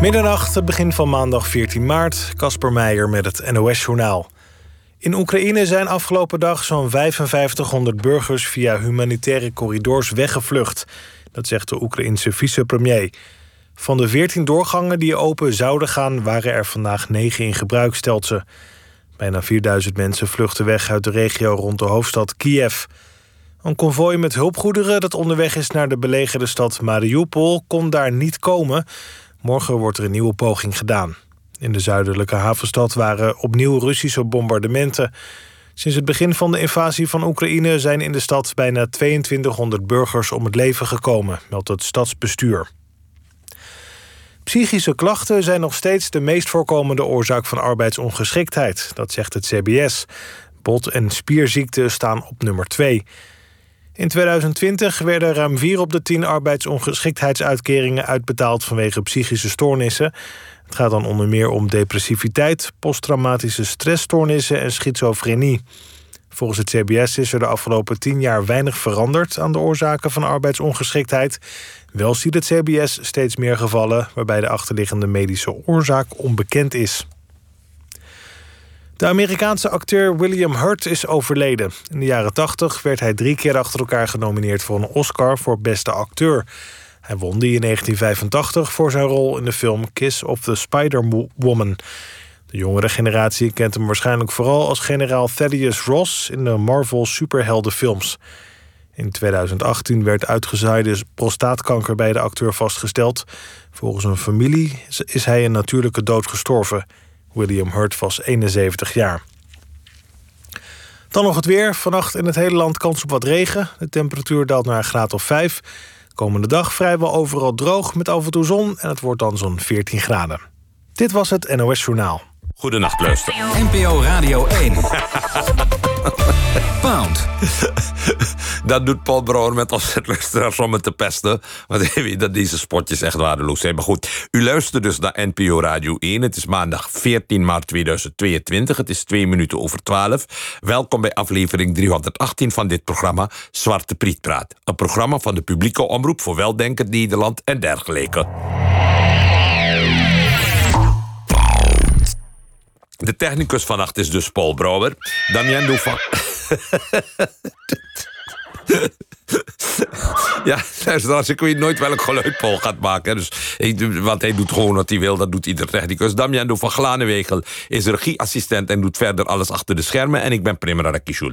Middernacht, begin van maandag 14 maart. Casper Meijer met het NOS-journaal. In Oekraïne zijn afgelopen dag zo'n 5500 burgers via humanitaire corridors weggevlucht. Dat zegt de Oekraïense vicepremier. Van de 14 doorgangen die open zouden gaan, waren er vandaag 9 in gebruik, stelt ze. Bijna 4000 mensen vluchten weg uit de regio rond de hoofdstad Kiev. Een konvooi met hulpgoederen dat onderweg is naar de belegerde stad Mariupol kon daar niet komen. Morgen wordt er een nieuwe poging gedaan. In de zuidelijke havenstad waren opnieuw Russische bombardementen. Sinds het begin van de invasie van Oekraïne zijn in de stad bijna 2200 burgers om het leven gekomen, meldt het stadsbestuur. Psychische klachten zijn nog steeds de meest voorkomende oorzaak van arbeidsongeschiktheid, dat zegt het CBS. Bot- en spierziekten staan op nummer 2. In 2020 werden ruim 4 op de 10 arbeidsongeschiktheidsuitkeringen uitbetaald vanwege psychische stoornissen. Het gaat dan onder meer om depressiviteit, posttraumatische stressstoornissen en schizofrenie. Volgens het CBS is er de afgelopen 10 jaar weinig veranderd aan de oorzaken van arbeidsongeschiktheid. Wel ziet het CBS steeds meer gevallen waarbij de achterliggende medische oorzaak onbekend is. De Amerikaanse acteur William Hurt is overleden. In de jaren 80 werd hij drie keer achter elkaar genomineerd voor een Oscar voor beste acteur. Hij won die in 1985 voor zijn rol in de film Kiss of the Spider-Woman. De jongere generatie kent hem waarschijnlijk vooral als generaal Thaddeus Ross in de Marvel superheldenfilms. In 2018 werd uitgezaaide prostaatkanker bij de acteur vastgesteld. Volgens een familie is hij een natuurlijke dood gestorven. William Hurt was 71 jaar. Dan nog het weer. Vannacht in het hele land kans op wat regen. De temperatuur daalt naar een graad of 5. Komende dag vrijwel overal droog met af en toe zon. En het wordt dan zo'n 14 graden. Dit was het NOS Journaal. Goedenacht, luister. NPO Radio 1. Pound. Dat doet Paul Brouwer met onze luisteraars om het te pesten. Want weet dat deze spotjes echt waardeloos zijn. Maar goed, u luistert dus naar NPO Radio 1. Het is maandag 14 maart 2022. Het is 2 minuten over 12. Welkom bij aflevering 318 van dit programma Zwarte Priet Praat. Een programma van de publieke omroep voor weldenkend Nederland en dergelijke. De technicus vannacht is dus Paul Brouwer. Damien Doevan... Ja, luister, ik weet nooit welk geluid Paul gaat maken. Dus, want hij doet gewoon wat hij wil, dat doet ieder technicus. Damian van Glanenwegel is regieassistent en doet verder alles achter de schermen. En ik ben Primera Rakishul.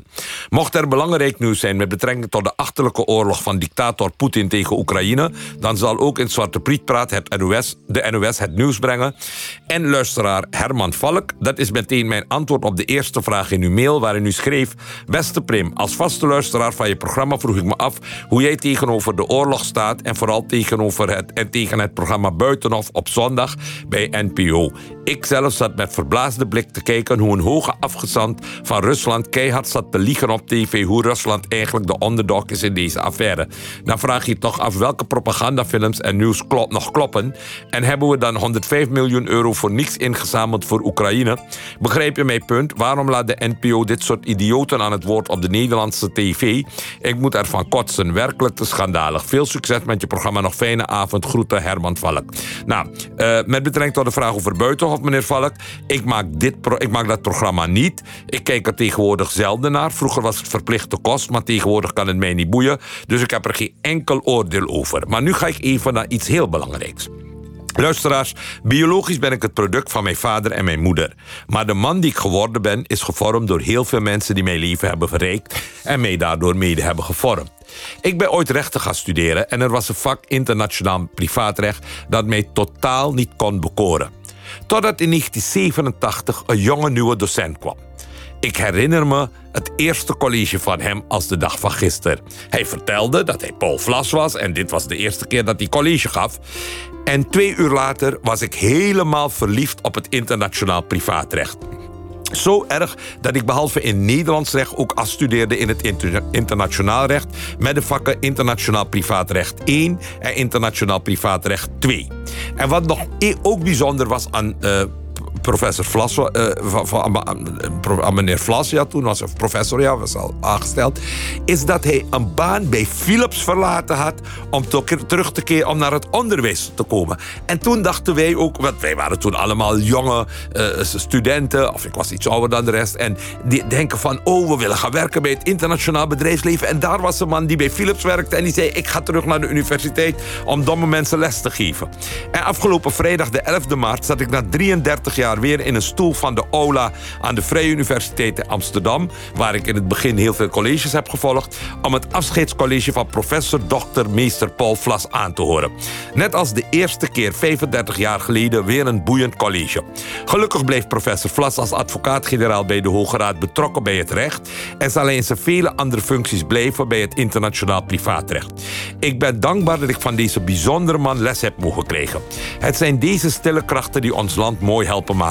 Mocht er belangrijk nieuws zijn met betrekking tot de achterlijke oorlog van dictator Poetin tegen Oekraïne, dan zal ook in Zwarte Prietpraat het NOS, de NOS het nieuws brengen. En luisteraar Herman Valk, dat is meteen mijn antwoord op de eerste vraag in uw mail, waarin u schreef: Beste Prim, als vaste luisteraar van je programma vroeg ik me hoe jij tegenover de oorlog staat en vooral tegenover het, en tegen het programma Buitenhof op zondag bij NPO. Ik zelf zat met verblaasde blik te kijken hoe een hoge afgezant van Rusland keihard zat te liegen op tv hoe Rusland eigenlijk de onderdog is in deze affaire. Dan vraag je toch af welke propagandafilms en nieuws nog kloppen. En hebben we dan 105 miljoen euro voor niks ingezameld voor Oekraïne? Begrijp je mijn punt? Waarom laat de NPO dit soort idioten aan het woord op de Nederlandse tv? Ik moet ervan kotsen. Werkelijk te schandalig. Veel succes met je programma. Nog fijne avond. Groeten Herman Valk. Nou, uh, met betrekking tot de vraag over Buitenhof, meneer Valk. Ik maak, dit ik maak dat programma niet. Ik kijk er tegenwoordig zelden naar. Vroeger was het verplichte kost, maar tegenwoordig kan het mij niet boeien. Dus ik heb er geen enkel oordeel over. Maar nu ga ik even naar iets heel belangrijks. Luisteraars, biologisch ben ik het product van mijn vader en mijn moeder. Maar de man die ik geworden ben, is gevormd door heel veel mensen die mijn leven hebben verrijkt en mij daardoor mede hebben gevormd. Ik ben ooit rechten gaan studeren en er was een vak internationaal privaatrecht dat mij totaal niet kon bekoren. Totdat in 1987 een jonge nieuwe docent kwam. Ik herinner me het eerste college van hem als de dag van gisteren. Hij vertelde dat hij Paul Vlas was en dit was de eerste keer dat hij college gaf. En twee uur later was ik helemaal verliefd op het internationaal privaatrecht. Zo erg dat ik behalve in Nederlands recht ook afstudeerde in het internationaal recht met de vakken internationaal privaatrecht 1 en internationaal privaatrecht 2. En wat nog e- ook bijzonder was aan uh, professor Vlas, van, van, meneer Vlas, ja, toen was of professor, ja, was al aangesteld, is dat hij een baan bij Philips verlaten had om terug te keren om naar het onderwijs te komen. En toen dachten wij ook, want wij waren toen allemaal jonge uh, studenten, of ik was iets ouder dan de rest, en die denken van, oh, we willen gaan werken bij het internationaal bedrijfsleven. En daar was een man die bij Philips werkte en die zei, ik ga terug naar de universiteit om domme mensen les te geven. En afgelopen vrijdag, de 11e maart, zat ik na 33 jaar weer in een stoel van de aula aan de Vrije Universiteit in Amsterdam, waar ik in het begin heel veel colleges heb gevolgd, om het afscheidscollege van professor Dr. Meester Paul Vlas aan te horen. Net als de eerste keer 35 jaar geleden weer een boeiend college. Gelukkig bleef professor Vlas als advocaat-generaal bij de Hoge Raad betrokken bij het recht en zal hij in zijn vele andere functies blijven bij het internationaal privaatrecht. Ik ben dankbaar dat ik van deze bijzondere man les heb mogen krijgen. Het zijn deze stille krachten die ons land mooi helpen maken.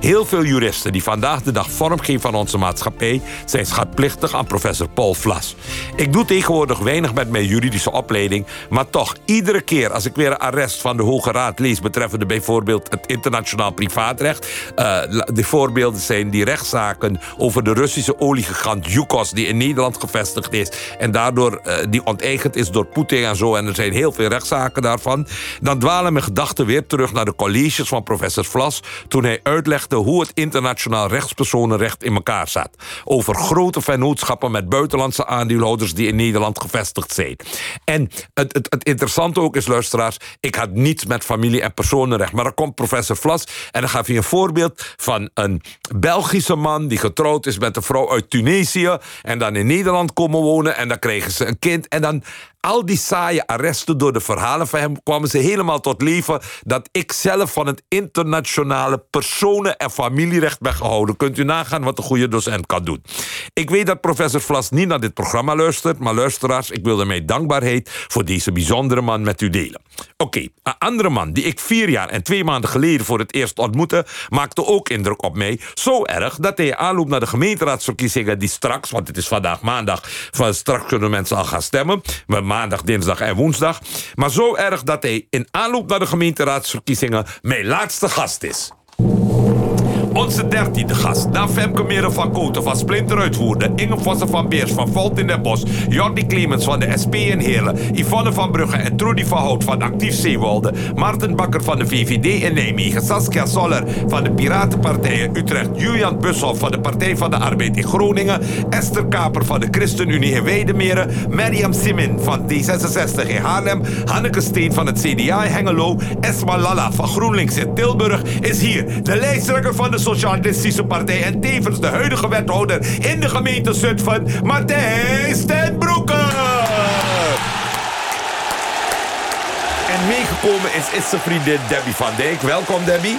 Heel veel juristen die vandaag de dag vormgeven van onze maatschappij zijn schatplichtig aan professor Paul Vlas. Ik doe tegenwoordig weinig met mijn juridische opleiding, maar toch, iedere keer als ik weer een arrest van de Hoge Raad lees betreffende bijvoorbeeld het internationaal privaatrecht, uh, de voorbeelden zijn die rechtszaken over de Russische oliegigant Yukos die in Nederland gevestigd is en daardoor uh, die onteigend is door Poetin en zo, en er zijn heel veel rechtszaken daarvan, dan dwalen mijn gedachten weer terug naar de colleges van professor Vlas toen hij uitlegde hoe het internationaal rechtspersonenrecht in elkaar zat. Over grote vennootschappen met buitenlandse aandeelhouders die in Nederland gevestigd zijn. En het, het, het interessante ook is, luisteraars, ik had niets met familie en personenrecht, maar dan komt professor Vlas en dan gaf hij een voorbeeld van een Belgische man die getrouwd is met een vrouw uit Tunesië en dan in Nederland komen wonen en dan kregen ze een kind en dan al die saaie arresten door de verhalen van hem kwamen ze helemaal tot leven dat ik zelf van het internationale personen- en familierecht ben gehouden. Kunt u nagaan wat een goede docent kan doen. Ik weet dat professor Vlas niet naar dit programma luistert, maar luisteraars, ik wilde mijn dankbaarheid voor deze bijzondere man met u delen. Oké, een andere man die ik vier jaar en twee maanden geleden voor het eerst ontmoette, maakte ook indruk op mij. Zo erg dat hij aanloopt naar de gemeenteraadsverkiezingen die straks, want het is vandaag maandag, van straks kunnen mensen al gaan stemmen. Maandag, dinsdag en woensdag. Maar zo erg dat hij in aanloop naar de gemeenteraadsverkiezingen mijn laatste gast is. Onze dertiende gast, na Femke Meren van Koten van Splinter uitvoerde, Inge Vossen van Beers van Volt in den Bos, Jordi Clemens van de SP in Heerlen, Yvonne van Brugge en Trudy van Hout van Actief Zeewolde, Maarten Bakker van de VVD in Nijmegen, Saskia Soller van de Piratenpartij Utrecht, Julian Bushoff van de Partij van de Arbeid in Groningen, Esther Kaper van de ChristenUnie in Weidemeren, Mariam Simin van D66 in Haarlem, Hanneke Steen van het CDA in Hengelo, Esma Lalla van GroenLinks in Tilburg is hier, de lijsttrekker van de Socialistische Partij en tevens de huidige wethouder in de gemeente Zutphen, Matthijs ten Broeke. En meegekomen is, is zijn vriendin Debbie van Dijk. Welkom Debbie.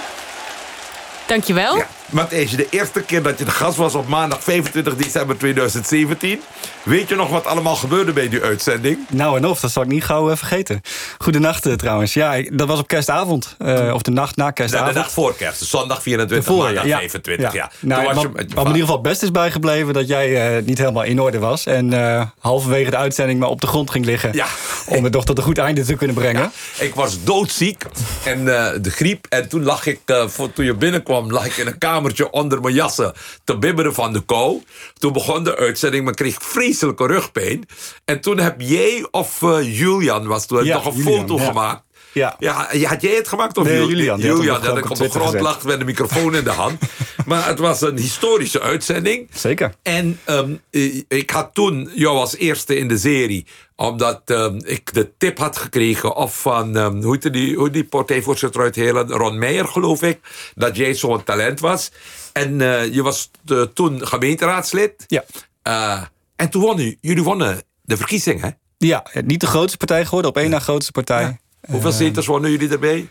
Dankjewel. Ja, Matthijs, de eerste keer dat je de gast was op maandag 25 december 2017. Weet je nog wat allemaal gebeurde bij die uitzending? Nou en of, dat zal ik niet gauw uh, vergeten. Goedenacht uh, trouwens. Ja, dat was op kerstavond. Uh, of de nacht na kerstavond. De, de dag voor kerst, zondag 24, voor, maandag ja. 25. Ja. ja. Nou, wat, je, wat me in ieder geval best is bijgebleven... dat jij niet helemaal in orde was. En halverwege de uitzending maar op de grond ging liggen. Ja. Om het toch tot een goed einde te kunnen brengen. Ik was doodziek en de griep. En toen lag ik, voor, toen je binnenkwam, lag ik in een kamertje onder mijn jassen... te bibberen van de kou. Toen begon de uitzending, maar kreeg vreselijke rugpijn. En toen heb jij of uh, Julian was toen ja, nog een Julian, foto ja. gemaakt. Ja. ja. Had jij het gemaakt of nee, Julian? Julian, dat ik op de grond lag met de microfoon in de hand. maar het was een historische uitzending. Zeker. En um, ik had toen jou als eerste in de serie omdat um, ik de tip had gekregen of van, um, hoe heette die, hoe die partijvoorzitter uit Helen, Ron Meijer geloof ik, dat jij zo'n talent was. En uh, je was de, toen gemeenteraadslid. Ja. Uh, en toen wonnen jullie wonnen de verkiezingen. Ja, niet de grootste partij geworden, op één na grootste partij. Ja. Hoeveel zetels wonnen jullie erbij?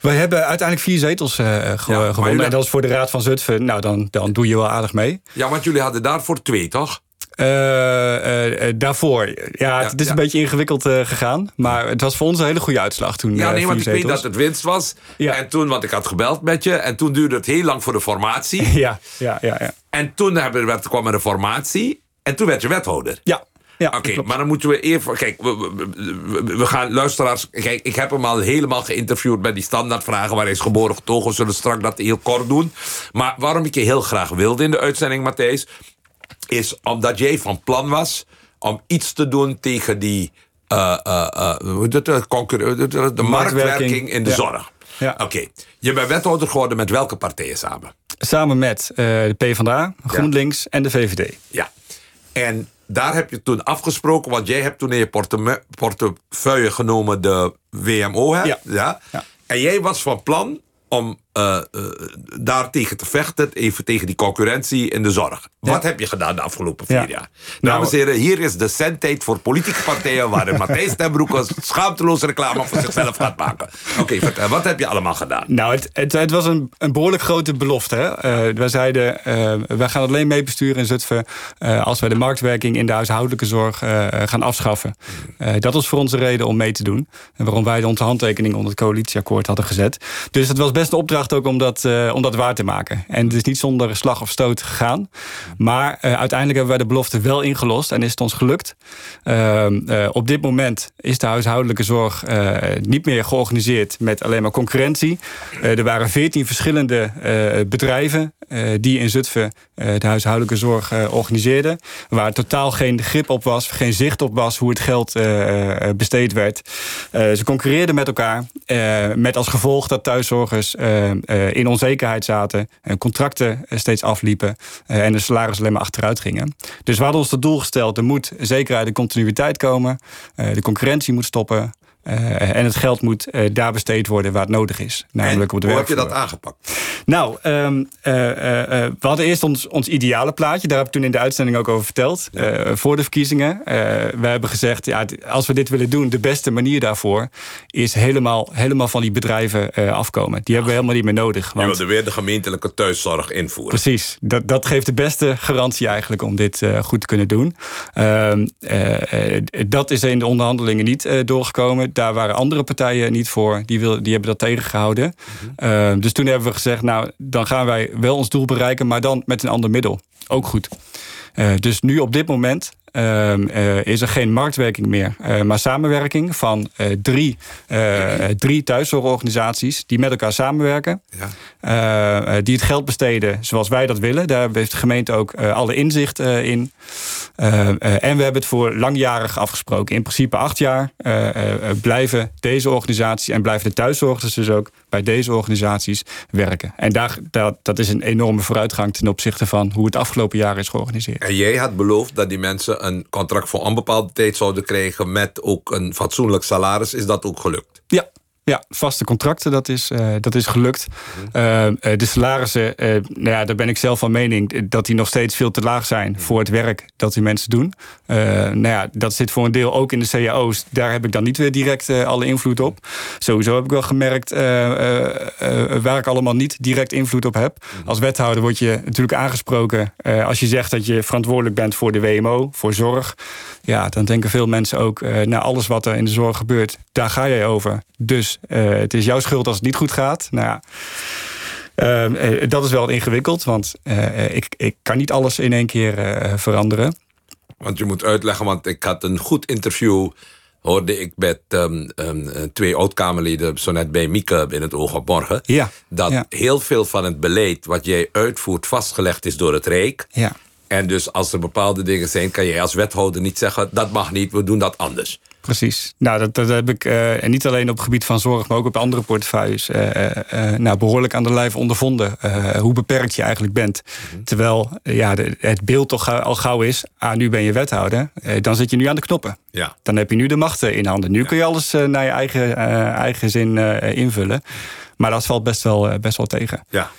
Wij hebben uiteindelijk vier zetels uh, ge ja, gewonnen. En dat is voor de Raad van Zutphen. Nou, dan, dan doe je wel aardig mee. Ja, want jullie hadden daarvoor twee, toch? Uh, uh, daarvoor. Ja, ja het is ja. een beetje ingewikkeld gegaan. Maar het was voor ons een hele goede uitslag toen. Ja, nee, want ik weet dat het winst was. Ja. En toen, want ik had gebeld met je. En toen duurde het heel lang voor de formatie. Ja, ja, ja. ja. En toen hebben, werd, kwam er een formatie. En toen werd je wethouder. Ja. Ja, Oké, maar dan moeten we even... Kijk, we, we, we, gaan luisteraars... Kijk, ik heb hem al helemaal geïnterviewd bij die standaardvragen... waar hij is geboren getogen. We zullen straks dat heel kort doen. Maar waarom ik je heel graag wilde in de uitzending, Matthijs... is omdat jij van plan was om iets te doen tegen die... Uh, uh, uh, de, de, de, marktwerking in de zorg. Ja. Oké. Je bent wethouder geworden met welke partijen samen? Samen met uh, de PvdA, GroenLinks en de VVD. Ja. En daar heb je toen afgesproken, want jij hebt toen in je portefeuille genomen de WMO. Hè? Ja. ja. En jij was van plan om uh, uh, daar tegen te vechten, even tegen die concurrentie in de zorg. Wat heb je gedaan de afgelopen vier jaar? Dames en heren, hier is de centheid voor politieke partijen... waarin Matthijs Stembroek schaamteloos reclame voor zichzelf gaat maken. Oké, okay, wat heb je allemaal gedaan? Nou, het, het, het was een, een, behoorlijk grote belofte. Hè? Uh, wij zeiden, wij gaan alleen mee besturen in Zutphen... als wij de marktwerking in de huishoudelijke zorg gaan afschaffen. dat was voor ons de reden om mee te doen. En waarom wij onze handtekening onder het coalitieakkoord hadden gezet. Dus het was best een opdracht ook om dat, uh, om dat waar te maken. En het is niet zonder slag of stoot gegaan. Maar uh, uiteindelijk hebben wij de belofte wel ingelost en is het ons gelukt. Uh, op dit moment is de huishoudelijke zorg niet meer georganiseerd met alleen maar concurrentie. er waren veertien verschillende bedrijven die in Zutphen de huishoudelijke zorg organiseerden. Waar totaal geen grip op was, geen zicht op was hoe het geld besteed werd. ze concurreerden met elkaar. met als gevolg dat thuiszorgers in onzekerheid zaten, contracten steeds afliepen en de salarissen alleen maar achteruit gingen. Dus we hadden ons het doel gesteld, er moet zekerheid en continuïteit komen, de concurrentie moet stoppen. Uh, en het geld moet uh, daar besteed worden waar het nodig is. Namelijk op de hoe heb je dat aangepakt? Nou, um, uh, we hadden eerst ons, ons ideale plaatje. Daar heb ik toen in de uitzending ook over verteld. Ja. voor de verkiezingen. we hebben gezegd, ja, als we dit willen doen... de beste manier daarvoor is helemaal, helemaal van die bedrijven afkomen. Die hebben we helemaal niet meer nodig. Want... Je wilde weer de gemeentelijke thuiszorg invoeren. Precies. Dat, dat geeft de beste garantie eigenlijk om dit goed te kunnen doen. Ehm, dat is in de onderhandelingen niet doorgekomen daar waren andere partijen niet voor. Die, wil, die hebben dat tegengehouden. Mm dus toen hebben we gezegd, nou, dan gaan wij wel ons doel bereiken... maar dan met een ander middel. Ook goed. Uh, dus nu op dit moment uh, is er geen marktwerking meer. Uh, maar samenwerking van drie, drie thuiszorgorganisaties die met elkaar samenwerken. Ja. die het geld besteden zoals wij dat willen. Daar heeft de gemeente ook alle inzicht in. en we hebben het voor langjarig afgesproken. In principe acht jaar blijven deze organisaties en blijven de thuiszorgers dus ook bij deze organisaties werken. En daar, dat, dat is een enorme vooruitgang ten opzichte van hoe het afgelopen jaar is georganiseerd. En jij had beloofd dat die mensen een contract voor onbepaalde tijd zouden krijgen met ook een fatsoenlijk salaris. Is dat ook gelukt? Ja, ja, vaste contracten, dat is, uh, dat is gelukt. Uh, de salarissen, uh, nou ja, daar ben ik zelf van mening... dat die nog steeds veel te laag zijn voor het werk dat die mensen doen. nou ja, dat zit voor een deel ook in de cao's. Daar heb ik dan niet weer direct alle invloed op. Sowieso heb ik wel gemerkt waar ik allemaal niet direct invloed op heb. Als wethouder word je natuurlijk aangesproken... als je zegt dat je verantwoordelijk bent voor de WMO, voor zorg. Ja, dan denken veel mensen ook... naar alles wat er in de zorg gebeurt, daar ga jij over. Dus uh, het is jouw schuld als het niet goed gaat. Nou ja. Uh, dat is wel ingewikkeld, want uh, ik, ik kan niet alles in één keer veranderen. Want je moet uitleggen, want ik had een goed interview hoorde ik met um, um, twee oud-Kamerleden... zo net bij Mieke in het Oog op Morgen... Ja, dat ja. heel veel van het beleid wat jij uitvoert... vastgelegd is door het Rijk. Ja. En dus als er bepaalde dingen zijn... kan je als wethouder niet zeggen... dat mag niet, we doen dat anders. Precies. Nou, dat, dat heb ik uh, niet alleen op het gebied van zorg, maar ook op andere portefeuilles uh, uh, nou, behoorlijk aan de lijf ondervonden. hoe beperkt je eigenlijk bent. Mm-hmm. Terwijl ja, de, het beeld toch al gauw is: ah, nu ben je wethouder, dan zit je nu aan de knoppen. Ja. Dan heb je nu de macht in handen. Nu kun je alles naar je eigen, eigen zin invullen. Maar dat valt best wel, best wel tegen. Ja.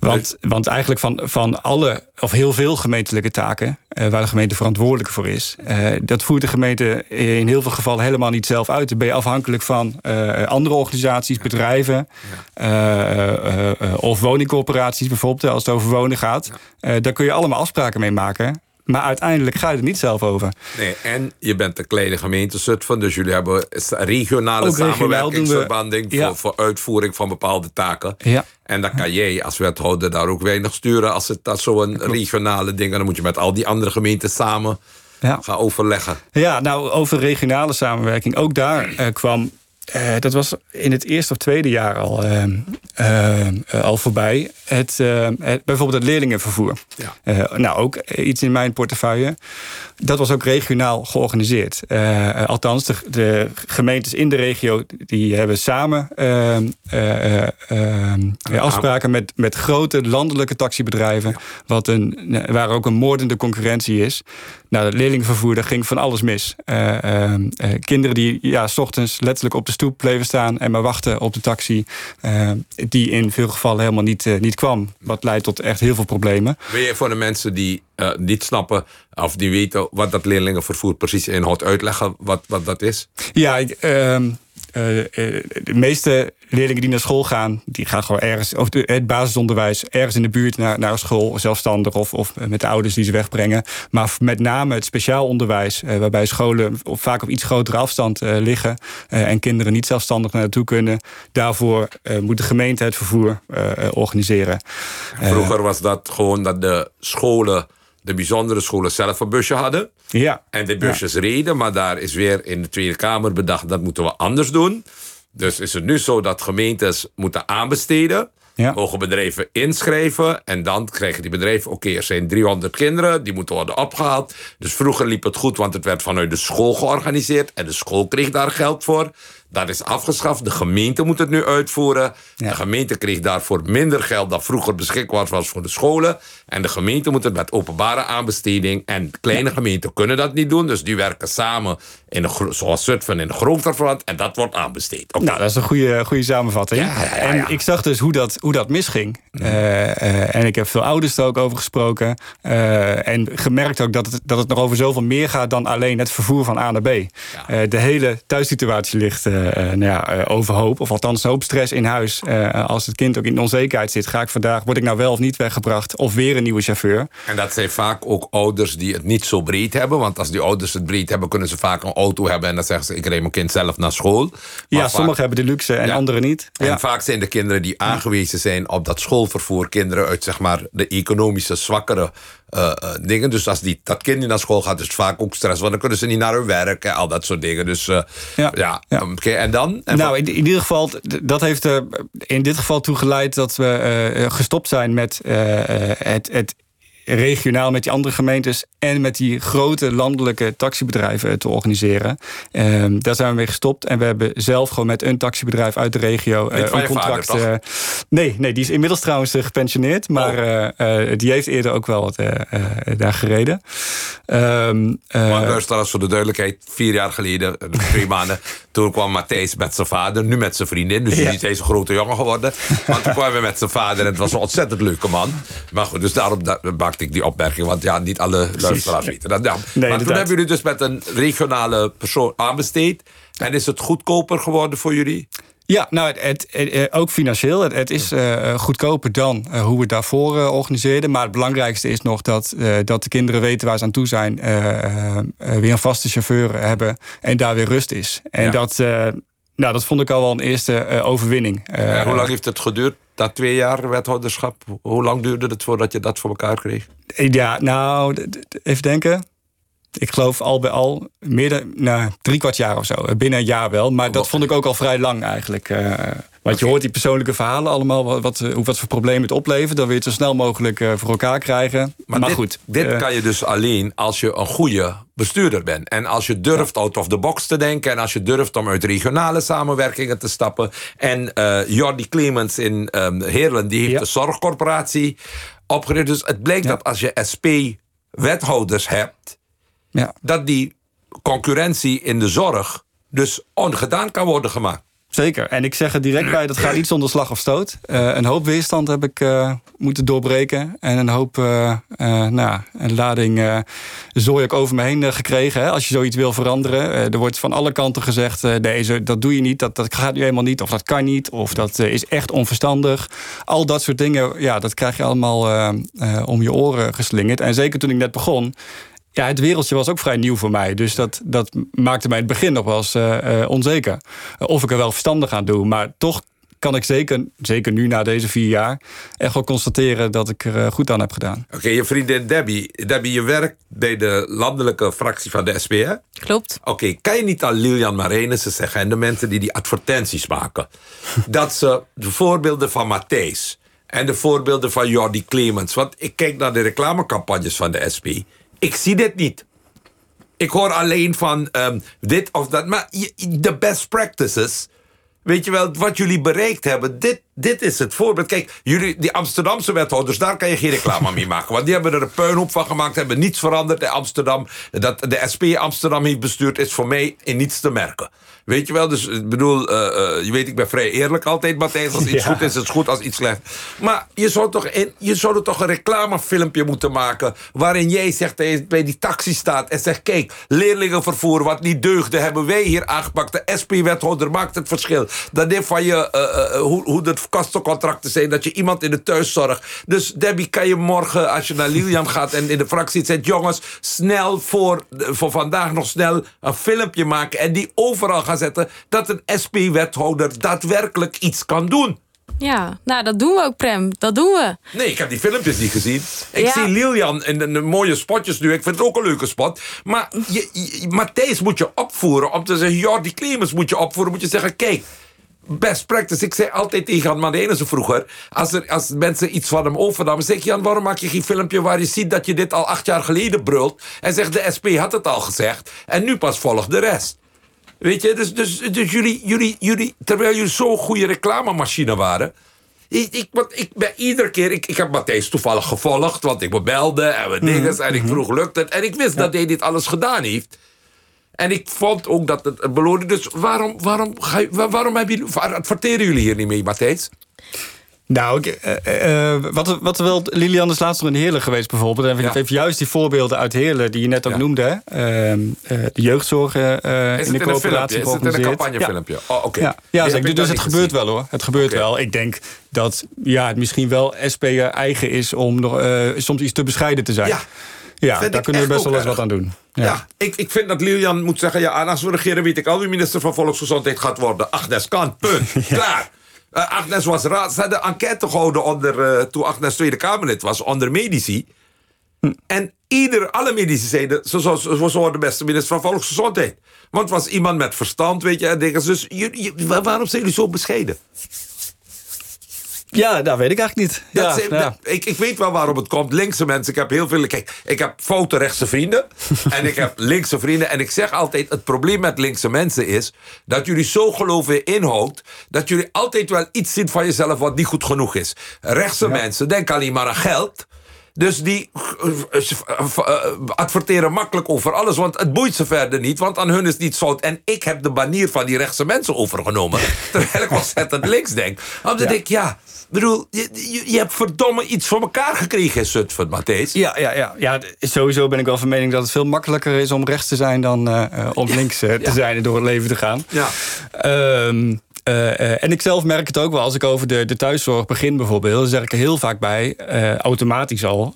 Want, want eigenlijk van, van alle, of heel veel gemeentelijke taken... Uh, waar de gemeente verantwoordelijk voor is... Uh, dat voert de gemeente in heel veel gevallen helemaal niet zelf uit. Dan ben je afhankelijk van uh, andere organisaties, bedrijven... Of woningcorporaties bijvoorbeeld, als het over wonen gaat. daar kun je allemaal afspraken mee maken... Maar uiteindelijk ga je er niet zelf over. Nee, en je bent een kleine gemeente Zutphen. Dus jullie hebben regionale samenwerkingsverbanding... Ja. Voor, voor, uitvoering van bepaalde taken. Ja. En dan kan jij als wethouder daar ook weinig sturen... als het dat zo'n regionale ding... dan moet je met al die andere gemeenten samen gaan overleggen. Ja, nou, over regionale samenwerking. Ook daar kwam uh, dat was in het eerste of tweede jaar al, uh, uh, al voorbij. Het, het, bijvoorbeeld het leerlingenvervoer. Ja. nou, ook iets in mijn portefeuille. Dat was ook regionaal georganiseerd. althans, de, de, gemeentes in de regio die hebben samen afspraken met, met grote landelijke taxibedrijven. Wat een, waar ook een moordende concurrentie is. Nou, het leerlingenvervoer, daar ging van alles mis. Kinderen die ja, s ochtends letterlijk op de stoep bleven staan en maar wachten op de taxi. Uh, die in veel gevallen helemaal niet, uh, niet kwam. Wat leidt tot echt heel veel problemen. Wil je voor de mensen die uh, niet snappen of die weten wat dat leerlingenvervoer precies inhoudt, uitleggen wat, wat dat is? Ja, ik, ehm, de meeste leerlingen die naar school gaan, die gaan gewoon ergens, of het basisonderwijs, ergens in de buurt naar, naar school, zelfstandig of, of met de ouders die ze wegbrengen. Maar met name het speciaal onderwijs, eh, waarbij scholen vaak op iets grotere afstand eh, liggen eh, en kinderen niet zelfstandig naartoe kunnen. Daarvoor eh, moet de gemeente het vervoer eh, organiseren. Vroeger was dat gewoon dat de scholen de bijzondere scholen zelf een busje hadden. Ja. En de busjes reden, maar daar is weer in de Tweede Kamer bedacht... dat moeten we anders doen. Dus is het nu zo dat gemeentes moeten aanbesteden. Ja. Mogen bedrijven inschrijven. En dan krijgen die bedrijven... oké, er zijn 300 kinderen, die moeten worden opgehaald. Dus vroeger liep het goed, want het werd vanuit de school georganiseerd. En de school kreeg daar geld voor. Dat is afgeschaft. De gemeente moet het nu uitvoeren. De gemeente kreeg daarvoor minder geld dan vroeger beschikbaar was voor de scholen. En de gemeente moet het met openbare aanbesteding. En kleine gemeenten kunnen dat niet doen. Dus die werken samen, in de, zoals Zutphen, in de groterverband. En dat wordt aanbesteed. Nou, dat is een goede, goede samenvatting. Ja, en ik zag dus hoe dat, hoe dat misging. Mm. Uh, uh, en ik heb veel ouders er ook over gesproken. Uh, en gemerkt ook dat het, dat het nog over zoveel meer gaat dan alleen het vervoer van A naar B. de hele thuissituatie ligt nou ja, uh, overhoop. Of althans een hoop stress in huis. Als het kind ook in onzekerheid zit. Ga ik vandaag, word ik nou wel of niet weggebracht? Of weer een nieuwe chauffeur? En dat zijn vaak ook ouders die het niet zo breed hebben. Want als die ouders het breed hebben, kunnen ze vaak een auto hebben. En dan zeggen ze, ik reed mijn kind zelf naar school. Maar ja, sommigen hebben de luxe en ja. anderen niet. En vaak zijn de kinderen die aangewezen zijn op dat schoolvervoer... kinderen uit zeg maar, de economische zwakkere uh, dingen. Dus als die, dat kind niet naar school gaat, is het vaak ook stress. Want dan kunnen ze niet naar hun werk en al dat soort dingen. Dus uh, ja, ja. ja. Okay, en dan? En nou, in, in, ieder geval, dat heeft er in dit geval toe geleid dat we gestopt zijn met het, het regionaal met die andere gemeentes en met die grote landelijke taxibedrijven te organiseren. Um, daar zijn we mee gestopt. En we hebben zelf gewoon met een taxibedrijf uit de regio uh, een contract. Uh, nee, nee, die is inmiddels trouwens uh, gepensioneerd. Maar oh. die heeft eerder ook wel wat daar gereden. Um, maar luisteraars, voor de duidelijkheid, vier jaar geleden, drie maanden, toen kwam Matthijs met zijn vader, nu met zijn vriendin. Dus ja. die is deze grote jongen geworden. Maar toen kwamen we met zijn vader en het was een ontzettend leuke man. Maar goed, dus daarom maakte ik die opmerking. Want ja, niet alle luisteraars weten dat. Ja. Nee, maar toen hebben jullie dus met een regionale persoon aanbesteed. En is het goedkoper geworden voor jullie? Ja, nou, het, het, ook financieel. Het, het is uh, goedkoper dan uh, hoe we het daarvoor uh, organiseerden. Maar het belangrijkste is nog dat, dat de kinderen weten waar ze aan toe zijn. weer een vaste chauffeur hebben en daar weer rust is. En ja. dat, nou, dat vond ik al wel een eerste overwinning. hoe lang heeft het geduurd? Dat twee jaar wethouderschap, hoe lang duurde het voordat je dat voor elkaar kreeg? Ja, nou, even denken ik geloof al bij al meer dan nou, drie kwart jaar of zo. Binnen een jaar wel. Maar dat vond ik ook al vrij lang eigenlijk. Uh, want je hoort die persoonlijke verhalen allemaal. Wat, wat, wat voor problemen het oplevert. Dan wil je het zo snel mogelijk uh, voor elkaar krijgen. Maar, dit, goed. Dit uh, kan je dus alleen als je een goede bestuurder bent. En als je durft out of the box te denken. En als je durft om uit regionale samenwerkingen te stappen. En Jordi Clemens in um, Heerlen. Die heeft ja. de zorgcorporatie opgericht. Dus het blijkt ja. dat als je SP-wethouders hebt ja. dat die concurrentie in de zorg dus ongedaan kan worden gemaakt. Zeker. En ik zeg er direct bij, dat gaat niet zonder slag of stoot. Uh, een hoop weerstand heb ik uh, moeten doorbreken. En een hoop, uh, nou, een lading zooi ik over me heen gekregen. Hè, als je zoiets wil veranderen. er wordt van alle kanten gezegd, nee, dat doe je niet. Dat, dat gaat nu helemaal niet. Of dat kan niet. Of dat is echt onverstandig. Al dat soort dingen, ja, dat krijg je allemaal om je oren geslingerd. En zeker toen ik net begon ja, het wereldje was ook vrij nieuw voor mij. Dus dat, dat maakte mij in het begin nog wel eens uh, uh, onzeker. of ik er wel verstandig aan doe. Maar toch kan ik zeker, zeker nu na deze vier jaar... echt wel constateren dat ik er goed aan heb gedaan. Oké, je vriendin Debbie. Debbie, je werkt bij de landelijke fractie van de SP, hè? Klopt. Oké, kan je niet aan Lilian Marijnissen zeggen... en de mensen die die advertenties maken... dat ze de voorbeelden van Matthijs... en de voorbeelden van Jordi Clemens... want ik kijk naar de reclamecampagnes van de SP... ik zie dit niet. Ik hoor alleen van um, dit of dat. Maar de best practices... Weet je wel, wat jullie bereikt hebben, dit, dit is het voorbeeld. Kijk, jullie, die Amsterdamse wethouders, daar kan je geen reclame mee maken. Want die hebben er een puinhoop van gemaakt, hebben niets veranderd in Amsterdam. Dat de SP Amsterdam heeft bestuurd, is voor mij in niets te merken. Weet je wel, dus ik bedoel, uh, uh, je weet, ik ben vrij eerlijk altijd, Matthijs. Als iets goed is, is het goed, als iets slecht. Maar je zou, toch in, je zou er toch een reclamefilmpje moeten maken... waarin jij zegt, bij die taxi staat en zegt... kijk, leerlingenvervoer wat niet deugde, hebben wij hier aangepakt. De SP-wethouder maakt het verschil. Dat is van je, uh, hoe, hoe de kostencontracten zijn... dat je iemand in de thuiszorg... Dus Debbie, kan je morgen, als je naar Lilian gaat... en in de fractie zegt, jongens, snel voor, voor vandaag nog snel... een filmpje maken en die overal gaan zetten... dat een SP-wethouder daadwerkelijk iets kan doen. Ja, nou dat doen we ook, Prem. Dat doen we. Nee, ik heb die filmpjes niet gezien. Ik zie Lilian in de, mooie spotjes nu. Ik vind het ook een leuke spot. Maar je, je, Matthijs moet je opvoeren. Om te zeggen, ja, die Clemens moet je opvoeren. Moet je zeggen, kijk, best practice. Ik zei altijd tegen Jan zo vroeger... Als, er, als mensen iets van hem overnamen... zeg ik, Jan, waarom maak je geen filmpje waar je ziet... dat je dit al acht jaar geleden brult? En zegt, de SP had het al gezegd. En nu pas volgt de rest. Weet je, dus, dus, dus jullie, jullie, jullie, terwijl jullie zo'n goede reclamemachine waren. Ik, ik, want ik ben iedere keer, ik, ik heb Matthijs toevallig gevolgd, want ik me belde en we mhm, dingen en ik mhm. vroeg lukt het. En ik wist dat hij dit alles gedaan heeft. En ik vond ook dat het beloning. Dus waarom, waarom, ga, waarom hebben jullie, adverteren jullie hier niet mee, Matthijs? Nou, uh, uh, wat, wat wel Lilian is laatst nog in Heerlen geweest bijvoorbeeld. En ja. heeft juist die voorbeelden uit Heerlen die je net ook noemde. Ehm, de jeugdzorg in de coöperatie Is het een campagnefilmpje? Ja. Oh. Ja, ja dus het gebeurt wel hoor. Het gebeurt wel. Ik denk dat ja, het misschien wel SP eigen is om nog, soms iets te bescheiden te zijn. Ja. Ja, daar kunnen we best wel eens wat aan doen. Ja, ik, ik vind dat Lilian moet zeggen... ja, als we regeren weet ik al wie minister van Volksgezondheid gaat worden. Agnes kan, punt. Klaar. Uh, Agnes was raad. Ze hadden enquête gehouden onder, uh, toen Agnes Tweede Kamerlid was, onder medici. Hm. En ieder, alle medici zeiden, ze, ze, ze, ze worden de beste minister van Volksgezondheid. Want het was iemand met verstand, weet je. En dingen. Dus waarom zijn jullie zo bescheiden? Ja, dat weet ik eigenlijk niet. Ja, ja. Ik, ik weet wel waarom het komt. Linkse mensen, ik heb heel veel... Kijk, ik heb foute rechtse vrienden. en ik heb linkse vrienden. En ik zeg altijd, het probleem met linkse mensen is... dat jullie zo geloven in inhoud... dat jullie altijd wel iets zien van jezelf wat niet goed genoeg is. Rechtse mensen denken alleen maar aan geld... Dus die adverteren makkelijk over alles, want het boeit ze verder niet, want aan hun is niet zout. En ik heb de banier van die rechtse mensen overgenomen, terwijl ik ontzettend links denk. Omdat ja. ik, ja, bedoel, je, je, hebt verdomme iets voor elkaar gekregen in Zutphen, Matthijs. Ja, ja, ja, ja, sowieso ben ik wel van mening dat het veel makkelijker is om rechts te zijn dan uh, om links uh, te zijn en door het leven te gaan. Ja. Um, uh, en ik zelf merk het ook wel als ik over de, de thuiszorg begin bijvoorbeeld. Dan zeg ik er heel vaak bij, uh, automatisch al.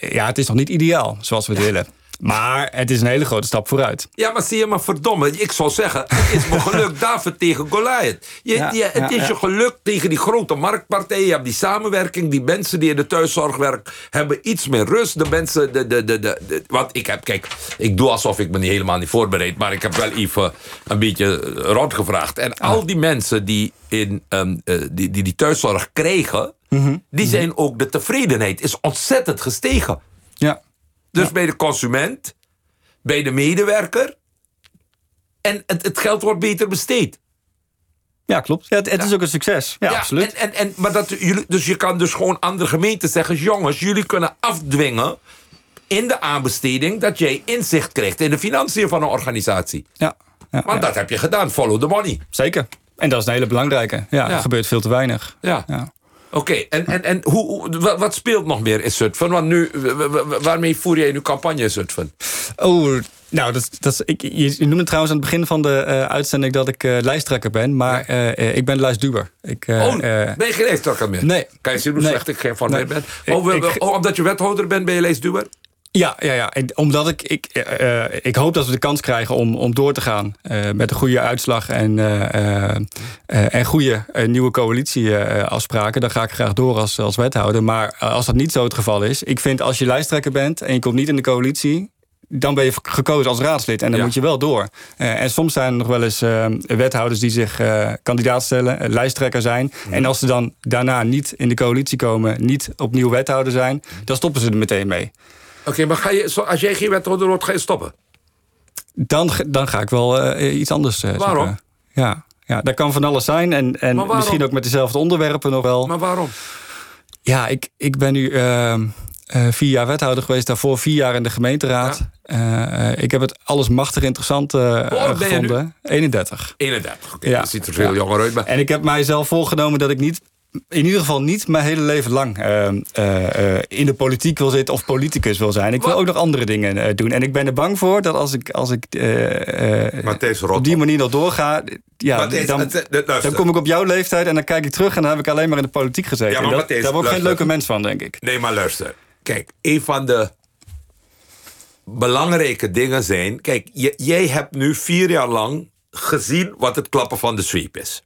ja, het is nog niet ideaal zoals we het willen. Maar het is een hele grote stap vooruit. Ja, maar zie je, maar verdomme. Ik zou zeggen, het is mijn geluk David tegen Goliath. Je, je, het is je geluk tegen die grote marktpartijen. Je hebt die samenwerking. Die mensen die in de thuiszorg werken, hebben iets meer rust. De mensen, de, de, de, de, want ik heb, kijk, ik doe alsof ik me niet helemaal niet voorbereid. Maar ik heb wel even een beetje rondgevraagd. En ah. al die mensen die, in, um, die, die die thuiszorg kregen, mhm. die mhm. zijn ook, de tevredenheid is ontzettend gestegen. Ja. Dus bij de consument, bij de medewerker. En het, het geld wordt beter besteed. Ja, klopt. Ja, het, het is ook een succes. Ja, absoluut. En, en, en, maar dat, jullie, dus je kan dus gewoon andere gemeenten zeggen... jongens, jullie kunnen afdwingen in de aanbesteding... dat jij inzicht krijgt in de financiën van een organisatie. Ja. ja Want dat heb je gedaan. Follow the money. Zeker. En dat is een hele belangrijke. Ja, er gebeurt veel te weinig. Ja. Oké, en, en, en hoe, wat speelt nog meer in Zutphen? Want nu, waarmee voer jij nu campagne in Zutphen? Oh, nou, dat, dat, ik, je noemde trouwens aan het begin van de uh, uitzending dat ik uh, lijsttrekker ben, maar uh, ik ben lijstduwer. Ik, oh, ben je geen lijsttrekker meer? Nee. Kan je zien hoe slecht ik geen van nee. ben? Oh, oh, omdat je wethouder bent, ben je lijstduwer? Ja, ja, ja. En omdat ik, ik, uh, ik hoop dat we de kans krijgen om, om door te gaan uh, met een goede uitslag en, uh, en goede nieuwe coalitieafspraken. Dan ga ik graag door als, als wethouder. Maar als dat niet zo het geval is, ik vind als je lijsttrekker bent en je komt niet in de coalitie, dan ben je gekozen als raadslid en dan moet je wel door. en soms zijn er nog wel eens wethouders die zich kandidaat stellen, lijsttrekker zijn. En als ze dan daarna niet in de coalitie komen, niet opnieuw wethouder zijn, dan stoppen ze er meteen mee. Oké, maar ga je, als jij geen wethouder wordt, ga je stoppen? Dan, dan ga ik wel uh, iets anders uh, Waarom? Ja, ja, dat kan van alles zijn. En, en misschien ook met dezelfde onderwerpen nog wel. Maar waarom? Ja, ik, ik ben nu uh, vier jaar wethouder geweest. Daarvoor vier jaar in de gemeenteraad. Ja. ik heb het alles machtig interessant oh, gevonden. 31. 31, oké. Okay. Ja. Dat ziet er veel jonger uit. Maar... En ik heb mijzelf voorgenomen dat ik niet in ieder geval niet mijn hele leven lang uh, uh, in de politiek wil zitten of politicus wil zijn. Ik wil ook nog andere dingen doen. En ik ben er bang voor dat als ik, als ik op die manier nog doorga, ja, dan, dan kom ik op jouw leeftijd en dan kijk ik terug en dan heb ik alleen maar in de politiek gezeten. Ja, maar dat, daar word ik geen leuke mens van, denk ik. Nee, maar luister. Kijk, een van de belangrijke dingen zijn... Kijk, jij hebt nu vier jaar lang gezien wat het klappen van de sweep is.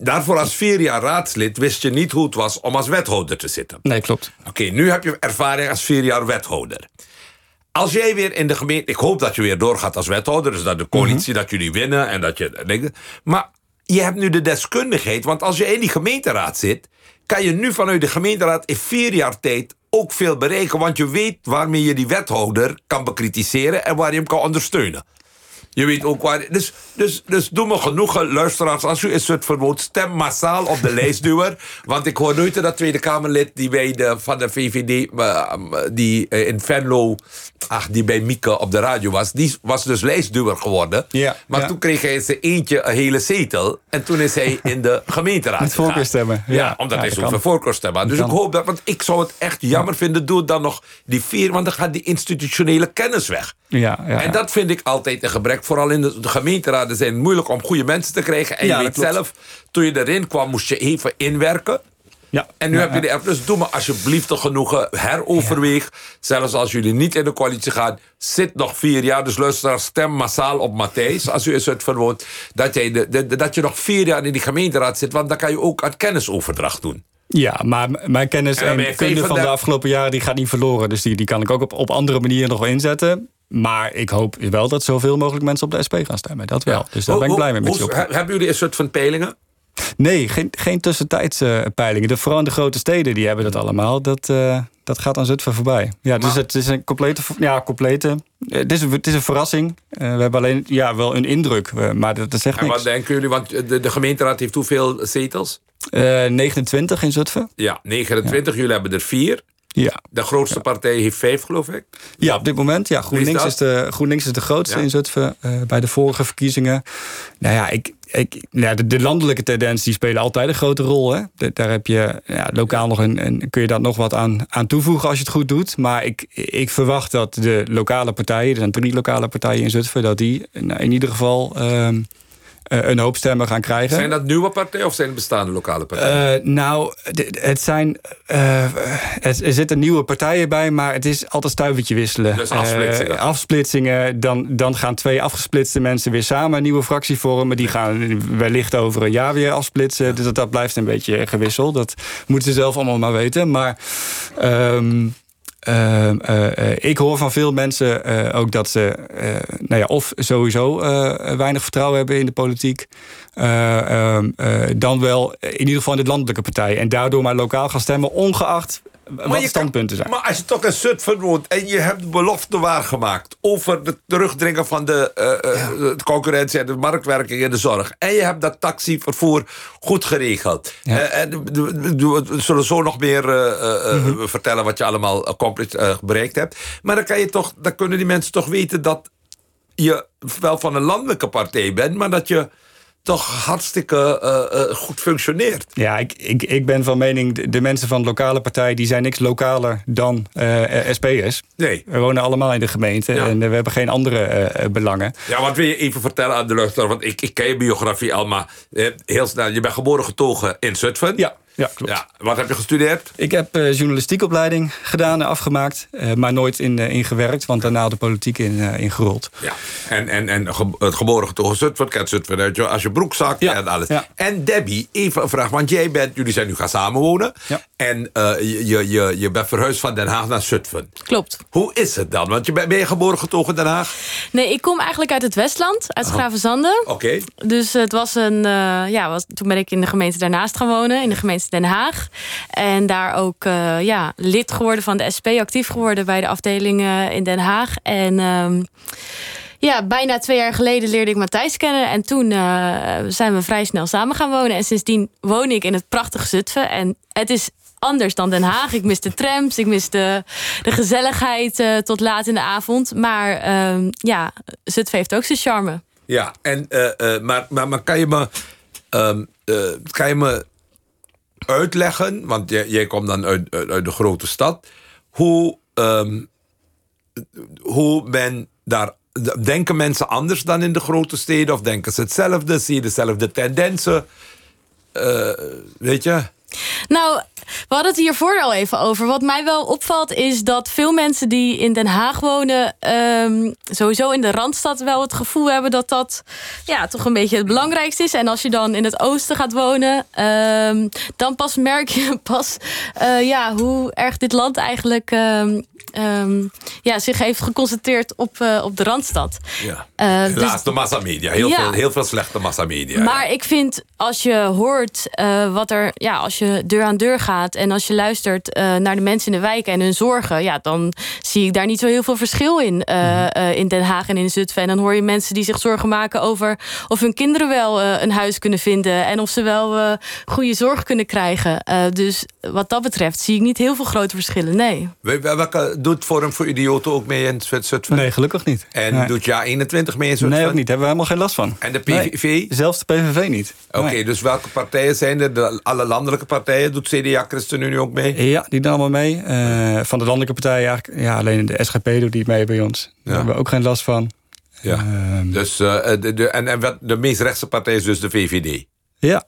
Daarvoor als vier jaar raadslid wist je niet hoe het was om als wethouder te zitten. Nee, klopt. Oké, nu heb je ervaring als vier jaar wethouder. Als jij weer in de gemeente... Ik hoop dat je weer doorgaat als wethouder. Dus dat de coalitie, mhm. dat jullie winnen en dat je... Maar je hebt nu de deskundigheid. Want als je in die gemeenteraad zit... kan je nu vanuit de gemeenteraad in vier jaar tijd ook veel bereiken. Want je weet waarmee je die wethouder kan bekritiseren... en waar je hem kan ondersteunen. Je weet ook waar... Dus, dus, dus doe me genoegen, luisteraars. Als u een soort verwoord, stem massaal op de lijstduwer. Want ik hoor nooit dat Tweede Kamerlid die bij de, van de VVD... Uh, die uh, in Venlo, ach, die bij Mieke op de radio was... die was dus lijstduwer geworden. Ja, maar toen kreeg hij zijn eentje een hele zetel. En toen is hij in de gemeenteraad Met voorkeurstemmen. Ja, ja omdat hij zoveel voorkeurstemmen had. Dus ik hoop dat... Want ik zou het echt jammer vinden, doe dan nog die vier... want dan gaat die institutionele kennis weg. Ja, ja, en dat vind ik altijd een gebrek. Vooral in de, de gemeenteraden zijn het moeilijk om goede mensen te krijgen. En je weet zelf, toen je erin kwam, moest je even inwerken. Ja, en nu heb je de app. Dus doe me alsjeblieft de genoegen. Heroverweeg. Zelfs als jullie niet in de coalitie gaan. Zit nog vier jaar. Dus luister, stem massaal op Matthijs. Als u is het verwoord. Dat, jij de, dat je nog vier jaar in die gemeenteraad zit. Want dan kan je ook aan kennisoverdracht doen. Ja, maar mijn kennis en kunde van de... de afgelopen jaren die gaat niet verloren. Dus die, die kan ik ook op, op andere manieren nog wel inzetten. Maar ik hoop wel dat zoveel mogelijk mensen op de SP gaan stemmen. Dat wel. Dus daar ben ik blij mee met. Hebben jullie een soort van peilingen? Nee, geen, geen tussentijdse peilingen. De, vooral in de grote steden die hebben dat allemaal. Dat, uh, dat gaat aan Zutphen voorbij. Ja, dus het is een complete... Ja, complete het, is een, het is een verrassing. Uh, we hebben alleen ja, wel een indruk. Uh, maar dat, dat zegt en wat denken jullie? Want de, de gemeenteraad heeft hoeveel zetels? 29 in Zutphen. Ja, 29. Jullie hebben er vier. Ja. De grootste partij heeft vijf, geloof ik. Ja, op dit moment. Ja, GroenLinks, is, de, GroenLinks is de grootste in Zutphen uh, bij de vorige verkiezingen. Nou ja, ik, ik, ja de, de, landelijke tendensen die spelen altijd een grote rol. Hè? daar heb je ja, lokaal nog een, een, kun je daar nog wat aan, aan toevoegen als je het goed doet. Maar ik, ik verwacht dat de lokale partijen, er zijn drie lokale partijen in Zutphen, dat die nou, in ieder geval. Uh, eh, een hoop stemmen gaan krijgen. Zijn dat nieuwe partijen of zijn het bestaande lokale partijen? Uh, nou, het zijn. Het, er zitten nieuwe partijen bij, maar het is altijd stuivertje wisselen. Dus afsplitsingen. afsplitsingen. Dan, dan gaan twee afgesplitste mensen weer samen een nieuwe fractie vormen. Die gaan wellicht over een jaar weer afsplitsen. Dus dat, dat blijft een beetje gewisseld. Dat moeten ze zelf allemaal maar weten. Maar. Um, uh, uh, ik hoor van veel mensen uh, ook dat ze nou ja, of sowieso weinig vertrouwen hebben in de politiek. Ehm, dan wel in ieder geval in de landelijke partij. En daardoor maar lokaal gaan stemmen, ongeacht wat standpunten zijn. Maar als je toch een Zutphen woont en je hebt de belofte waargemaakt... over het terugdringen van de, uh, de concurrentie en de marktwerking in de zorg... en je hebt dat taxivervoer goed geregeld... Ja. en we zullen zo nog meer mhm. vertellen wat je allemaal bereikt hebt... maar dan, kan je toch, dan kunnen die mensen toch weten dat je wel van een landelijke partij bent... maar dat je toch hartstikke uh, uh, goed functioneert. Ja, ik, ik, ik ben van mening, de, mensen van de lokale partij... die zijn niks lokaler dan uh, SP'ers. Nee. We wonen allemaal in de gemeente en we hebben geen andere belangen. Ja, wat wil je even vertellen aan de luchtvaart? Want ik, ik ken je biografie al, maar heel snel. Je bent geboren getogen in Zutphen. Ja. Ja, klopt. Ja, wat heb je gestudeerd? Ik heb uh, journalistiekopleiding gedaan en afgemaakt, uh, maar nooit in, uh, in gewerkt, want daarna de politiek in, in gerold. Ja, en, en, en ge het geboren getogen Zutphen, kent Zutphen uit je, als je broekzak ja. en alles. Ja. En Debbie, even een vraag, want jij bent, jullie zijn nu gaan samenwonen. Ja. En je, je, je bent verhuisd van Den Haag naar Zutphen. Klopt. Hoe is het dan? Want je ben, ben je geboren getogen in Den Haag? Nee, ik kom eigenlijk uit het Westland, uit Gravenzande. Oké. Okay. Dus het was een, ja, was, toen ben ik in de gemeente daarnaast gaan wonen, in de gemeente Den Haag. En daar ook uh, ja, lid geworden van de SP, actief geworden bij de afdeling uh, in Den Haag. En um, ja, bijna twee jaar geleden leerde ik Matthijs kennen. En toen uh, zijn we vrij snel samen gaan wonen. En sindsdien woon ik in het prachtige Zutphen. En het is anders dan Den Haag. Ik mis de trams, ik mis de, de gezelligheid uh, tot laat in de avond. Maar uh, ja, Zutphen heeft ook zijn charme. Ja, en, uh, maar, maar, maar kan je me... Um, kan je me uitleggen, want jij, jij komt dan uit, uit, de grote stad, hoe, um, hoe men daar. Denken mensen anders dan in de grote steden? Of denken ze hetzelfde? Zie je dezelfde tendensen? Uh, weet je? Nou, we hadden het hiervoor al even over. Wat mij wel opvalt is dat veel mensen die in Den Haag wonen... Um, sowieso in de Randstad wel het gevoel hebben... dat dat ja, toch een beetje het belangrijkste is. En als je dan in het oosten gaat wonen... Um, dan pas merk je pas uh, ja, hoe erg dit land eigenlijk... Um, Um, ja, zich heeft geconcentreerd op, uh, op de Randstad. Ja. Uh, dus, de massamedia. Heel, ja. veel, heel veel slechte massamedia. Maar ja. ik vind, als je hoort uh, wat er... Ja, als je deur aan deur gaat en als je luistert naar de mensen in de wijken en hun zorgen... Ja, dan zie ik daar niet zo heel veel verschil in. Mm -hmm. in Den Haag en in Zutphen. En dan hoor je mensen die zich zorgen maken over... of hun kinderen wel een huis kunnen vinden... en of ze wel goede zorg kunnen krijgen. dus wat dat betreft zie ik niet heel veel grote verschillen, nee. Welke doet Forum voor Idioten ook mee in Zutphen? Nee, gelukkig niet. En nee. doet Ja 21 mee in Zutphen? Nee, ook niet. Hebben we helemaal geen last van. En de PVV? Nee, zelfs de PVV niet. Oké, okay, nee. dus welke partijen zijn er? De, alle landelijke partijen? Doet CDA, ChristenUnie ook mee? Ja, die doen allemaal mee. Uh, van de landelijke partijen eigenlijk... Ja, alleen de SGP doet niet mee bij ons. Daar ja. hebben we ook geen last van. Ja. Uh, dus, uh, de, de, en, en wat, de meest rechtse partij is dus de VVD? Ja.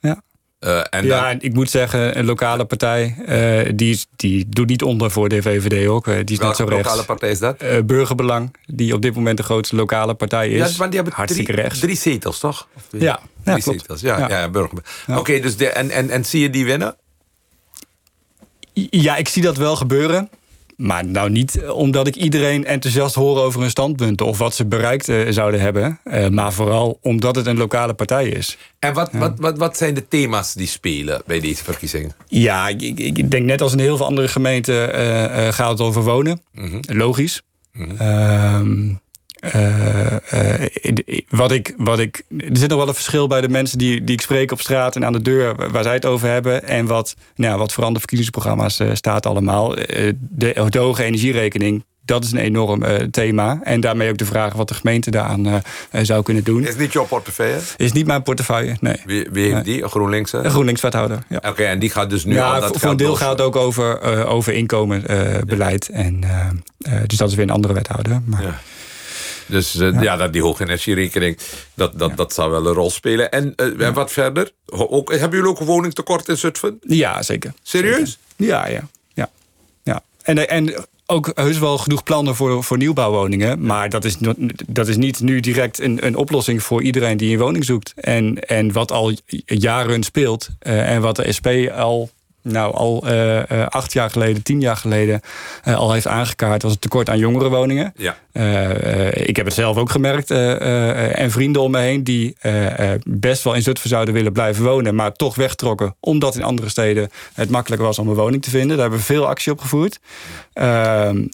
ja. Uh, en ja, dan... en ik moet zeggen, een lokale partij, uh, die, die doet niet onder voor de VVD ook. Uh, die is Welke net zo rechts. lokale partij is dat? Burgerbelang, die op dit moment de grootste lokale partij is. Ja, maar die hebben Hartstikke drie, rechts. drie zetels, toch? Ja, ja drie klopt. zetels. Ja, ja. ja. Ja. Oké, okay, dus de, en, en, en zie je die winnen? Ja, ik zie dat wel gebeuren. Maar nou niet omdat ik iedereen enthousiast hoor over hun standpunten... of wat ze bereikt uh, zouden hebben. Uh, maar vooral omdat het een lokale partij is. En wat, ja. wat, wat, wat zijn de thema's die spelen bij deze verkiezingen? Ja, ik, ik denk net als in heel veel andere gemeenten uh, gaat het over wonen. Mhm. Mm -hmm. Logisch. Mm -hmm. Uh, uh, wat ik, wat ik, er zit nog wel een verschil bij de mensen die, die ik spreek op straat en aan de deur waar zij het over hebben. En wat, nou, wat voor andere verkiezingsprogramma's uh, staat allemaal. de, de hoge energierekening, dat is een enorm thema. En daarmee ook de vraag wat de gemeente daaraan zou kunnen doen. Is niet jouw portefeuille? Is niet mijn portefeuille, nee. Wie, wie heeft die? Een GroenLinks? Een GroenLinks-wethouder, ja. Oké, okay, en die gaat dus nu ja, al dat voor een deel gaat het ook over, over inkomenbeleid. Ja. En, dus dat is weer een andere wethouder. Maar... Ja. Dus uh, ja. ja, dat die hoge energierekening, dat, dat, ja. dat zou wel een rol spelen. En, uh, ja. en wat verder? Ook, hebben jullie ook een woningtekort in Zutphen? Ja, zeker. Serieus? Zeker. Ja, ja. ja. ja. En, en ook heus wel genoeg plannen voor, voor nieuwbouwwoningen. Maar dat is, dat is niet nu direct een, een oplossing voor iedereen die een woning zoekt. En, en wat al jaren speelt uh, en wat de SP al nou, al uh, uh, acht jaar geleden, tien jaar geleden uh, al heeft aangekaart... was het tekort aan jongerenwoningen. Ja. ik heb het zelf ook gemerkt. en vrienden om me heen die best wel in Zutphen zouden willen blijven wonen... maar toch wegtrokken, omdat in andere steden het makkelijker was om een woning te vinden. Daar hebben we veel actie op gevoerd. Ehm,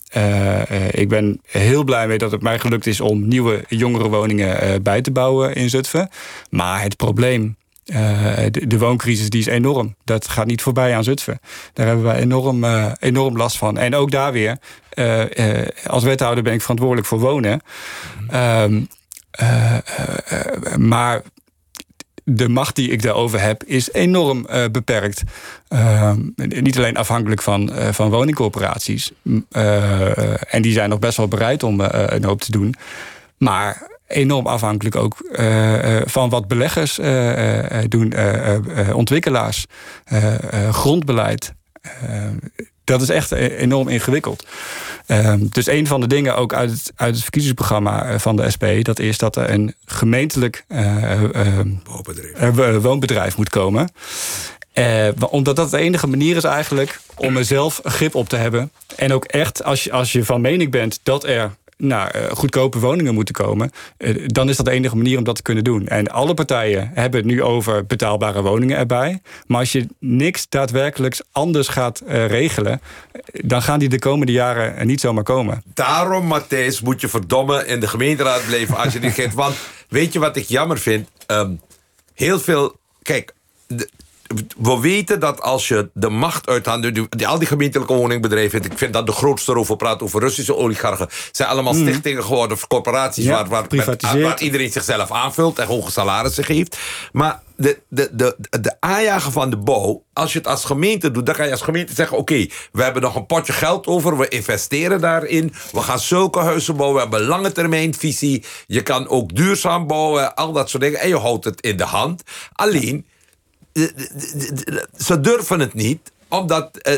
ik ben heel blij mee dat het mij gelukt is om nieuwe jongerenwoningen bij te bouwen in Zutphen. Maar het probleem... Uh, de, wooncrisis die is enorm. Dat gaat niet voorbij aan Zutphen. Daar hebben wij enorm, uh, enorm last van. En ook daar weer, uh, als wethouder ben ik verantwoordelijk voor wonen. Um, maar de macht die ik daarover heb is enorm beperkt. niet alleen afhankelijk van, van woningcorporaties. en die zijn nog best wel bereid om een hoop te doen. Maar enorm afhankelijk ook van wat beleggers doen, ontwikkelaars, grondbeleid. dat is echt enorm ingewikkeld. dus een van de dingen ook uit het, uit het verkiezingsprogramma van de SP... dat is dat er een gemeentelijk woonbedrijf moet komen. Uh, omdat dat de enige manier is eigenlijk om er zelf grip op te hebben. En ook echt, als je, als je van mening bent dat er nou, uh, goedkope woningen moeten komen... Uh, dan is dat de enige manier om dat te kunnen doen. En alle partijen hebben het nu over betaalbare woningen erbij. Maar als je niks daadwerkelijk anders gaat regelen... dan gaan die de komende jaren niet zomaar komen. Daarom, Matthijs, moet je verdomme in de gemeenteraad blijven als je niet geeft. Want weet je wat ik jammer vind? Um, heel veel... Kijk, de, we weten dat als je de macht uithanden... Die, al die gemeentelijke woningbedrijven... ik vind dat de grootste erover praat over Russische oligarchen... zijn allemaal mm. stichtingen geworden, corporaties... waar, waar, waar, iedereen zichzelf aanvult en hoge salarissen geeft. Maar de, de, de, de aanjagen van de bouw... als je het als gemeente doet, dan kan je als gemeente zeggen... oké, we hebben nog een potje geld over, we investeren daarin... we gaan zulke huizen bouwen, we hebben lange termijn visie... je kan ook duurzaam bouwen, al dat soort dingen... en je houdt het in de hand. Alleen ze durven het niet omdat uh,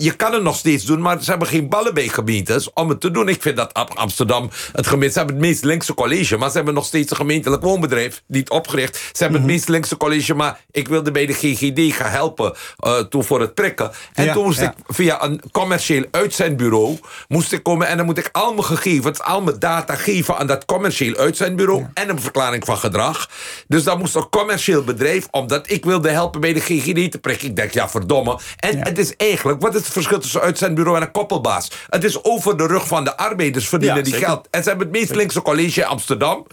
je kan het nog steeds doen, maar ze hebben geen ballen bij gemeentes om het te doen. Ik vind dat Amsterdam, het gemeente, ze hebben het meest linkse college, maar ze hebben nog steeds een gemeentelijk woonbedrijf niet opgericht. Ze hebben het mhm. meest linkse college, maar ik wilde bij de GGD gaan helpen uh, toen voor het prikken. En toen moest ik via een commercieel uitzendbureau moest ik komen en dan moet ik al mijn gegevens, al mijn data geven aan dat commercieel uitzendbureau en een verklaring van gedrag. Dus dan moest een commercieel bedrijf, omdat ik wilde helpen bij de GGD te prikken. Ik denk, ja verdomme. En het is eigenlijk, wat is het verschil tussen uitzendbureau en een koppelbaas? Het is over de rug van de arbeiders verdienen die geld. En ze hebben het meest linkse college in Amsterdam.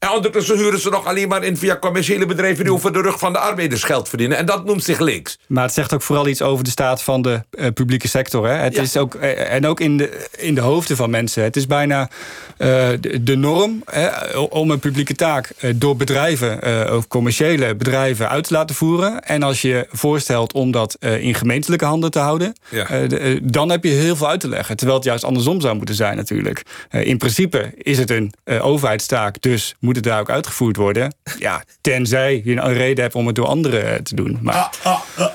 En ondertussen huren ze nog alleen maar in via commerciële bedrijven... die over de rug van de arbeiders geld verdienen. En dat noemt zich links. Maar het zegt ook vooral iets over de staat van de uh, publieke sector. Hè? Het is ook, uh, en ook in de, in de hoofden van mensen. Het is bijna uh, de, de, norm hè, om een publieke taak... door bedrijven of commerciële bedrijven uit te laten voeren. En als je voorstelt om dat in gemeentelijke handen te houden... Ja. dan heb je heel veel uit te leggen. Terwijl het juist andersom zou moeten zijn natuurlijk. in principe is het een overheidstaak, dus moet het daar ook uitgevoerd worden. Ja, tenzij je een reden hebt om het door anderen te doen. Maar... Ah, ah, ah.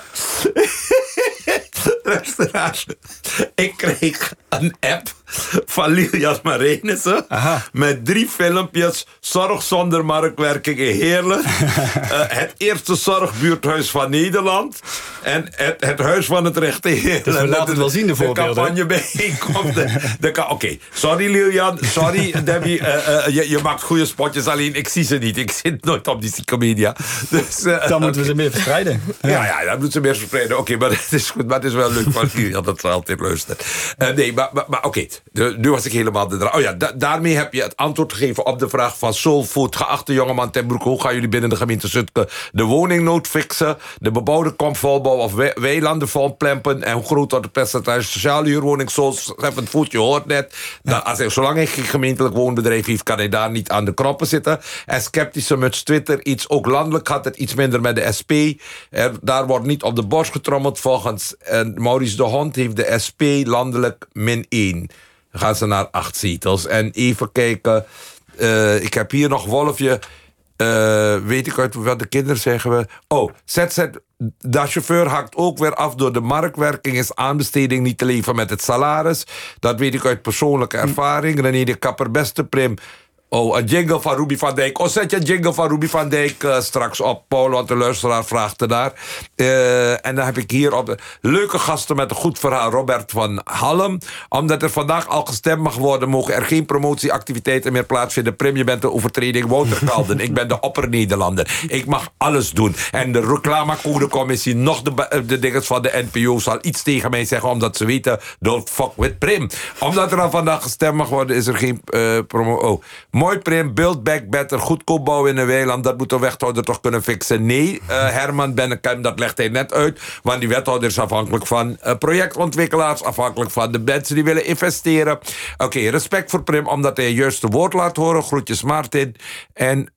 ik kreeg een app van Lilian Marenissen. Met drie filmpjes. Zorg zonder marktwerking in Heerlen. uh, het eerste zorgbuurthuis van Nederland. En het, het Huis van het Recht in Heerlen. Dus we laten het wel zien, de voorbeelden. De campagnebijeenkomst. Oké, sorry Lilian. Sorry Debbie. Uh, uh, je, je, maakt goede spotjes. Alleen ik zie ze niet. Ik zit nooit op die media. Dus, dan moeten we ze meer verspreiden. Ja, ja, dan moeten ze meer verspreiden. Oké, maar het is goed. Maar het is wel leuk van Lilian dat ze altijd luistert. nee, maar, maar, maar oké nu was ik helemaal de Oh ja, daarmee heb je het antwoord gegeven op de vraag van Soulfood. Geachte jongeman ten Broek, hoe gaan jullie binnen de gemeente Zutke de woningnood fixen? De bebouwde kom volbouwen of we weilanden volplempen? En hoe groot wordt het percentage sociale huurwoning? Zoals het voet, je hoort net. Dat als hij, zolang hij geen gemeentelijk woonbedrijf heeft, kan hij daar niet aan de knoppen zitten. En sceptische muts Twitter, iets ook landelijk gaat het iets minder met de SP. Er, daar wordt niet op de borst getrommeld volgens en Maurice de Hond heeft de SP landelijk min 1 gaan ze naar acht zetels. En even kijken, uh, ik heb hier nog Wolfje. Uh, weet ik uit wat de kinderen zeggen we. Oh, ZZ, de chauffeur hakt ook weer af door de marktwerking. Is aanbesteding niet te leven met het salaris. Dat weet ik uit persoonlijke ervaring. René de Kapper, beste Prim. Oh, een jingle van Ruby van Dijk. Oh, zet je jingle van Ruby van Dijk uh, straks op, Paul, want de luisteraar vraagt er daar. Uh, en dan heb ik hier op de leuke gasten met een goed verhaal, Robert van Halm. Omdat er vandaag al gestemd mag worden, mogen er geen promotieactiviteiten meer plaatsvinden. Prim, je bent de overtreding Wouter Kalden. ik ben de opper-Nederlander. Ik mag alles doen. En de reclamecodecommissie, nog de, eh, de dingen van de NPO, zal iets tegen mij zeggen, omdat ze weten, don't fuck with Prim. Omdat er al vandaag gestemd mag worden, is er geen uh, promo... Oh, Mooi prim, build back better, goedkoop bouwen in een weiland. Dat moet de wethouder toch kunnen fixen? Nee, uh, Herman Bennekem, dat legt hij net uit. Want die wethouder is afhankelijk van uh, projectontwikkelaars... afhankelijk van de mensen die willen investeren. Oké, respect voor Prim, omdat hij juist de woord laat horen. Groetjes Martin. En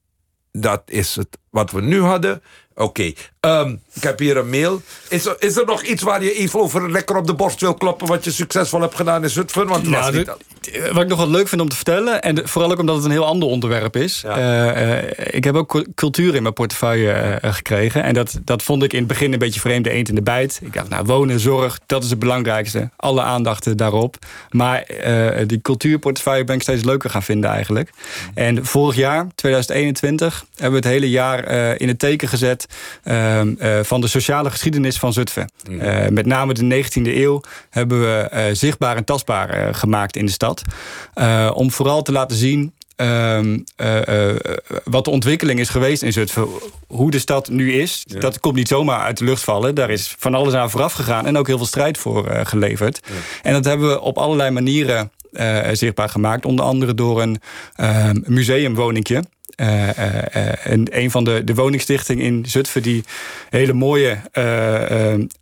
dat is het wat we nu hadden. Oké. Ehm, ik heb hier een mail. Is er, is er nog iets waar je even over lekker op de borst wil kloppen... wat je succesvol hebt gedaan in Zutphen? Want het was Nou, niet de- al- Wat ik nog wel leuk vind om te vertellen... en vooral ook omdat het een heel ander onderwerp is... eh, eh, ik heb ook cu- cultuur in mijn portefeuille eh, gekregen. En dat, dat vond ik in het begin een beetje vreemd, de eend in de bijt. Ik dacht, nou, wonen, zorg, dat is het belangrijkste. Alle aandacht daarop. Maar eh, die cultuurportefeuille ben ik steeds leuker gaan vinden eigenlijk. En vorig jaar, 2021, hebben we het hele jaar eh, in het teken gezet... ehm, eh, van de sociale geschiedenis van Zutphen. Eh, met name de 19e eeuw hebben we eh, zichtbaar en tastbaar gemaakt in de stad. Om vooral te laten zien ehm, eh, eh, wat de ontwikkeling is geweest in Zutphen. Hoe de stad nu is, dat komt niet zomaar uit de lucht vallen. Daar is van alles aan vooraf gegaan en ook heel veel strijd voor geleverd. En dat hebben we op allerlei manieren zichtbaar gemaakt. Onder andere door een ehm, museumwoningje. Eh, eh, eh, en een van de, de woningstichtingen in Zutphen... die hele mooie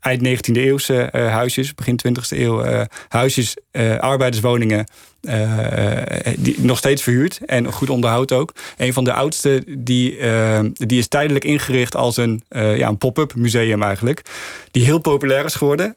eind 19e eeuwse huisjes... begin 20e eeuw huisjes, arbeiderswoningen... die nog steeds verhuurd en goed onderhoud ook. Een van de oudste die, die is tijdelijk ingericht als een, ja, een pop-up museum eigenlijk. Die heel populair is geworden.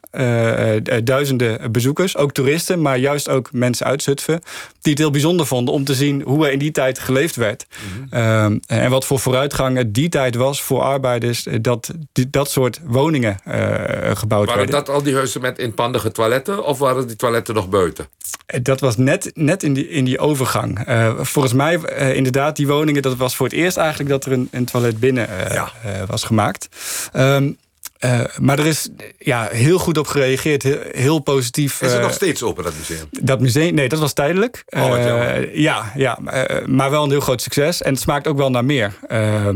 Duizenden bezoekers, ook toeristen, maar juist ook mensen uit Zutphen. Die het heel bijzonder vonden om te zien hoe er in die tijd geleefd werd. Ehm, en wat voor vooruitgang het die tijd was voor arbeiders. eh, Dat die- dat soort woningen eh, gebouwd Waren werden. dat al die huizen met inpandige toiletten? Of waren die toiletten nog buiten? Eh, Dat was net, net in, die, in die overgang. Volgens mij, inderdaad, die woningen... dat was voor het eerst eigenlijk dat er een, een toilet binnen Ja. was gemaakt. Ehm, eh, maar er is ja, heel goed op gereageerd, heel, heel positief. Is het eh, nog steeds open, dat museum? dat museum, nee, dat was tijdelijk. Oh, Eh, ja, ja maar wel een heel groot succes. En het smaakt ook wel naar meer.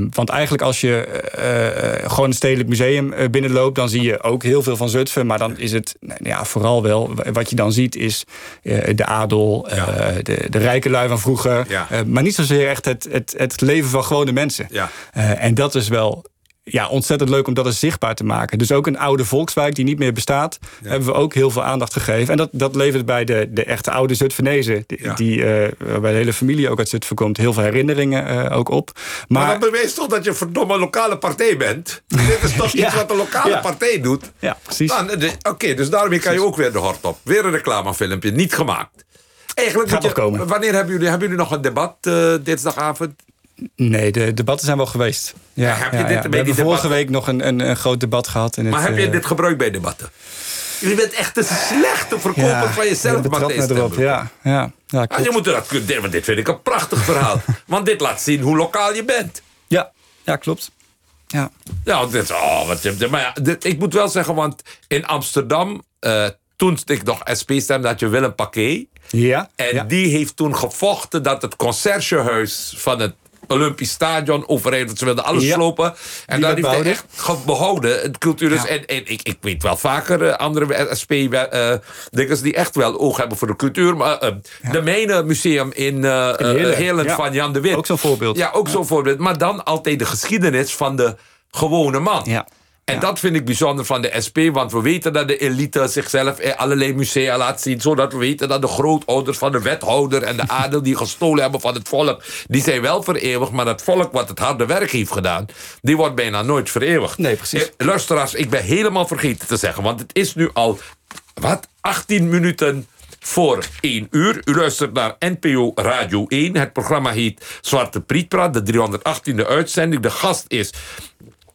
Want eigenlijk als je gewoon een stedelijk museum binnenloopt... dan zie je ook heel veel van Zutphen. Maar dan is het nou ja, vooral wel... wat je dan ziet is de adel, de, de rijke lui van vroeger. Ja. Maar niet zozeer echt het, het, het leven van gewone mensen. Ja. En dat is wel ja, ontzettend leuk om dat eens zichtbaar te maken. Dus ook een oude volkswijk die niet meer bestaat... hebben we ook heel veel aandacht gegeven. En dat, dat levert bij de, de echte oude Zutphenezen... die, Ja. die eh, waarbij de hele familie ook uit Zutphen komt... heel veel herinneringen eh, ook op. Maar, Maar, dat bewijst toch dat je een verdomme lokale partij bent? Dit is toch Ja. iets wat een lokale partij doet? ja, precies. Oké, dus daarmee kan je ook weer de hort op. Weer een reclamefilmpje, niet gemaakt. Eigenlijk Gaat moet je, nog komen. Wanneer hebben jullie, hebben jullie nog een debat eh, dinsdagavond? Nee, de debatten zijn wel geweest. Ja, heb je dit- We bij hebben vorige week nog een, een, een groot debat gehad. In Maar het, heb je eh, dit gebruikt bij debatten? Je bent echt een slechte verkoper van jezelf, Matthijs erop. Ja, ja, ja, Ah, je moet dat kunnen, want dit vind ik een prachtig verhaal. want dit laat zien hoe lokaal je bent. ja, ja, klopt. Ja. Ja, dit, oh, wat, je- maar ja, dit- ik moet wel zeggen, want in Amsterdam, eh, toen ik nog SP stemde, had je Willem Paquet. Ja, En ja. die heeft toen gevochten dat het conciërgehuis van het Olympisch Stadion overheid, want ze wilden alles Ja. slopen. En daar werd heeft hij behouden. echt behouden. Het cultuur is, Ja. en, en ik, ik weet wel vaker eh, andere SP-dikkers die echt wel oog hebben voor de cultuur. Maar eh, de Mijne Museum in eh eh, Heerlen, ja. van Jan de Wit. Ook zo'n voorbeeld. Ja, ook zo'n voorbeeld. Maar dan altijd de geschiedenis van de gewone man. Ja. En dat vind ik bijzonder van de SP, want we weten dat de elite zichzelf in allerlei musea laat zien. Zodat we weten dat de grootouders van de wethouder en de adel die gestolen hebben van het volk, die zijn wel vereeuwigd. Maar dat volk wat het harde werk heeft gedaan, die wordt bijna nooit vereeuwigd. Nee, precies. Eh, Luisteraars, ik ben helemaal vergeten te zeggen, want het is nu al, wat, 18 minuten voor 1 uur. U luistert naar NPO Radio 1. Het programma heet Zwarte Prietpraat, de 318e uitzending. De gast is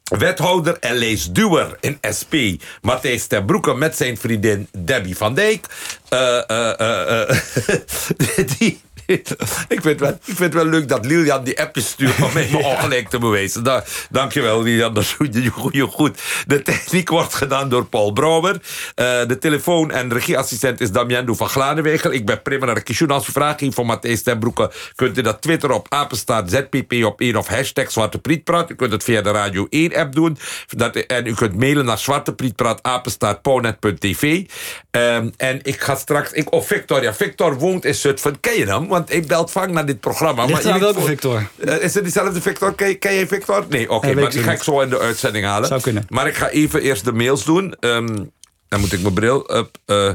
wethouder en leesduwer in SP... Matthijs ten Broeke met zijn vriendin Debbie van Dijk. Eh, eh, eh, die... Ik vind, wel, ik vind het wel leuk dat Lilian die appjes stuurt om mij ongelijk te bewijzen. Da, dankjewel Lilian, dat doe je goed. De techniek wordt gedaan door Paul Brouwer. Eh, de telefoon- en regieassistent is Damiendo van Glanenwegel. Ik ben Primera Rekishun. Als u vragen heeft voor Matthijs ten Broeke... kunt u dat twitteren op apenstaat ZPP op 1 of hashtag Zwarte Prietpraat. U kunt het via de Radio 1-app doen. Dat, en u kunt mailen naar zwarteprietpraat. Ehm, en ik ga straks... Ik, oh, Victor. Ja, Victor woont in Zutphen. Ken je hem? Want ik belt vang naar dit programma. Ligt eraan weet welke Victor? Eh, is het diezelfde Victor? Ken, je- ken je Victor? Nee, oké. maar die ga ik zo in de uitzending halen. Zou kunnen. Maar ik ga even eerst de mails doen. Ehm, dan moet ik mijn bril op. eh,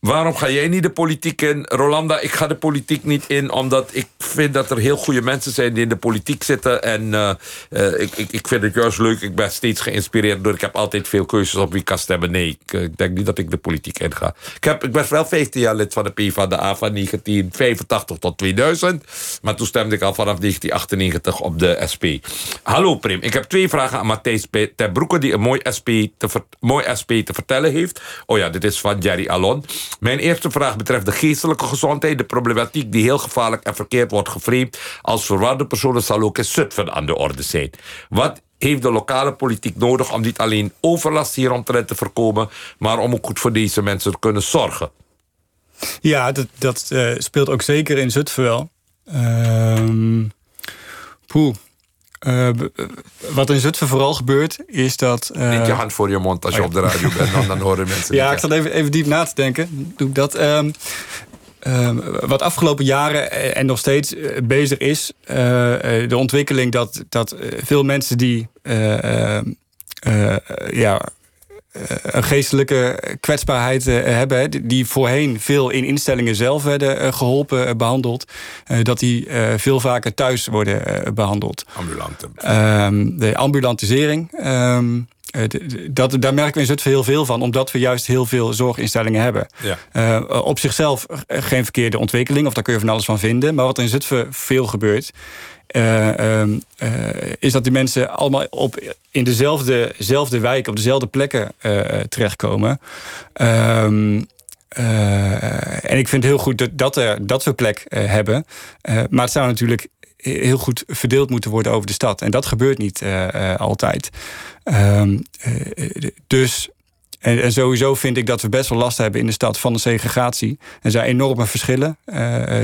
Waarom ga jij niet de politiek in? Rolanda, ik ga de politiek niet in... omdat ik vind dat er heel goede mensen zijn die in de politiek zitten. En uh, uh, ik, ik, ik vind het juist leuk. Ik ben steeds geïnspireerd door... ik heb altijd veel keuzes op wie ik kan stemmen. Nee, ik, ik denk niet dat ik de politiek in ga. Ik, heb, ik ben wel 15 jaar lid van de PvdA van 1985 tot 2000. Maar toen stemde ik al vanaf 1998 op de SP. Hallo Prim, ik heb twee vragen aan Matthijs ter Broeke... die een mooi SP, te, mooi SP te vertellen heeft. Oh ja, dit is van Jerry Alon. Mijn eerste vraag betreft de geestelijke gezondheid. De problematiek die heel gevaarlijk en verkeerd wordt geframed... als verwarde personen zal ook in Zutphen aan de orde zijn. Wat heeft de lokale politiek nodig om niet alleen overlast hieromtrent te voorkomen... maar om ook goed voor deze mensen te kunnen zorgen? Ja, dat, dat uh, speelt ook zeker in Zutphen wel. Uh, poeh. Uh, wat in Zutphen vooral gebeurt, is dat... Uh, je hand voor je mond als je op de radio bent, dan, dan horen mensen Ja, ik zat even, even diep na te denken. Doe ik dat. Um, um, wat afgelopen jaren en nog steeds bezig is... Uh, de ontwikkeling dat, dat veel mensen die... ja, eh, een geestelijke kwetsbaarheid eh, hebben... die voorheen veel in instellingen zelf werden eh, geholpen, behandeld... dat die veel vaker thuis worden behandeld. Ambulante. Ehm, de ambulantisering... Ehm, dat, daar merken we in Zutphen heel veel van, omdat we juist heel veel zorginstellingen hebben. Ja. op zichzelf geen verkeerde ontwikkeling, of daar kun je van alles van vinden. Maar wat in Zutphen veel gebeurt, uh, is dat die mensen allemaal op, in dezelfde, wijk, op dezelfde plekken uh, terechtkomen. Ehm, en ik vind het heel goed dat, dat, er, dat we plek hebben. maar het zou natuurlijk heel goed verdeeld moeten worden over de stad. En dat gebeurt niet altijd. Ehm, dus en, en, sowieso vind ik dat we best wel last hebben in de stad van de segregatie. Er zijn enorme verschillen. Uh,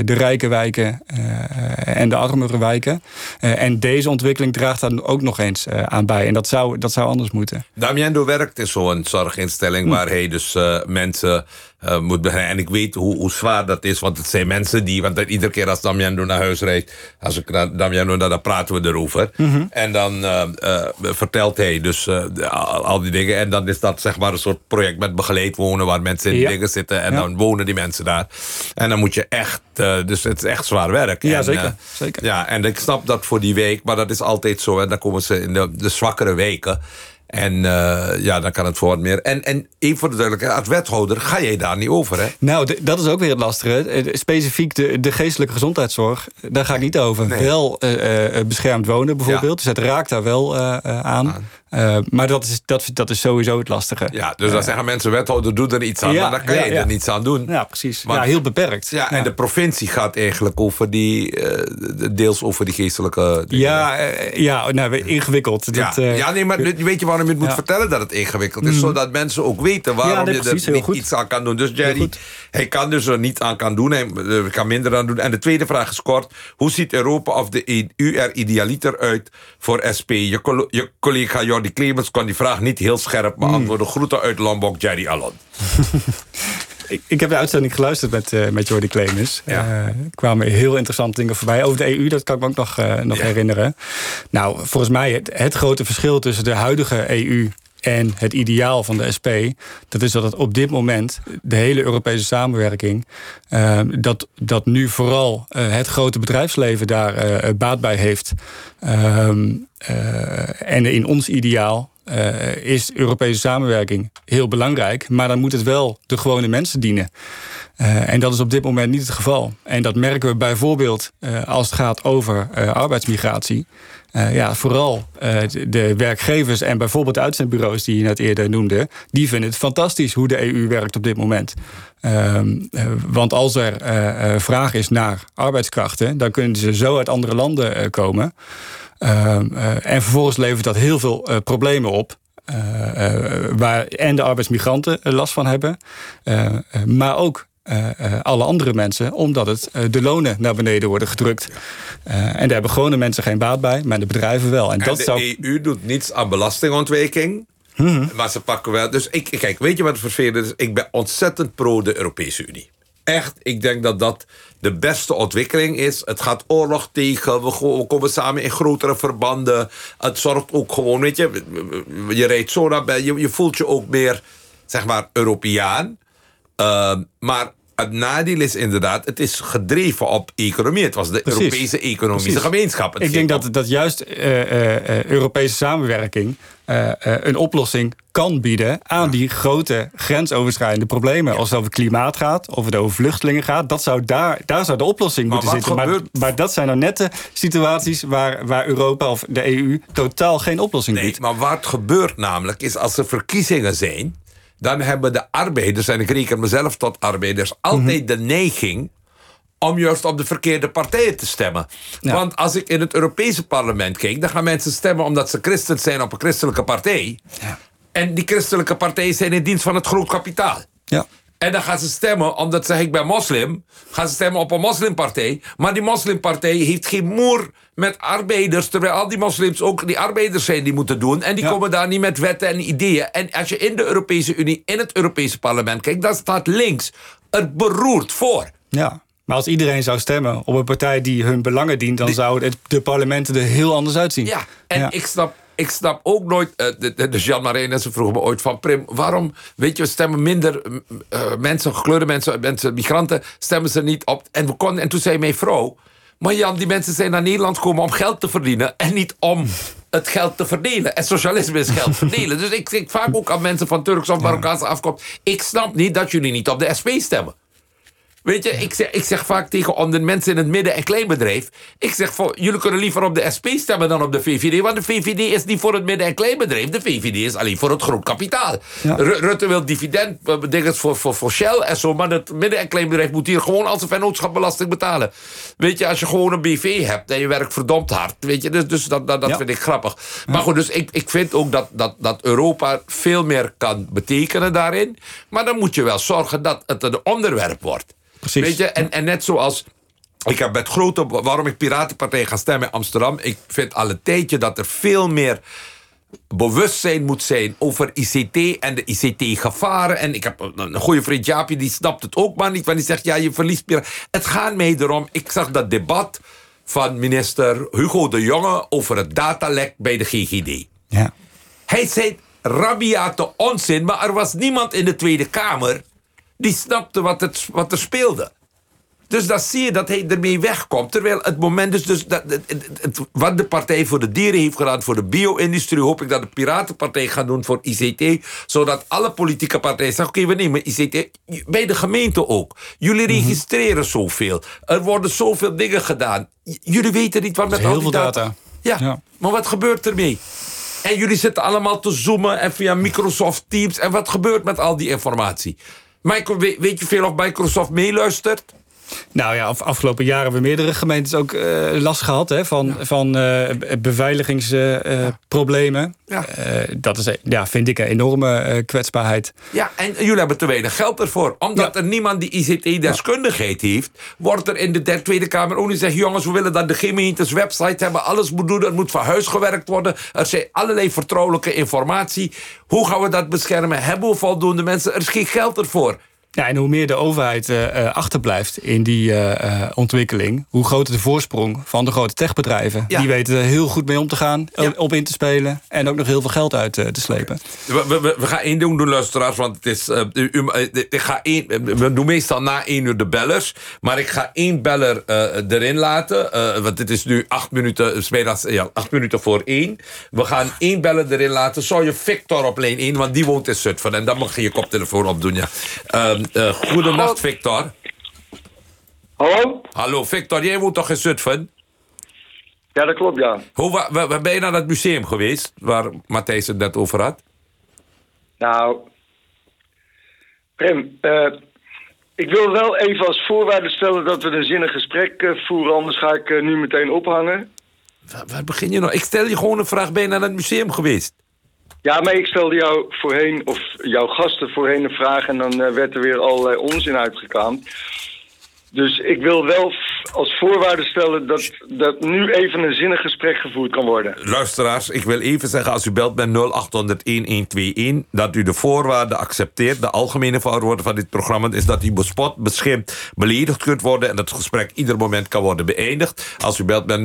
de rijke wijken uh, en de armere wijken. En deze ontwikkeling draagt daar ook nog eens aan bij. En dat zou, dat zou anders moeten. Damiendo werkt in zo'n zorginstelling... Hm. waar hij dus mensen uh, moet beginnen. En ik weet hoe, hoe, zwaar dat is, want het zijn mensen die... Want iedere keer als Damiano naar huis rijdt... als ik naar Damiano, dan, dan praten we erover. Mm En dan uh, uh, vertelt hij dus al, al, die dingen. En dan is dat zeg maar een soort project met begeleid wonen... waar mensen in ja. dingen zitten en ja. dan wonen die mensen daar. En dan moet je echt... dus het is echt zwaar werk. Ja, en, zeker, zeker. Ja, en ik snap dat voor die week, maar dat is altijd zo. En dan komen ze in de, de zwakkere weken... En uh, ja, dan kan het voor wat meer. En, en even voor de duidelijkheid, als wethouder ga je daar niet over, hè? Nou, dat is ook weer het lastige. Specifiek de, de geestelijke gezondheidszorg, daar ga ik niet over. Nee. Wel uh, beschermd wonen bijvoorbeeld. Ja. Dus het raakt daar wel uh, aan. aan. Uh, maar dat is, dat, dat is sowieso het lastige. Ja, dus dan uh, zeggen mensen, wethouder, doe er iets aan. Ja, maar dan kan ja, je er niets aan doen. Ja, precies. Want, ja, heel beperkt. Ja, En de provincie gaat eigenlijk over die... Uh, deels over die geestelijke... Ja, ja nou, ingewikkeld. Ja. Dat, ja, nee, maar weet je waarom je het moet vertellen dat het ingewikkeld is? Mm. Zodat mensen ook weten waarom nee, je er niet goed. iets aan kan doen. Dus Jerry, hij kan dus er niet aan kan doen. Hij kan minder aan doen. En de tweede vraag is kort. Hoe ziet Europa of de EU er idealiter uit voor SP? Je, je collega Jordi Clemens kon die vraag niet heel scherp beantwoorden. Hmm. Groeten uit Lombok, Jerry Allen. ik, ik, heb de uitzending geluisterd met, uh, met Jordi Clemens. Ja. Uh, er kwamen heel interessante dingen voorbij. Over de EU, dat kan ik me ook nog, uh, nog ja. herinneren. Nou, volgens mij het, het grote verschil tussen de huidige EU en het ideaal van de SP, dat is dat het op dit moment de hele Europese samenwerking, uh, dat, dat nu vooral uh, het grote bedrijfsleven daar uh, baat bij heeft. en in ons ideaal uh, is Europese samenwerking heel belangrijk. Maar dan moet het wel de gewone mensen dienen. Uh, en dat is op dit moment niet het geval. En dat merken we bijvoorbeeld uh, als het gaat over arbeidsmigratie. ja, vooral de, de werkgevers en bijvoorbeeld de uitzendbureaus die je net eerder noemde... die vinden het fantastisch hoe de EU werkt op dit moment. Ehm, want als er vraag is naar arbeidskrachten... dan kunnen ze zo uit andere landen komen... Uh, uh, en vervolgens levert dat heel veel uh, problemen op. waar en de arbeidsmigranten last van hebben. maar ook alle andere mensen. Omdat het de lonen naar beneden worden gedrukt. en daar hebben gewone mensen geen baat bij. Maar de bedrijven wel. En, en dat de zou... EU doet niets aan belastingontwijking. Hmm. Maar ze pakken wel. Dus ik, kijk, weet je wat het vervelend is? Ik ben ontzettend pro de Europese Unie. Echt, ik denk dat dat de beste ontwikkeling is. Het gaat oorlog tegen, we, komen samen in grotere verbanden. Het zorgt ook gewoon, weet je, je rijdt zo naar je, je voelt je ook meer, zeg maar, Europeaan. Uh, maar het nadeel is inderdaad, het is gedreven op economie. Het was de Europese economische gemeenschap. Ik denk dat, dat juist uh, uh, Europese samenwerking een oplossing kan bieden aan die grote grensoverschrijdende problemen. Als het over klimaat gaat, of het over vluchtelingen gaat, dat zou daar, daar zou de oplossing moeten zitten. Maar, maar, dat zijn nou net de situaties waar, waar Europa of de EU totaal geen oplossing nee, biedt. Maar wat gebeurt namelijk is als er verkiezingen zijn dan hebben de arbeiders, en ik reken mezelf tot arbeiders, altijd de neiging om juist op de verkeerde partijen te stemmen. Want als ik in het Europese parlement kijk, dan gaan mensen stemmen omdat ze christen zijn op een christelijke partij. Ja. En die christelijke partijen zijn in dienst van het groot kapitaal. Ja. En dan gaan ze stemmen, omdat ze ik ben moslim, gaan ze stemmen op een moslimpartij. Maar die moslimpartij heeft geen moer met arbeiders, terwijl al die moslims ook die arbeiders zijn die moeten doen. En die komen daar niet met wetten en ideeën. En als je in de Europese Unie, in het Europese parlement kijkt, dan staat links er beroerd voor. Ja. Maar als iedereen zou stemmen op een partij die hun belangen dient... dan zouden de parlementen er heel anders uitzien. Ja, en ik snap ik snap ook nooit. Uh, de, de Jean Marais ze vroeg me ooit van Prim, waarom weet je, stemmen minder uh, mensen, gekleurde mensen, mensen, migranten, stemmen ze niet op. En, we konden, en toen zei mijn vrouw. Maar Jan, die mensen zijn naar Nederland gekomen om geld te verdienen en niet om het geld te verdelen. En socialisme is geld verdelen. Dus ik zeg vaak ook aan mensen van Turks of Marokkaanse afkomst: ik snap niet dat jullie niet op de SP stemmen. Weet je, ik zeg, ik zeg vaak tegen de mensen in het midden- en kleinbedrijf... ik zeg, voor, jullie kunnen liever op de SP stemmen dan op de VVD... want de VVD is niet voor het midden- en kleinbedrijf. De VVD is alleen voor het groot kapitaal. Rutte wil dividend, eh, dingen voor, voor, voor Shell en zo... maar het midden- en kleinbedrijf moet hier gewoon als een vennootschapbelasting betalen. Weet je, als je gewoon een BV hebt en je werkt verdomd hard... weet je, dus, dus dat, dat, dat vind ik grappig. Maar goed, dus ik, ik vind ook dat, dat, dat Europa veel meer kan betekenen daarin... maar dan moet je wel zorgen dat het een onderwerp wordt. Weet je, en, en net zoals ik heb met grote... Waarom ik Piratenpartij ga stemmen in Amsterdam... ik vind al een tijdje dat er veel meer bewustzijn moet zijn over ICT en de ICT-gevaren. En ik heb een goede vriend Jaapje, die snapt het ook maar niet. Want die zegt, ja, je verliest... Het gaat mij erom, ik zag dat debat van minister Hugo de Jonge... over het datalek bij de GGD. Ja. Hij zei rabiate onzin, maar er was niemand in de Tweede Kamer die snapte wat, het, wat er speelde. Dus dan zie je dat hij ermee wegkomt. Terwijl het moment is dus... Dat, het, wat de Partij voor de Dieren heeft gedaan voor de bio-industrie... hoop ik dat de Piratenpartij gaat doen voor ICT. Zodat alle politieke partijen zeggen... oké, we nemen ICT. Bij de gemeente ook. Jullie mhm. registreren zoveel. Er worden zoveel dingen gedaan. Jullie weten niet wat met al die data... data. Ja, ja, maar wat gebeurt ermee? En jullie zitten allemaal te zoomen en via Microsoft Teams. En wat gebeurt met al die informatie? Michael, weet je veel of Microsoft meeluistert? Nou ja, afgelopen jaren hebben we meerdere gemeentes ook uh, last gehad hè, van, van uh, beveiligingsproblemen. Ja. dat is, ja, vind ik een enorme kwetsbaarheid. Ja, en jullie hebben te weinig geld ervoor. Omdat er niemand die ICT-deskundigheid heeft, wordt er in de Tweede Kamer ook niet gezegd: jongens, we willen dat de gemeentes website hebben, alles moet doen, er moet van huis gewerkt worden. Er zijn allerlei vertrouwelijke informatie. Hoe gaan we dat beschermen? Hebben we voldoende mensen? Er is geen geld ervoor. Ja, en hoe meer de overheid uh, achterblijft in die uh, ontwikkeling... hoe groter de voorsprong van de grote techbedrijven. Die weten er heel goed mee om te gaan, op in te spelen... en ook nog heel veel geld uit te slepen. We, we, we, gaan één ding doen, luisteraars. Want het is, u, ik ga één, we doen meestal na één uur de bellers. Maar ik ga één beller erin laten. want het is nu acht minuten, smiddags, ja, acht minuten voor één. We gaan één beller erin laten. Zou je Victor op lijn 1, want die woont in Zutphen. En dan mag je je koptelefoon opdoen, ja. Ehm, uh, goedenacht, Victor. Hallo? Hallo, Victor. Jij woont toch in Zutphen? Ja, dat klopt, ja. Hoe, waar, waar ben je naar het museum geweest, waar Matthijs het net over had? Nou, Prem, uh, ik wil wel even als voorwaarde stellen dat we een zinnig gesprek uh, voeren, anders ga ik nu meteen ophangen. Waar, waar, begin je nou? Ik stel je gewoon een vraag, ben je naar het museum geweest? Ja, maar ik stelde jou voorheen, of jouw gasten voorheen een vraag... en dan uh, werd er weer allerlei onzin uitgekraamd. Dus ik wil wel als voorwaarde stellen dat, dat nu even een zinnig gesprek gevoerd kan worden. Luisteraars, ik wil even zeggen, als u belt met 0800-1121... dat u de voorwaarden accepteert. De algemene voorwaarden van dit programma is dat u bespot, beschimpt, beledigd kunt worden... en dat het gesprek ieder moment kan worden beëindigd. Als u belt met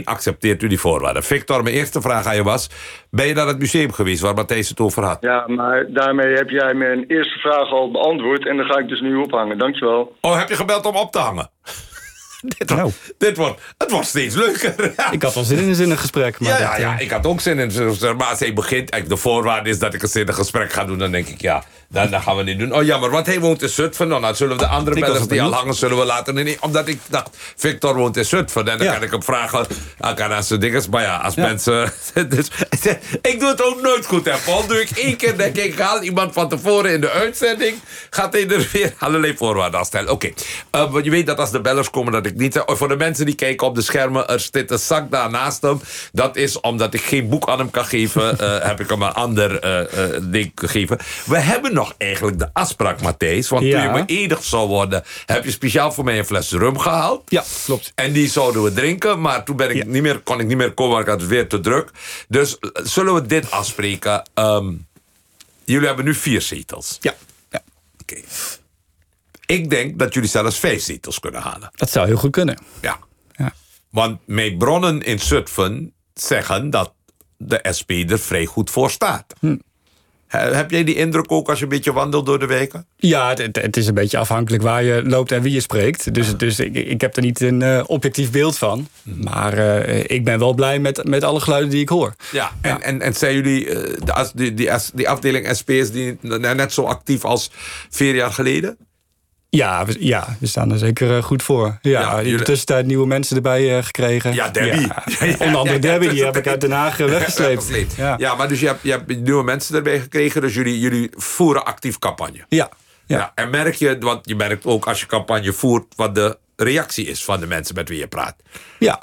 0800-1121, accepteert u die voorwaarden. Victor, mijn eerste vraag aan je was... ben je naar het museum geweest waar Matthijs het over had? Ja, maar daarmee heb jij mijn eerste vraag al beantwoord... en dan ga ik dus nu ophangen. Dankjewel. Oh, heb je gebeld om op te hangen? dit, Nou. wordt, dit wordt, het wordt steeds leuker. Ik had wel zin in een zinnig gesprek. Maar Ja, ja, dat, ja, eh, ik had ook zin in. Maar als hij begint, eigenlijk de voorwaarde is dat ik een zinnig gesprek ga doen, dan denk ik ja, dan, dan gaan we niet doen. Oh jammer, want hij woont in Zutphen. Nou, dan zullen we de andere bellers die al hangen, zullen we later. Nee, omdat ik dacht, Victor woont in Zutphen. En dan Ja. kan ik hem vragen, dan kan hij zijn dinges. Maar ja, als Ja. mensen. Dus, ik doe het ook nooit goed, hè, Paul. Doe ik één keer, denk ik, ik haal iemand van tevoren in de uitzending. Gaat hij er weer allerlei voorwaarden aan stellen. Oké, Eh, want je weet dat als de bellers komen, dat ik niet. oh, voor de mensen die kijken op de schermen, er zit een zak daar naast hem. Dat is omdat ik geen boek aan hem kan geven, eh, heb ik hem een ander eh, eh, ding gegeven. We hebben nog eigenlijk de afspraak, Matthijs. Want Ja. toen je beëdigd zou worden, heb je speciaal voor mij een fles rum gehaald. Ja, klopt. En die zouden we drinken, maar toen ben ik Ja. niet meer, kon ik niet meer komen, want ik had het weer te druk. Dus eh, zullen we dit afspreken? Ehm, jullie hebben nu vier zetels. Ja, ja, Oké. Ik denk dat jullie zelfs vijf zetels kunnen halen. dat zou heel goed kunnen. Ja. Ja. Want mijn bronnen in Zutphen zeggen dat de SP er vrij goed voor staat. Hm. He- Heb jij die indruk ook als je een beetje wandelt door de weken? Ja, het, het- is een beetje afhankelijk waar je loopt en wie je spreekt. Dus, dus ik, ik heb er niet een eh, objectief beeld van. Maar eh, ik ben wel blij met, met alle geluiden die ik hoor. Ja, en, en, en zijn jullie, eh, de, die, die, die afdeling SP is die net zo actief als vier jaar geleden? Ja, we, ja, we staan er zeker eh, goed voor. Ja, Ja, in de tussentijd nieuwe mensen erbij eh, gekregen. Ja, Debbie. Ja, onder andere Debbie, die heb ik uit Den Haag eh. Weggesleept. Ja. Ja, maar dus je hebt, je hebt nieuwe mensen erbij gekregen, dus jullie, jullie voeren actief campagne. Ja, ja. Ja. en merk je, want je merkt ook als je campagne voert, wat de reactie is van de mensen met wie je praat. ja.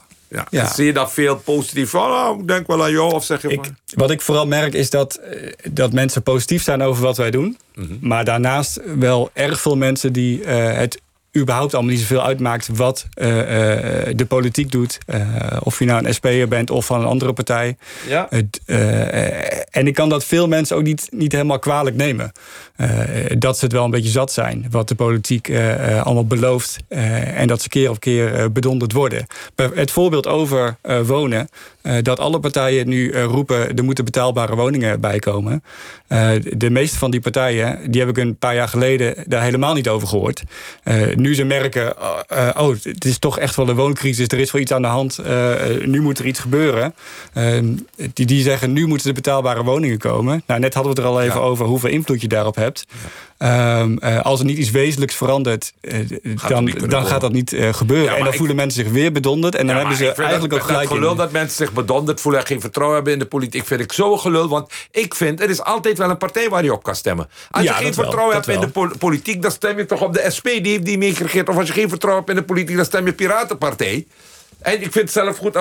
Ja. Zie je dat veel positief van, oh, ik denk wel aan jou, of zeg je Ik, wat ik vooral merk is dat, eh, dat mensen positief zijn over wat wij doen. Mhm. Maar daarnaast wel erg veel mensen die eh, het überhaupt allemaal niet zoveel uitmaakt wat eh, eh, de politiek doet. Eh, of je nou een SP'er bent of van een andere partij. Ja. En ik kan dat veel mensen ook niet, niet helemaal kwalijk nemen. Dat ze het wel een beetje zat zijn. Wat de politiek allemaal belooft. en dat ze keer op keer bedonderd worden. Het voorbeeld over wonen. Eh, dat alle partijen nu eh, roepen... er moeten betaalbare woningen bij komen. Eh, de meeste van die partijen... die heb ik een paar jaar geleden daar helemaal niet over gehoord. Eh, nu ze merken... oh, het is toch echt wel een wooncrisis. Er is wel iets aan de hand. nu moet er iets gebeuren. Die, die zeggen, nu moeten de betaalbare woningen komen. Nou, net hadden we het er al even Ja. over... hoeveel invloed je daarop hebt. Ehm, eh, als er niet iets wezenlijks verandert... eh, het dan, dan gaat dat niet eh, gebeuren. Ja, en dan ik- voelen mensen zich weer bedonderd. En dan Ja, hebben ze eigenlijk dat, ook gelijk dat gelul in. dat mensen zich bedonderd voelen en geen vertrouwen hebben in de politiek, vind ik zo gelul. Want ik vind, er is altijd wel een partij waar je op kan stemmen. Als Ja, je geen wel, vertrouwen hebt in de pol- politiek, dan stem je toch op de SP, die heeft die meegeregeerd. Of als je geen vertrouwen hebt in de politiek, dan stem je Piratenpartij. En ik vind het zelf goed,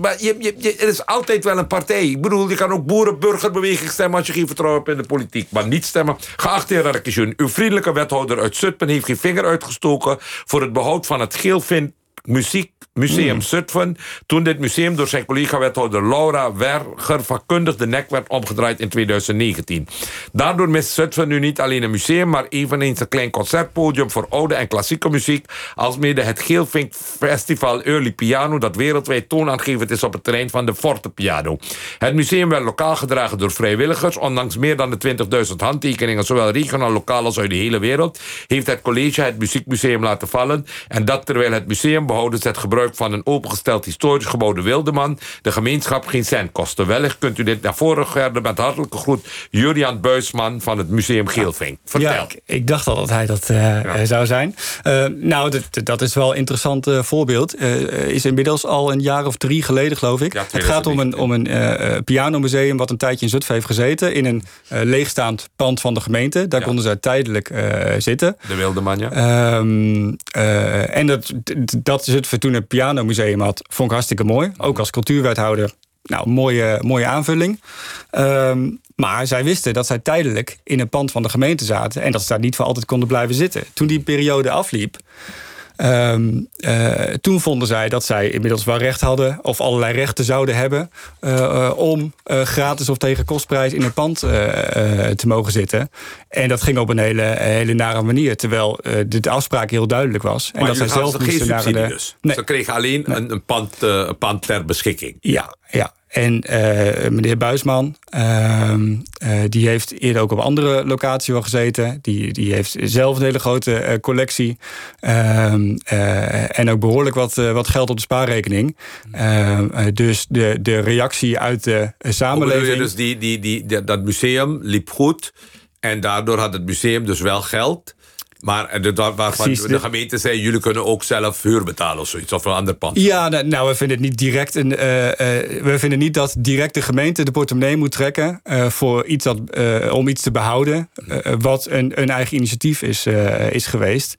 maar je, je, je- er is altijd wel een partij. Ik bedoel, je kan ook boerenburgerbeweging stemmen als je geen vertrouwen hebt in de politiek. Maar niet stemmen. Geachte heer Arkejun, uw vriendelijke wethouder uit Zutphen heeft geen vinger uitgestoken voor het behoud van het Geelvin Muziek Museum Zutphen. Toen dit museum door zijn collega-wethouder Laura Werger vakkundig de nek werd omgedraaid in 2019. Daardoor mist Zutphen nu niet alleen een museum, maar eveneens een klein concertpodium voor oude en klassieke muziek, alsmede het Geelvink Festival Early Piano, dat wereldwijd toonaangevend is op het terrein van de Forte Piano. Het museum werd lokaal gedragen door vrijwilligers. Ondanks meer dan de 20.000 handtekeningen, zowel regionaal, lokaal als uit de hele wereld, heeft het college het muziekmuseum laten vallen. En dat terwijl het museum behoudens het gebruik van een opengesteld historisch gebouw de Wildeman de gemeenschap geen cent kostte. Wellicht kunt u dit naar voren verder met hartelijke groet Jurian Buisman van het Museum Geelvink. Vertel. Ja, ik, dacht al dat hij dat eh, eh, zou zijn. Eh, nou, dat, dat is wel een interessant voorbeeld. Is inmiddels al een jaar of drie geleden, geloof ik. Ja, het gaat om een, om een pianomuseum wat een tijdje in Zutphen heeft gezeten... in een leegstaand pand van de gemeente. Daar Ja. konden ze tijdelijk zitten. De Wildeman, ja. Ehm, eh, en dat, dat Zutphen toen een pianomuseum had, vond ik hartstikke mooi. Ook als cultuurwethouder, nou, mooie, mooie aanvulling. Ehm, maar zij wisten dat zij tijdelijk in een pand van de gemeente zaten... en dat ze daar niet voor altijd konden blijven zitten. Toen die periode afliep... Ehm, toen vonden zij dat zij inmiddels wel recht hadden... of allerlei rechten zouden hebben... om gratis of tegen kostprijs in een pand te mogen zitten. En dat ging op een hele, hele nare manier. Terwijl de, afspraak heel duidelijk was. En dat zij zelf naar de... Dus. Nee. Ze kregen alleen een, een, pand, een pand ter beschikking. Ja, ja. En uh, meneer Buisman, uh, uh, die heeft eerder ook op andere locaties wel gezeten. Die, die heeft zelf een hele grote uh, collectie. Ehm, en ook behoorlijk wat, wat geld op de spaarrekening. Ehm, dus de, de reactie uit de samenleving... Dus die, die, die, dat museum liep goed. En daardoor had het museum dus wel geld. Maar de, waarvan de, gemeente zei, jullie kunnen ook zelf huur betalen of zoiets, of een ander pand. Ja, nou, nou we vinden het niet direct een. Uh, we vinden niet dat direct de gemeente de portemonnee moet trekken uh, voor iets dat, om iets te behouden, wat een, een eigen initiatief is, is geweest.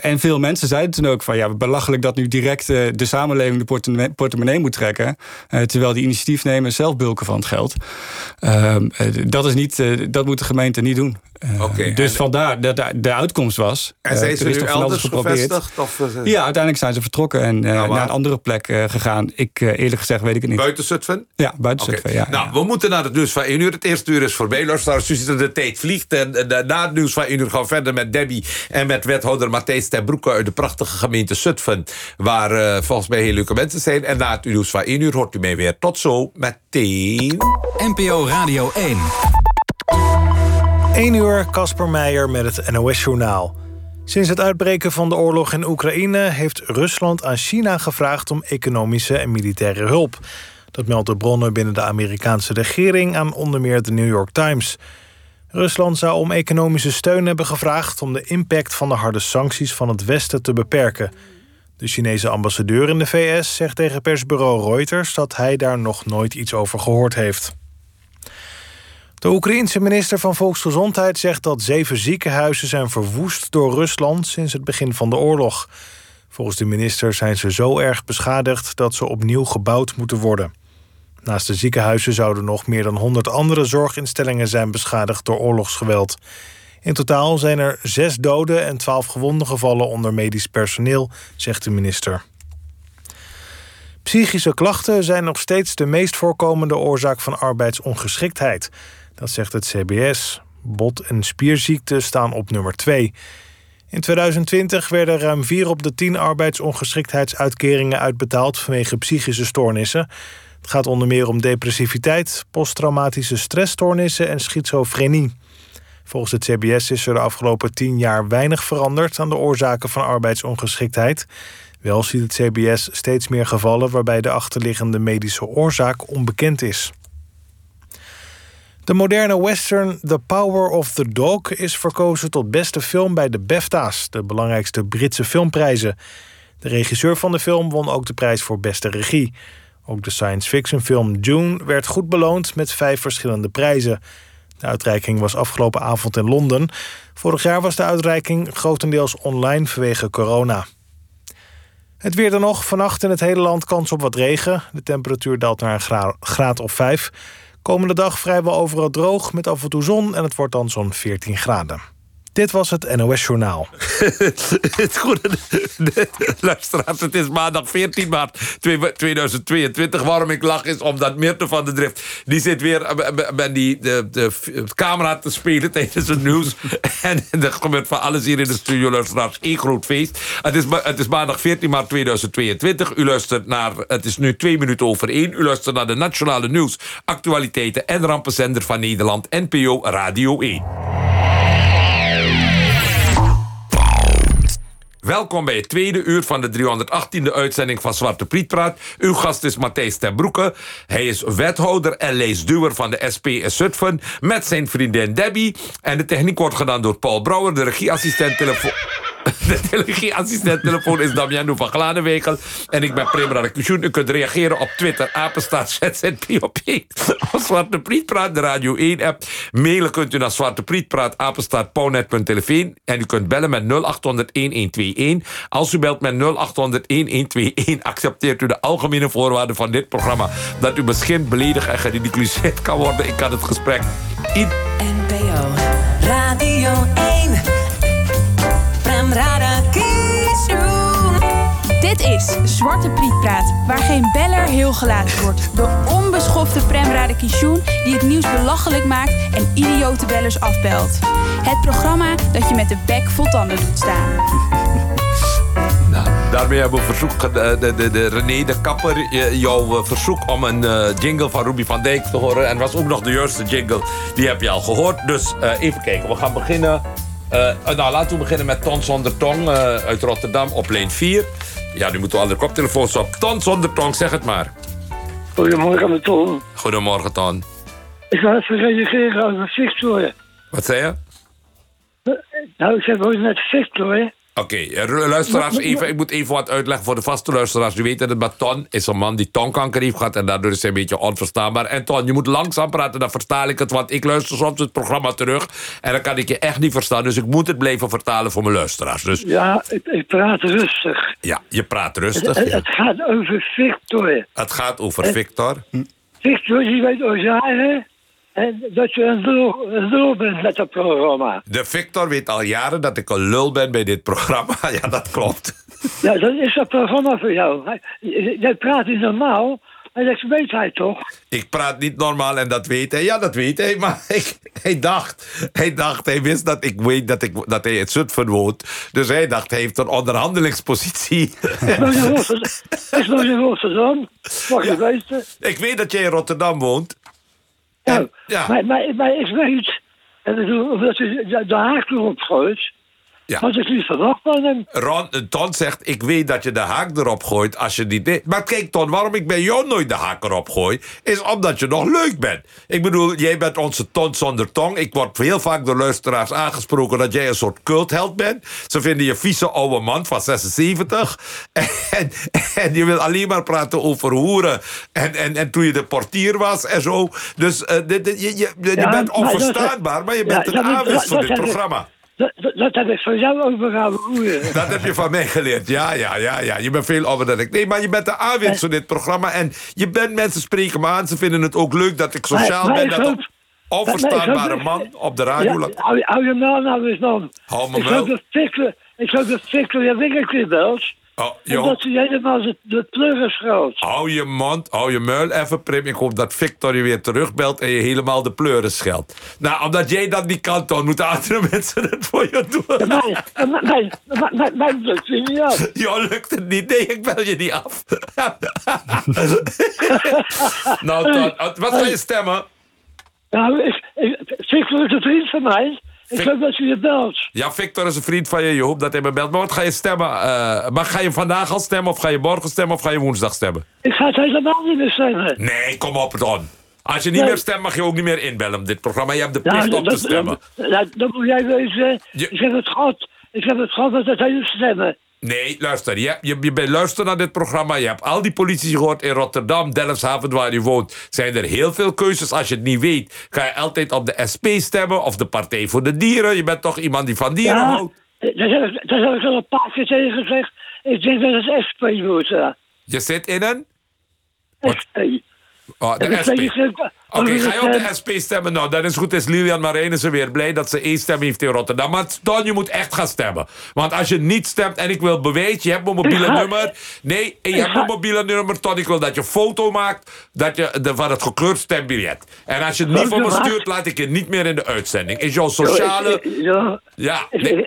en veel mensen zeiden toen ook van ja, belachelijk dat nu direct de samenleving de portemonnee, portemonnee moet trekken, terwijl die initiatiefnemers zelf bulken van het geld. Ehm, dat, is niet, dat moet de gemeente niet doen. Okay, dus vandaar dat de, de uitkomst was. En zijn ze nu elders gevestigd? Of, uh, ja, uiteindelijk zijn ze vertrokken en uh, naar een andere plek uh, gegaan. Ik, eerlijk gezegd, weet ik het niet. Buiten Zutphen? Ja, buiten okay. Zutphen, ja. Nou, ja. we moeten naar het nieuws van 1 uur. Het eerste uur is voorbij. Luisteraars, de tijd vliegt. En na het nieuws van 1 uur gaan we verder met Debbie... en met wethouder Matthijs ten Broeke uit de prachtige gemeente Zutphen... waar volgens mij heel leuke mensen zijn. En na het nieuws van 1 uur hoort u mij weer. Tot zo, meteen. NPO Radio 1. 1 uur, Casper Meijer met het NOS-journaal. Sinds het uitbreken van de oorlog in Oekraïne... heeft Rusland aan China gevraagd om economische en militaire hulp. Dat melden bronnen binnen de Amerikaanse regering... aan onder meer de New York Times. Rusland zou om economische steun hebben gevraagd... om de impact van de harde sancties van het Westen te beperken. De Chinese ambassadeur in de VS zegt tegen persbureau Reuters... dat hij daar nog nooit iets over gehoord heeft. De Oekraïense minister van Volksgezondheid zegt dat zeven ziekenhuizen zijn verwoest door Rusland sinds het begin van de oorlog. Volgens de minister zijn ze zo erg beschadigd dat ze opnieuw gebouwd moeten worden. Naast de ziekenhuizen zouden nog meer dan 100 andere zorginstellingen zijn beschadigd door oorlogsgeweld. In totaal zijn er zes doden en twaalf gewonden gevallen onder medisch personeel, zegt de minister. Psychische klachten zijn nog steeds de meest voorkomende oorzaak van arbeidsongeschiktheid. Dat zegt het CBS. Bot- en spierziekten staan op nummer 2. In 2020 werden ruim 4 op de 10 arbeidsongeschiktheidsuitkeringen uitbetaald vanwege psychische stoornissen. Het gaat onder meer om depressiviteit, posttraumatische stressstoornissen en schizofrenie. Volgens het CBS is er de afgelopen 10 jaar weinig veranderd aan de oorzaken van arbeidsongeschiktheid. Wel ziet het CBS steeds meer gevallen waarbij de achterliggende medische oorzaak onbekend is. De moderne western The Power of the Dog is verkozen tot beste film bij de BAFTA's, de belangrijkste Britse filmprijzen. De regisseur van de film won ook de prijs voor beste regie. Ook de science fiction film Dune werd goed beloond met vijf verschillende prijzen. De uitreiking was afgelopen avond in Londen. Vorig jaar was de uitreiking grotendeels online vanwege corona. Het weer dan nog. Vannacht in het hele land kans op wat regen. De temperatuur daalt naar een graad of 5. Komende dag vrijwel overal droog met af en toe zon en het wordt dan zo'n 14 graden. Dit was het NOS Journaal. het goede, luisteraars, het is maandag 14 maart 2022. Waarom ik lach is omdat Meerte van de Drift... die zit weer bij die, de, de, camera te spelen tijdens het nieuws. en er gebeurt van alles hier in de studio, luisteraars. Één groot feest. Het is, het is maandag 14 maart 2022. U luistert naar... Het is nu twee minuten over één. U luistert naar de Nationale Nieuws, Actualiteiten en Rampenzender van Nederland. NPO Radio 1. Welkom bij het tweede uur van de 318e uitzending van Zwarte Priet Praat. Uw gast is Matthijs ten Broeke. Hij is wethouder en leesduwer van de SP in Zutphen... met zijn vriendin Debbie. En de techniek wordt gedaan door Paul Brouwer, de regieassistent telefoon... De telegrafieassistent telefoon is Damiano van Glanenwegel. En ik ben Prima Radekushun. U kunt reageren op Twitter, apenstaat ZZPOP. Of Zwarte Prietpraat, de Radio 1-app. Mailen kunt u naar zwarteprietpraat, apenstaat pauwnet.telefoon. En u kunt bellen met 0800-1121. Als u belt met 0800-1121... accepteert u de algemene voorwaarden van dit programma... dat u misschien beledigd en geridiculiseerd kan worden. Ik kan het gesprek in... NPO Radio 1 Dit is Zwarte Priet Praat, waar geen beller heel gelaten wordt. De onbeschofte Prem Radakishun die het nieuws belachelijk maakt en idiote bellers afbelt. Het programma dat je met de bek vol tanden doet staan. Nou, daarmee hebben we verzoek, de, de, de, René de Kapper, eh, jouw eh, verzoek om een eh, jingle van Ruby van Dijk te horen. En was ook nog de juiste jingle, die heb je al gehoord. Dus even kijken, we gaan beginnen. nou, laten we beginnen met Ton Zonder Tong uit Rotterdam op lijn 4. Ja, nu moeten we alle koptelefoons op. Ton Zonder Tong, zeg het maar. Goedemorgen, met Ton. Goedemorgen, Ton. Ik ga even reageren over Victor. Wat zei je? Nou, ik heb ooit net Victor. Oké, eh, luisteraars, even, ik moet even wat uitleggen voor de vaste luisteraars. U weet dat het met Ton is een man die tongkanker heeft gehad... en daardoor is hij een beetje onverstaanbaar. En Ton, je moet langzaam praten, dan vertaal ik het... want ik luister soms het programma terug... en dan kan ik je echt niet verstaan. Dus ik moet het blijven vertalen voor mijn luisteraars. Dus Ja, ik, ik praat rustig. ja, je praat rustig. Het, ja. het gaat over Victor. Het gaat over Victor. Victor, die weet al jaren en dat je een lul, een lul bent met dat programma. De Victor weet al jaren dat ik een lul ben bij dit programma. Ja, dat klopt. Ja, dat is dat programma voor jou. Jij praat niet normaal, en dat weet hij toch? Ik praat niet normaal en dat weet hij. Ja, dat weet hij. Maar ik, hij dacht, hij dacht, hij wist dat ik weet dat, ik, dat hij in Zutphen woont. Dus hij dacht, hij heeft een onderhandelingspositie. Rotterdam. Ik woon in Rotterdam. Mag je weten? ik weet dat jij in Rotterdam woont. Ja, Ja. Maar, maar, maar ik weet, en bedoel, omdat u de, de haak erop gooit, Ja. ik niet verwacht van hem. Ron, Ton zegt, ik weet dat je de haak erop gooit als je die deed. Maar kijk Ton, waarom ik bij jou nooit de haak erop gooi... is omdat je nog leuk bent. Ik bedoel, jij bent onze Ton zonder tong. Ik word heel vaak door luisteraars aangesproken... dat jij een soort cultheld bent. Ze vinden je vieze oude man van 76. En, en je wil alleen maar praten over hoeren. En, en, en toen je de portier was en zo. Dus eh, dit- dit- je, je, je Ja, bent onverstaanbaar, maar je bent Ja, een aanwinst voor dat dit programma. Dat, heb ik van jou overgehouden. hoeren. Dat heb je van mij geleerd. Ja, ja, ja, ja. Je bent veel ouder dan ik. Nee, maar je bent de aanwinst van dit programma. En je bent, mensen spreken me aan. Ze vinden het ook leuk dat ik sociaal Maar- maar ben. Dat hoop- onverstaanbare hoop- man op de radio... Ja, laat- hou, je- hou je naam nou eens man. Hou me ik wel. hoop dat ik hoop dat Victor je winkeltje belt. Oh, En joh. dat hij helemaal de, de pleuren schoot. Hou je mond, hou je muil even, Prim. Ik hoop dat Victor je weer terugbelt en je helemaal de pleuren scheldt. Nou, omdat jij dat niet kan, dan moeten andere mensen het voor je doen. Mij, mij lukt het niet af. Lukt het niet? Nee, ik bel je niet af. nou, Ton, wat ga je stemmen? Nou, ik, ik, Victor is een vriend van mij. Ik hoop dat hij je belt. Ja, Victor is een vriend van je. Je hoopt dat hij me belt. Maar wat ga je stemmen? Eh, maar ga je vandaag al stemmen? Of ga je morgen stemmen? Of ga je woensdag stemmen? Ik ga het helemaal niet meer stemmen. Nee, kom op, Don. Als je niet Nee. meer stemt, mag je ook niet meer inbellen op dit programma. Je hebt de plicht om te stemmen. dat, dat, dat moet jij weten. Je- Ik heb het gehad. Ik heb het gehad dat hele stemmen. Nee, luister. Je, je, je bent luister naar dit programma. Je hebt al die politie gehoord in Rotterdam, Delfshaven, waar je woont. Zijn er heel veel keuzes. Als je het niet weet, ga je altijd op de SP stemmen of de Partij voor de Dieren. Je bent toch iemand die van dieren Ja, houdt? dat heb, ik, al een paar keer tegen gezegd. Ik denk dat het SP moet. ja. Je zit in een? SP. Oh, de SP. Oké, ga je op de SP stemmen? Nou, dat is goed. Is Lilian Marijnissen weer blij dat ze één stem heeft in Rotterdam. Maar Don, je moet echt gaan stemmen. Want als je niet stemt en ik wil bewijs, je hebt mijn mobiele nummer. Nee, je hebt mijn mobiele nummer, Ton. Ik wil dat je foto maakt dat je, de, van het gekleurd stembiljet. En als je het niet voor me stuurt, laat ik je niet meer in de uitzending. Is jouw sociale... Ja, Ja, nee,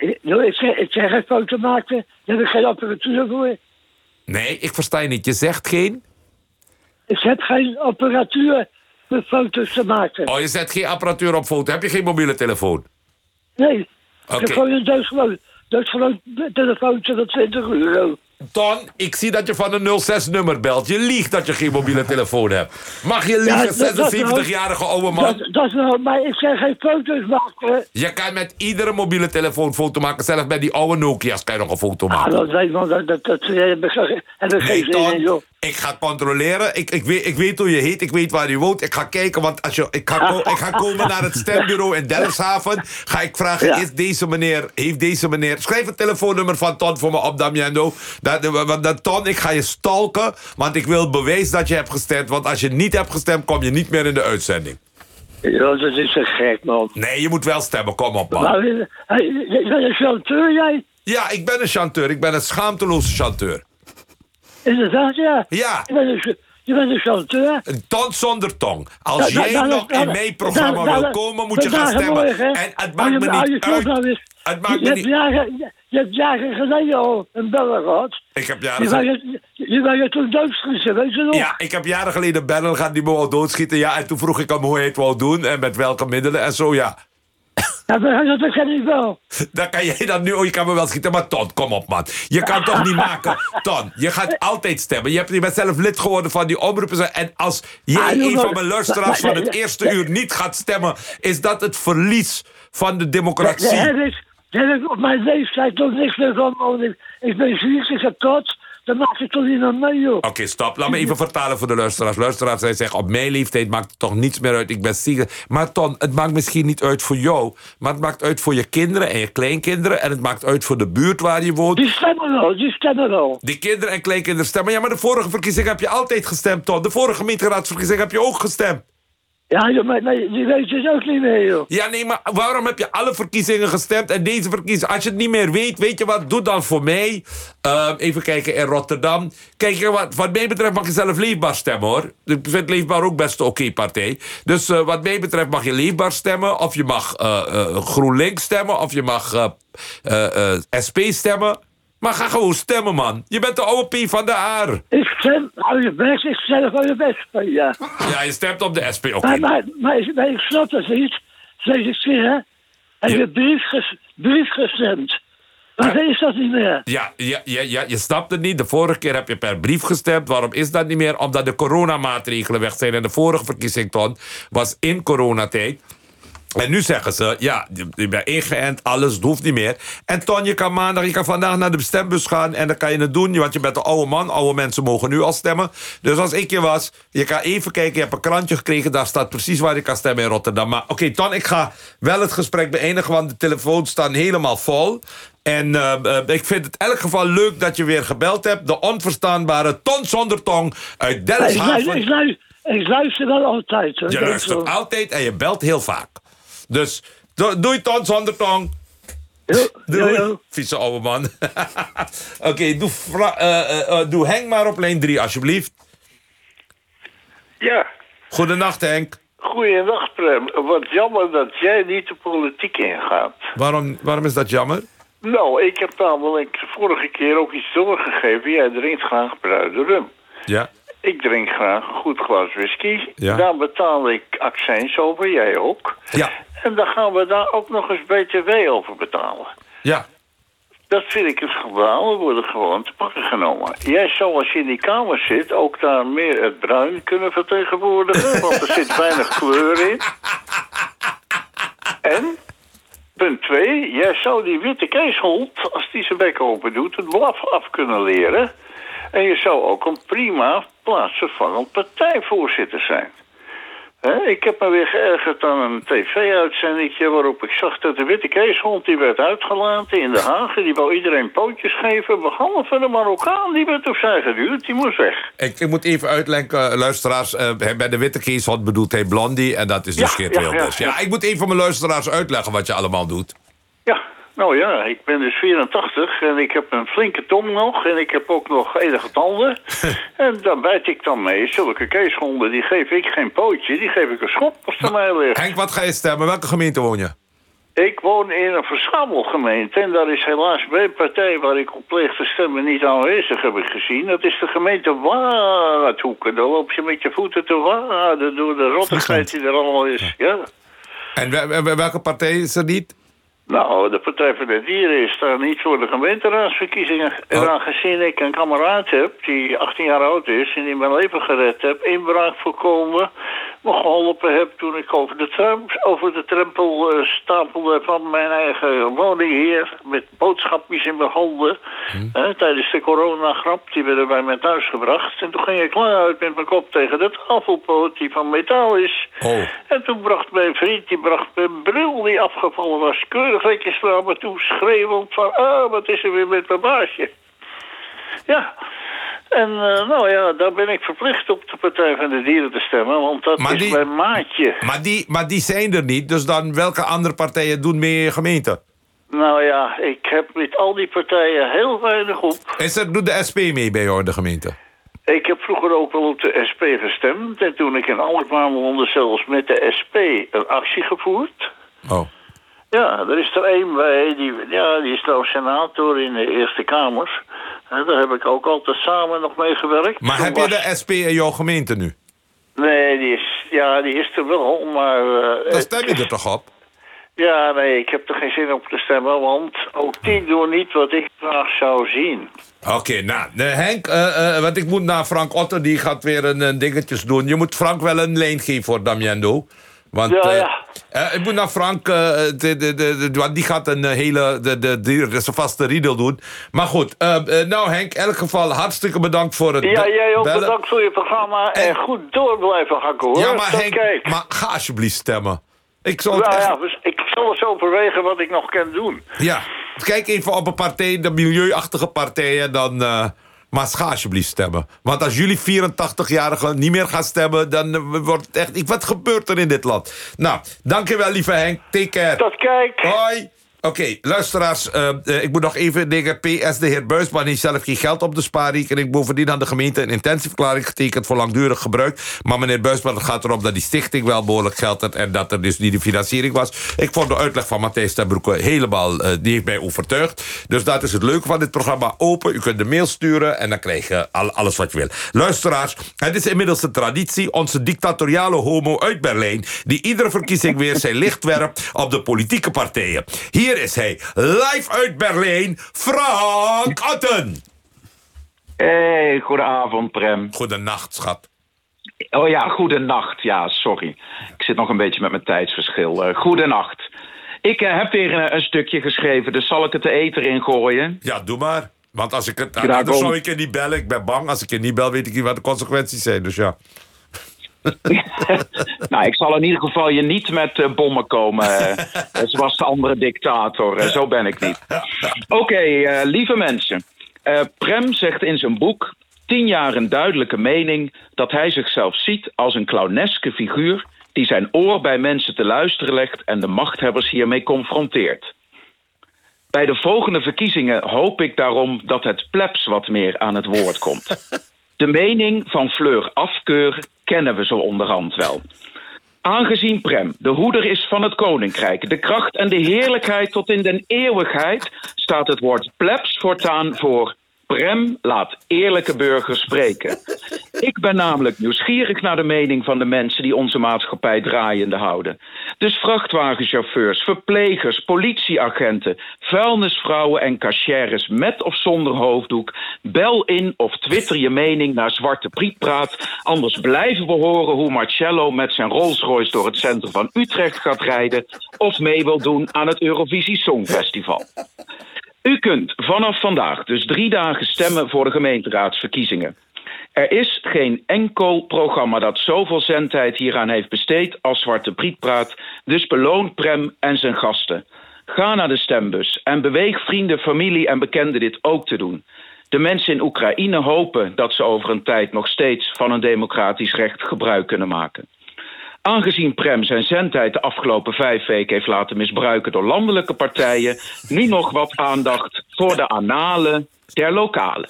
ik, zeg- ik zeg geen foto maken. Daar heb ik geen apparatuur voor. nee, ik versta je niet. Je zegt geen... Ik heb geen apparatuur voor foto's te maken. Oh, je zet geen apparatuur op foto. Heb je geen mobiele telefoon? Nee. Ik Oké. heb gewoon een doodgewoon, doodgewoon telefoontje van 20 euro. Ton, ik zie dat je van een 06-nummer belt. Je liegt dat je geen mobiele telefoon hebt. Mag je liegen, dat- dat 76-jarige oude man? Dat, dat is wel, maar ik zeg geen foto's maken. Je kan met iedere mobiele telefoon foto maken. Zelfs met die oude Nokia's kan je nog een foto Ah, maken. dat weet man, dat, dat, dat, eh, heb ik, heb ik Nee, geen zin in, joh. Ik ga controleren. Ik, ik, weet, ik weet hoe je heet. Ik weet waar je woont. Ik ga kijken, want als je, ik, ga, ik ga komen naar het stembureau in Delfshaven. Ga ik vragen, Ja. is deze meneer, heeft deze meneer... Schrijf het telefoonnummer van Ton voor me op, Damiano. Dat, want dat, Ton, ik ga je stalken, want ik wil bewijs dat je hebt gestemd. Want als je niet hebt gestemd, kom je niet meer in de uitzending. Ja, dat is een gek, man. Nee, je moet wel stemmen. Kom op, man. Nou, eh, je bent een chanteur, jij? Ja, ik ben een chanteur. Ik ben een schaamteloze chanteur. Inderdaad, ja. Ja. Je bent een, je bent een chanteur. Een ton zonder tong. Als Ja, jij dan- nog in mijn programma wil komen, moet je gaan stemmen. En het maakt je- me niet nou uit. eens. Het maakt Je me hebt niet... jaren, je, je hebt jaren geleden al een beller gehad. Ik heb jaren geleden... je, wou je toen doodschieten, weet je nog? Ja, ik heb jaren geleden bellen gehad die me wou doodschieten. Ja, en toen vroeg ik hem hoe hij het wou doen en met welke middelen en zo, ja. Dat ken ik wel. Dan kan jij dan nu, oh, je kan me wel schieten, maar Ton, kom op man. Je kan toch niet maken, Ton, je gaat altijd stemmen. Je, hebt, je bent zelf lid geworden van die omroepen. En als jij Ah, een van mijn luisteraars van het eerste uur niet gaat stemmen... is dat het verlies van de democratie. daar heb ik op mijn leeftijd nog niks meer van. Ik, ben ziek, ik heb tot. Dan ik toch niet naar joh. Oké, stop. Laat me even vertalen voor de luisteraars. Luisteraars, zij zeggen, op mijn leeftijd maakt het toch niets meer uit. Ik ben ziek. Maar Ton, het maakt misschien niet uit voor jou. Maar het maakt uit voor je kinderen en je kleinkinderen. En het maakt uit voor de buurt waar je woont. Die stemmen wel, die stemmen wel. Die kinderen en kleinkinderen stemmen. Ja, maar de vorige verkiezing heb je altijd gestemd, Ton. De vorige gemeenteraadsverkiezing heb je ook gestemd. Ja, joh, maar, maar die weet het ook niet meer, joh. Ja, nee, maar waarom heb je alle verkiezingen gestemd en deze verkiezing? Als je het niet meer weet, weet je wat? Doe dan voor mij. Ehm, even kijken in Rotterdam. Kijk, wat, wat mij betreft mag je zelf leefbaar stemmen, hoor. Ik vind leefbaar ook best een oké partij. Dus eh, wat mij betreft mag je leefbaar stemmen. Of je mag eh, GroenLinks stemmen. Of je mag SP stemmen. Maar ga gewoon stemmen, man. Je bent de oude P van de Aar. Ik stem, hou je best, ik stem hou je best van, ja. Ja, je stemt op de SP. Oké. Maar, maar, maar, ik- maar ik snap dat niet. Deze keer, hè. Heb je brief, ges, brief gestemd. Maar is dat niet meer? Ja, ja, ja, ja, je snapt het niet. De vorige keer heb je per brief gestemd. Waarom is dat niet meer? Omdat de coronamaatregelen weg zijn. En de vorige verkiezing, Ton, was in coronatijd. En nu zeggen ze, ja, je- bent ingeënt, alles, hoeft niet meer. En Ton, je kan maandag, je kan vandaag naar de stembus gaan... en dan kan je het doen, want je bent een oude man. Oude mensen mogen nu al stemmen. Dus als ik je was, je kan even kijken, je hebt een krantje gekregen... daar staat precies waar je kan stemmen in Rotterdam. Maar oké, Ton, ik ga wel het gesprek beëindigen... want de telefoons staan helemaal vol. En eh, eh, ik vind het in elk geval leuk dat je weer gebeld hebt. De onverstaanbare Ton zonder tong uit Ik luister, ik, Delfshaven. luister, ik luister wel altijd. Hoor. Je luistert altijd en je belt heel vaak. Dus do- doei Ton zonder tong. Doei. jo. Vieze oude man. Oké, doe, eh, doe Henk maar op lijn 3 alsjeblieft. Ja, Goedenacht Henk. goeiedag Prem. Wat jammer dat jij niet de politiek ingaat. Waarom, waarom is dat jammer? Nou, ik heb namelijk vorige keer ook iets doorgegeven. Jij drinkt graag bruine rum. Ja. Ik drink graag een goed glas whisky. Ja. Daar betaal ik accijns over, jij ook. Ja. En dan gaan we daar ook nog eens BTW over betalen. Ja. Dat vind ik het gebaal. We worden gewoon te pakken genomen. Jij zou als je in die kamer zit ook daar meer het bruin kunnen vertegenwoordigen. want er zit weinig kleur in. En, punt twee, jij zou die witte keeshond, als die zijn bek open doet, het blaf af kunnen leren. En je zou ook een prima plaatsvervangend partijvoorzitter zijn. Ik heb me weer geërgerd aan een tv-uitzendingje waarop ik zag dat de witte keeshond die werd uitgelaten in Den Haag. Die wou iedereen pootjes geven, behalve de Marokkaan, die werd opzij geduwd, die moest weg. Ik, ik moet even uitleggen, luisteraars. eh, bij de witte keeshond bedoelt hij Blondie en dat is dus Ja, Geert ja, ja, Ja, ik moet even mijn luisteraars uitleggen wat je allemaal doet. Ja, nou ja, ik ben dus 84 en ik heb een flinke tong nog en ik heb ook nog enige tanden. en daar bijt ik dan mee. Zulke keeshonden, die geef ik geen pootje, die geef ik een schop als ze mij ligt. Henk, wat ga je stemmen? Welke gemeente woon je? Ik woon in een verzamelgemeente en daar is helaas mijn partij waar ik op pleeg te stemmen niet aanwezig, heb ik gezien. Dat is de gemeente Waardhoeken. Daar loop je met je voeten te waden door de rottigheid die er allemaal is. Ja. En we- we- welke partij is er niet? Nou, de Partij voor de Dieren is daar niet voor de gemeenteraadsverkiezingen. En aangezien ik een kameraad heb die 18 jaar oud is en die mijn leven gered heb, inbraak voorkomen, me geholpen heb toen ik over de, tram, over de trempel eh, stapelde van mijn eigen woning hier, met boodschapjes in mijn handen, hè, tijdens de coronagrap, die werden bij mij thuis gebracht. En toen ging ik lang uit met mijn kop tegen de tafelpoot die van metaal is. Oh. En toen bracht mijn vriend, die bracht mijn bril die afgevallen was, keurig netjes naar me toe, schreeuwend van, ah, wat is er weer met mijn baasje? Ja, en eh, nou ja, daar ben ik verplicht op de Partij van de Dieren te stemmen, want dat Maar is die- mijn maatje. Maar die, maar die zijn er niet, dus dan welke andere partijen doen mee in je gemeente? Nou ja, ik heb met al die partijen heel weinig op. Is er, doet de SP mee bij jou in de gemeente? Ik heb vroeger ook wel op de SP gestemd. En toen ik in Alkmaar woonde, zelfs met de SP een actie gevoerd. Oh. Ja, er is er één bij, die, ja, die is nou senator in de Eerste Kamer. Daar heb ik ook altijd samen nog mee gewerkt. Maar Toen heb je de SP in jouw gemeente nu? Nee, die is, ja, die is er wel, maar... eh, Dan stem je er toch op? Ja, nee, ik heb er geen zin op te stemmen, want ook die doen niet wat ik graag zou zien. Oké, nou, Henk, eh, eh, want ik moet naar Frank Otto, die gaat weer een, een dingetjes doen. Je moet Frank wel een leen geven voor Damiendo. Want, Ja, eh, ja. eh, ik moet naar Frank, eh, de, de, de, want die gaat een eh, hele, de, de, de, vaste riedel doen. Maar goed, eh, eh, nou Henk, in elk geval hartstikke bedankt voor het Ja, jij ook bellen. bedankt voor je programma en, goed door blijven hakken hoor. Ja, maar Henk, kijk. maar ga alsjeblieft stemmen. Ik Nou echt... ja, dus ik zal eens overwegen wat ik nog kan doen. Ja, kijk even op een partij, de milieuachtige partijen, dan... maar ga alsjeblieft stemmen. Want als jullie 84-jarigen niet meer gaan stemmen... dan eh, wordt het echt... Wat gebeurt er in dit land? Nou, dankjewel, lieve Henk. Take care. Tot kijk. Hoi. Oké, luisteraars, eh, eh, ik moet nog even dingen. PS, de heer Buisman heeft zelf geen geld op de spaarrekening. Bovendien had de gemeente een intentieverklaring getekend voor langdurig gebruik. Maar meneer Buisman, het gaat erom dat die stichting wel behoorlijk geld had... en dat er dus niet de financiering was. Ik vond de uitleg van Matthijs ten Broeke helemaal... eh, die heeft mij overtuigd. Dus dat is het leuke van dit programma. Open, u kunt de mail sturen en dan krijg je al, alles wat je wil. Luisteraars, het is inmiddels een traditie. Onze dictatoriale homo uit Berlijn... die iedere verkiezing weer zijn licht werpt op de politieke partijen. Hier is hij, live uit Berlijn, Frank Otten. Hey, goedenavond, Prem. Goedenacht, schat. Oh ja, goedenacht. Ja, sorry. Ik zit nog een beetje met mijn tijdsverschil. Uh, goedenacht. Ik uh, heb weer een, een, stukje geschreven, dus zal ik het de eter ingooien? Ja, doe maar. Want als ik het... Anders zou ik je niet bellen. Ik ben bang. Als ik je niet bel, weet ik niet wat de consequenties zijn. Dus ja. nou, ik zal in ieder geval je niet met uh, bommen komen. Zoals de andere dictator. Uh, zo ben ik niet. Oké, okay, lieve mensen. Prem zegt in zijn boek... tien jaar een duidelijke mening... dat hij zichzelf ziet als een clowneske figuur... die zijn oor bij mensen te luisteren legt... en de machthebbers hiermee confronteert. Bij de volgende verkiezingen hoop ik daarom... dat het plebs wat meer aan het woord komt. De mening van Fleur Afkeur kennen we zo onderhand wel. Aangezien Prem de hoeder is van het koninkrijk, de kracht en de heerlijkheid tot in den eeuwigheid, staat het woord plebs voortaan voor Prem laat eerlijke burgers spreken. Ik ben namelijk nieuwsgierig naar de mening van de mensen die onze maatschappij draaiende houden. Dus vrachtwagenchauffeurs, verplegers, politieagenten, vuilnisvrouwen en cashiers met of zonder hoofddoek. Bel in of twitter je mening naar Zwarte Prietpraat. Anders blijven we horen hoe Marcello met zijn Rolls Royce door het centrum van Utrecht gaat rijden. Of mee wil doen aan het Eurovisie Songfestival. U kunt vanaf vandaag dus drie dagen stemmen voor de gemeenteraadsverkiezingen. Er is geen enkel programma dat zoveel zendtijd hieraan heeft besteed als Zwarte Prietpraat, dus beloon Prem en zijn gasten. Ga naar de stembus en beweeg vrienden, familie en bekenden dit ook te doen. De mensen in Oekraïne hopen dat ze over een tijd nog steeds van een democratisch recht gebruik kunnen maken. Aangezien Prem zijn zendtijd de afgelopen vijf weken heeft laten misbruiken door landelijke partijen, nu nog wat aandacht voor de analen der lokale.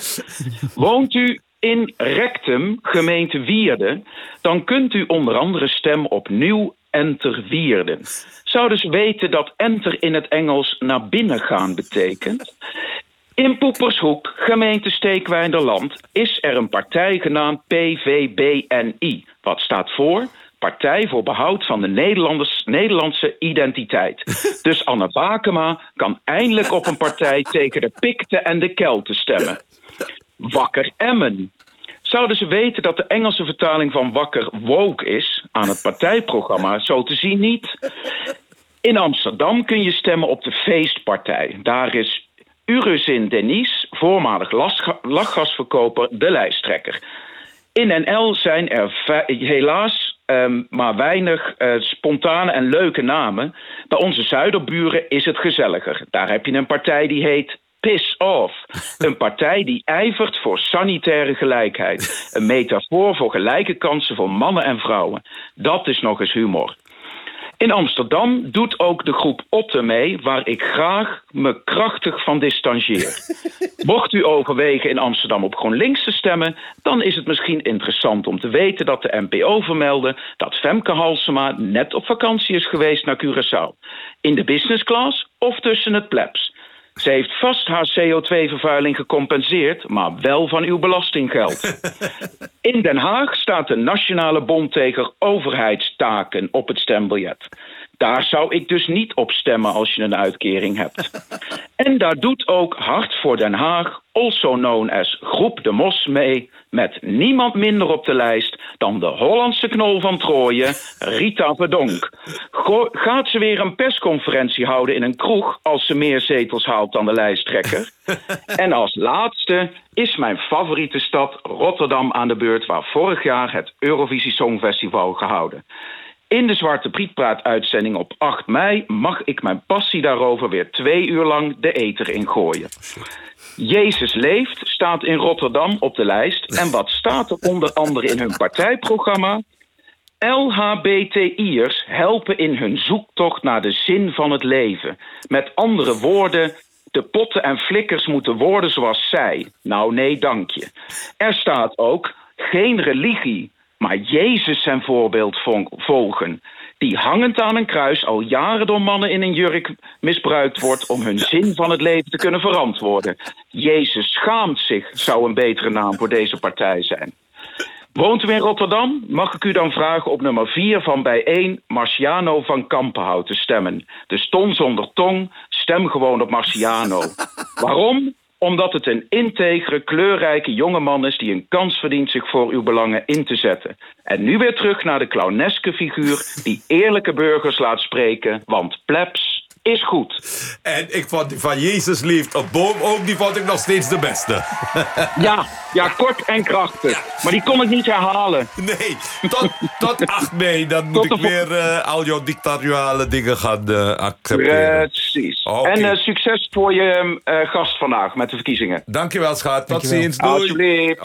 Woont u in Rectum, gemeente Wierden, dan kunt u onder andere stemmen op Nieuw Enter Wierden. Zou dus weten dat enter in het Engels naar binnen gaan betekent? In Poepershoek, gemeente Steekwijnderland, is er een partij genaamd PVBNI. Wat staat voor? Partij voor Behoud van de Nederlanders, Nederlandse Identiteit. Dus Anne Bakema kan eindelijk op een partij tegen de Pikten en de Kelten stemmen. Wakker Emmen. Zouden ze weten dat de Engelse vertaling van wakker woke is aan het partijprogramma? Zo te zien niet. In Amsterdam kun je stemmen op de feestpartij. Daar is Uruzin Denise, voormalig lachgasverkoper, de lijsttrekker. In NL zijn er helaas um, maar weinig uh, spontane en leuke namen. Bij onze zuiderburen is het gezelliger. Daar heb je een partij die heet Piss Off. Een partij die ijvert voor sanitaire gelijkheid. Een metafoor voor gelijke kansen voor mannen en vrouwen. Dat is nog eens humor. In Amsterdam doet ook de groep Otte mee, waar ik graag me krachtig van distancieer. Mocht u overwegen in Amsterdam op GroenLinks te stemmen, dan is het misschien interessant om te weten dat de NPO vermeldde dat Femke Halsema net op vakantie is geweest naar Curaçao. In de business class of tussen het plebs. Ze heeft vast haar CO2-vervuiling gecompenseerd, maar wel van uw belastinggeld. In Den Haag staat de Nationale Bond tegen overheidstaken op het stembiljet. Daar zou ik dus niet op stemmen als je een uitkering hebt. En daar doet ook Hart voor Den Haag, also known as Groep de Mos, mee... met niemand minder op de lijst dan de Hollandse knol van Trooien, Rita Verdonk. Go- gaat ze weer een persconferentie houden in een kroeg... als ze meer zetels haalt dan de lijsttrekker? En als laatste is mijn favoriete stad Rotterdam aan de beurt... waar vorig jaar het Eurovisie Songfestival gehouden. In de Zwarte Prietpraat-uitzending op 8 mei mag ik mijn passie daarover weer twee uur lang de eter ingooien. Jezus leeft staat in Rotterdam op de lijst. En wat staat er onder andere in hun partijprogramma? LHBTI'ers helpen in hun zoektocht naar de zin van het leven. Met andere woorden, de potten en flikkers moeten worden zoals zij. Nou nee, dank je. Er staat ook geen religie, maar Jezus zijn voorbeeld vo- volgen. Die hangend aan een kruis al jaren door mannen in een jurk misbruikt wordt om hun zin van het leven te kunnen verantwoorden. Jezus schaamt zich, zou een betere naam voor deze partij zijn. Woont u in Rotterdam? Mag ik u dan vragen op nummer 4 van bijeen Marciano van Kampenhout te stemmen. Dus ton zonder tong, stem gewoon op Marciano. Waarom? Omdat het een integere, kleurrijke jonge man is die een kans verdient zich voor uw belangen in te zetten. En nu weer terug naar de clowneske figuur die eerlijke burgers laat spreken, want plebs is goed. En ik vond die van Jezus lief op boom ook, die vond ik nog steeds de beste. Ja, ja, kort en krachtig. Maar die kon ik niet herhalen. Nee, tot, tot 8 mei, dan moet Tot ik weer eh, al jouw dictatoriale dingen gaan eh, accepteren. Precies. Oké. En eh, succes voor je eh, gast vandaag met de verkiezingen. Dankjewel, schat. Tot Dankjewel. ziens. Doei. Alsjeblieft.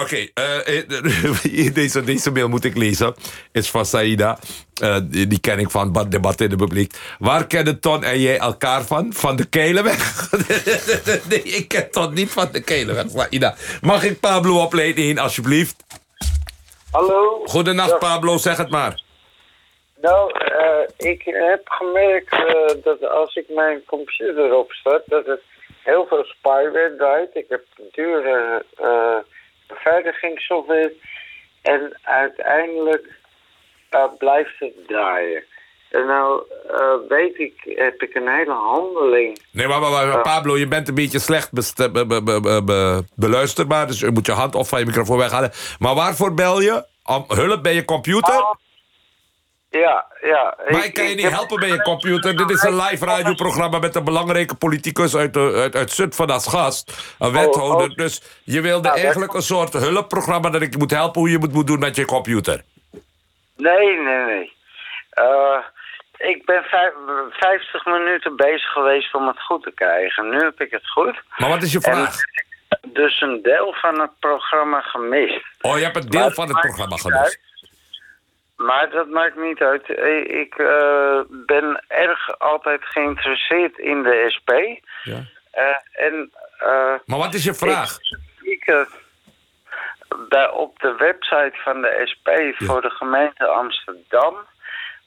Oké, eh, eh, deze, deze mail moet ik lezen. Is van Saida. Eh, die, die ken ik van Debat in de Publiek. Waar kennen Ton en jij elkaar van? Van de Kelenweg? nee, ik ken Ton niet van de Kelenweg, Saida. Mag ik Pablo op lijn 1, alsjeblieft? Hallo. Goedenacht, Ja. Pablo. Zeg het maar. Nou, eh, ik heb gemerkt eh, dat als ik mijn computer opstart, dat het heel veel spyware draait. Ik heb dure beveiligingssoftware en uiteindelijk blijft het draaien. En nou eh, weet ik, heb ik een hele handeling. Nee, maar, maar. Pablo, je bent een beetje slecht be- be- be- beluisterbaar. Dus je moet je hand of van je microfoon weghalen. Maar waarvoor bel je? Om hulp bij je computer? Ja, ja. Maar ik kan je niet helpen bij je computer. Dit is een live radioprogramma met een belangrijke politicus uit, de- uit, uit Zutphen als gast. Een wethouder. oh. Dus je wilde eigenlijk een soort hulpprogramma dat ik je moet helpen hoe je het moet doen met je computer. Nee, nee, nee. Eh, ik ben vijf, 50 minuten bezig geweest om het goed te krijgen. Nu heb ik het goed. Maar wat is je En vraag? dus een deel van het programma gemist. Oh, je hebt een deel Maar van het programma gemist. Maar dat maakt niet uit. Eh, Ik eh, ben erg altijd geïnteresseerd in de SP. Ja. En, Maar wat is je vraag? ik eh, op de website van de SP voor de gemeente Amsterdam.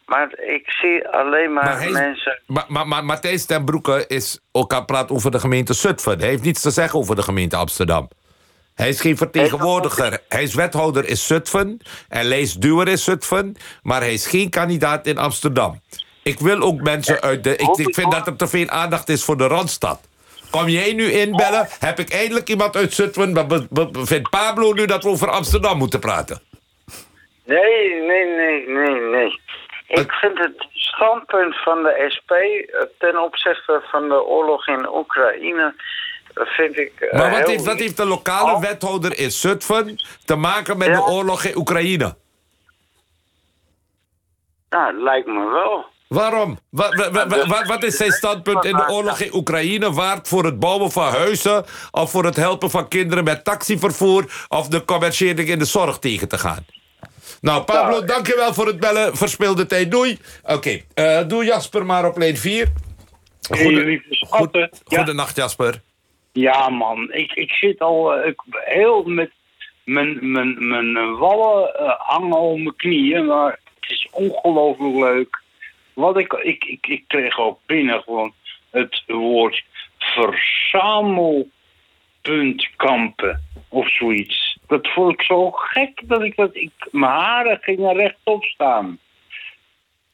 Maar ik zie alleen maar, Maar hij is- mensen. Maar, maar, maar Matthijs ten Broeke is ook aan het praten over de gemeente Zutphen. Hij heeft niets te zeggen over de gemeente Amsterdam. Hij is geen vertegenwoordiger. Hij is wethouder in Zutphen. En lijstduwer in Zutphen. Maar hij is geen kandidaat in Amsterdam. Ik wil ook mensen uit de... Ik, ik vind dat er te veel aandacht is voor de Randstad. Kom jij nu inbellen? Heb ik eindelijk iemand uit Zutphen? Vindt Pablo nu dat we over Amsterdam moeten praten? Nee, nee, nee, nee, nee. Ik vind het standpunt van de SP eh, ten opzichte van de oorlog in Oekraïne. eh, Vind ik. eh, Maar wat heeft, wat heeft de lokale wethouder in Zutphen te maken met de oorlog in Oekraïne? Nou, lijkt me wel. Waarom? Wat, wat, wat, wat- wat is zijn standpunt in de oorlog in Oekraïne waard voor het bouwen van huizen... of voor het helpen van kinderen met taxivervoer... of de commerciëring in de zorg tegen te gaan? Nou, Pablo, dankjewel voor het bellen. Verspeelde tijd, doei. Oké, eh, doe Jasper maar op lijn 4. Hey, lieve schatten. Ja. Goedenacht, Jasper. Ja, man. Ik, ik zit al eh, ik, heel met mijn, mijn, mijn wallen eh, hangen op mijn knieën. Maar het is ongelooflijk leuk. Wat ik, ik, ik, ik kreeg ook binnen gewoon het woord verzamelpuntkampen of zoiets. Dat vond ik zo gek dat ik dat. Ik, mijn haren gingen rechtop staan.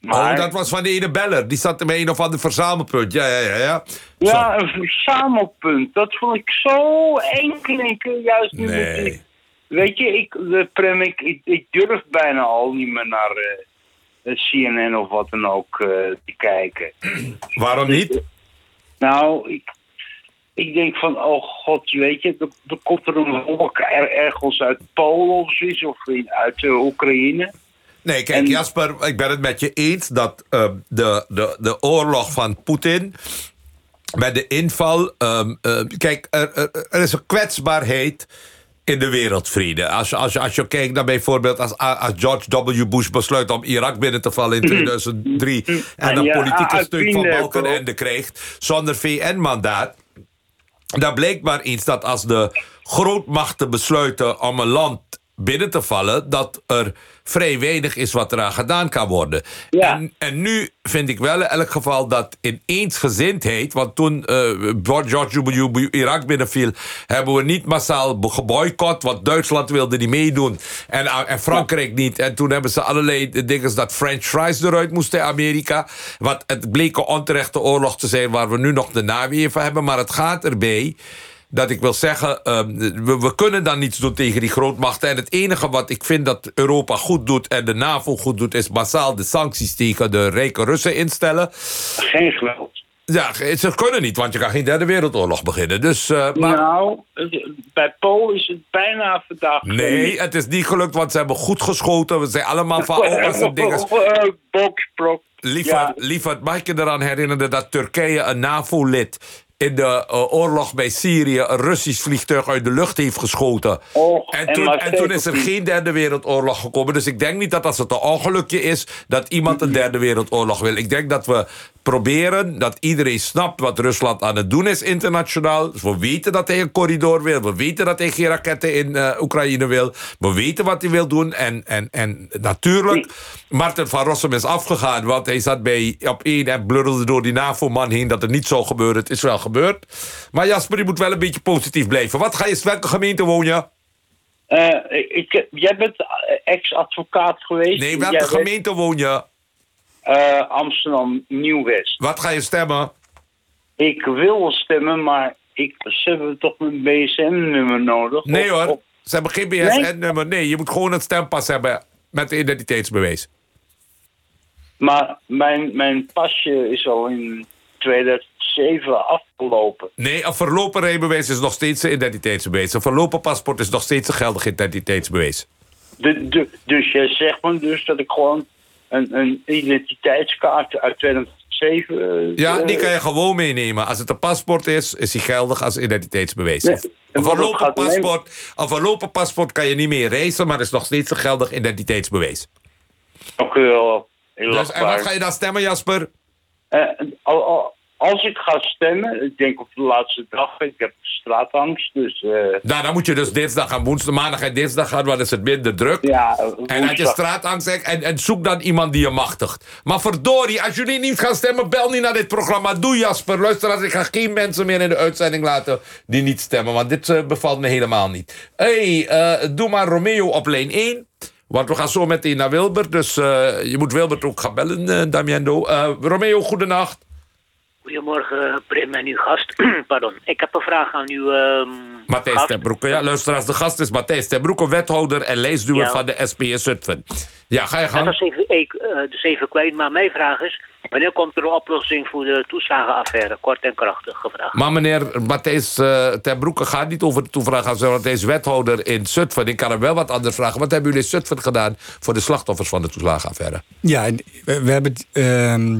Oh, dat was van de ene beller. Die zat bij een of ander verzamelpunt. Ja, ja, ja. ja. Ja, een verzamelpunt. Dat vond ik zo eng klinken. Juist nu Nee. Weet je, ik, de Prem, ik, ik, ik durf bijna al niet meer naar eh, CNN of wat dan ook eh, te kijken. Waarom niet? Nou, ik, ik denk van, oh god, weet je, er, er komt er een wolk er, ergens uit Polen of zoiets, of uit de Oekraïne. Nee, kijk, Jasper, ik ben het met je eens dat eh, de, de, de oorlog van Poetin. Met de inval. ehm, eh, kijk, er, er is een kwetsbaarheid in de wereldvrede. Als je, als als je kijkt naar bijvoorbeeld als, als George W. Bush besluit om Irak binnen te vallen in 2003. en dan Ja, politieke I've steun been van there, Balkenende krijgt zonder VN-mandaat. Dan blijkt maar eens dat als de grootmachten besluiten om een land binnen te vallen, dat er vrij weinig is wat eraan gedaan kan worden. En, en nu vind ik wel in elk geval dat in eensgezindheid, want toen eh, George W. Irak binnenviel, hebben we niet massaal geboycott, want Duitsland wilde niet meedoen en, eh, en Frankrijk niet. En toen hebben ze allerlei dingen dat French fries eruit moesten in Amerika. Wat het bleek een onterechte oorlog te zijn waar we nu nog de naweeën van hebben, maar het gaat erbij dat ik wil zeggen, ehm, we, we kunnen dan niets doen tegen die grootmachten. En het enige wat ik vind dat Europa goed doet en de NAVO goed doet... is massaal de sancties tegen de rijke Russen instellen. Geen geweld. Ja, ze kunnen niet, want je kan geen derde wereldoorlog beginnen. Dus, eh, maar... Nou, het- bij Polen is het bijna vandaag. Nee, het is niet gelukt, want ze hebben goed geschoten. We zijn allemaal van, oh, wat een ding is. Boksprok. Liever, liever, mag ik je eraan herinneren dat Turkije een NAVO-lid in de eh, oorlog bij Syrië een Russisch vliegtuig uit de lucht heeft geschoten. en, en toen, maar en toen is er geen derde wereldoorlog gekomen. Dus ik denk niet dat als het een ongelukje is, dat iemand een derde wereldoorlog wil. Ik denk dat we proberen, dat iedereen snapt wat Rusland aan het doen is internationaal. Dus we weten dat hij een corridor wil. We weten dat hij geen raketten in eh, Oekraïne wil. We weten wat hij wil doen. En, en, en natuurlijk, Martin van Rossum is afgegaan. Want hij zat bij op één en blurrelde door die NAVO-man heen dat het niet zou gebeuren. Het is wel gebeurd. Maar Jasper, je moet wel een beetje positief blijven. Wat ga je, welke gemeente woon je? Eh, ik, jij bent eh, ex-advocaat geweest. Nee, Jij welke bent, gemeente woon je? eh, Amsterdam Nieuw-West. Wat ga je stemmen? Ik wil stemmen, maar ik, ze hebben toch mijn BSN-nummer nodig. Nee hoor, of- ze hebben geen BSN-nummer. Nee, je moet gewoon een stempas hebben met de identiteitsbewijs. Maar mijn, mijn pasje is al in 2007 afgelopen. Nee, een verlopen rijbewijs is nog steeds een identiteitsbewijs. Een verlopen paspoort is nog steeds een geldig identiteitsbewijs. De, de, dus jij zegt me dus dat ik gewoon een, een identiteitskaart uit 2007... eh, Ja, die eh, kan je gewoon meenemen. Als het een paspoort is, is die geldig als identiteitsbewijs. Nee, Een verlopen, paspoort, een verlopen paspoort kan je niet meer reizen, maar is nog steeds een geldig identiteitsbewijs. Dank u wel. Dus, en wat ga je dan stemmen, Jasper? Eh, al- al- als ik ga stemmen, ik denk op de laatste dag, ik heb straatangst, dus... eh, Nou, dan moet je dus dinsdag en woensdag, maandag en dinsdag gaan, want dan is het minder druk. Ja, En als je straatangst en, en zoek dan iemand die je machtigt. Maar verdorie, als jullie niet gaan stemmen, bel niet naar dit programma. Doe Jasper, luister, als ik ga geen mensen meer in de uitzending laten die niet stemmen. Want dit eh, bevalt me helemaal niet. Hé, hey, eh, doe maar Romeo op lijn 1. Want we gaan zo meteen naar Wilbert. Dus je moet Wilbert ook gaan bellen, Damiendo. Romeo, goedenacht. Goedemorgen, Prim en uw gast. Pardon, ik heb een vraag aan uw ehm, Matthijs ten Broeke. Ja, luister, als de gast is Matthijs ten Broeke, wethouder en lijstduwer Ja. van de SPS Zutphen. Ja, ga je Dat gang. was even, ik, eh, dus even kwijt, maar mijn vraag is... wanneer komt er een oplossing voor de toeslagenaffaire? Kort en krachtig gevraagd. Maar meneer Matthijs uh, ten Broeke gaat niet over de toevraag, want hij is wethouder in Zutphen. Ik kan hem wel wat anders vragen. Wat hebben jullie in Zutphen gedaan voor de slachtoffers van de toeslagenaffaire? Ja, en we, we hebben ehm,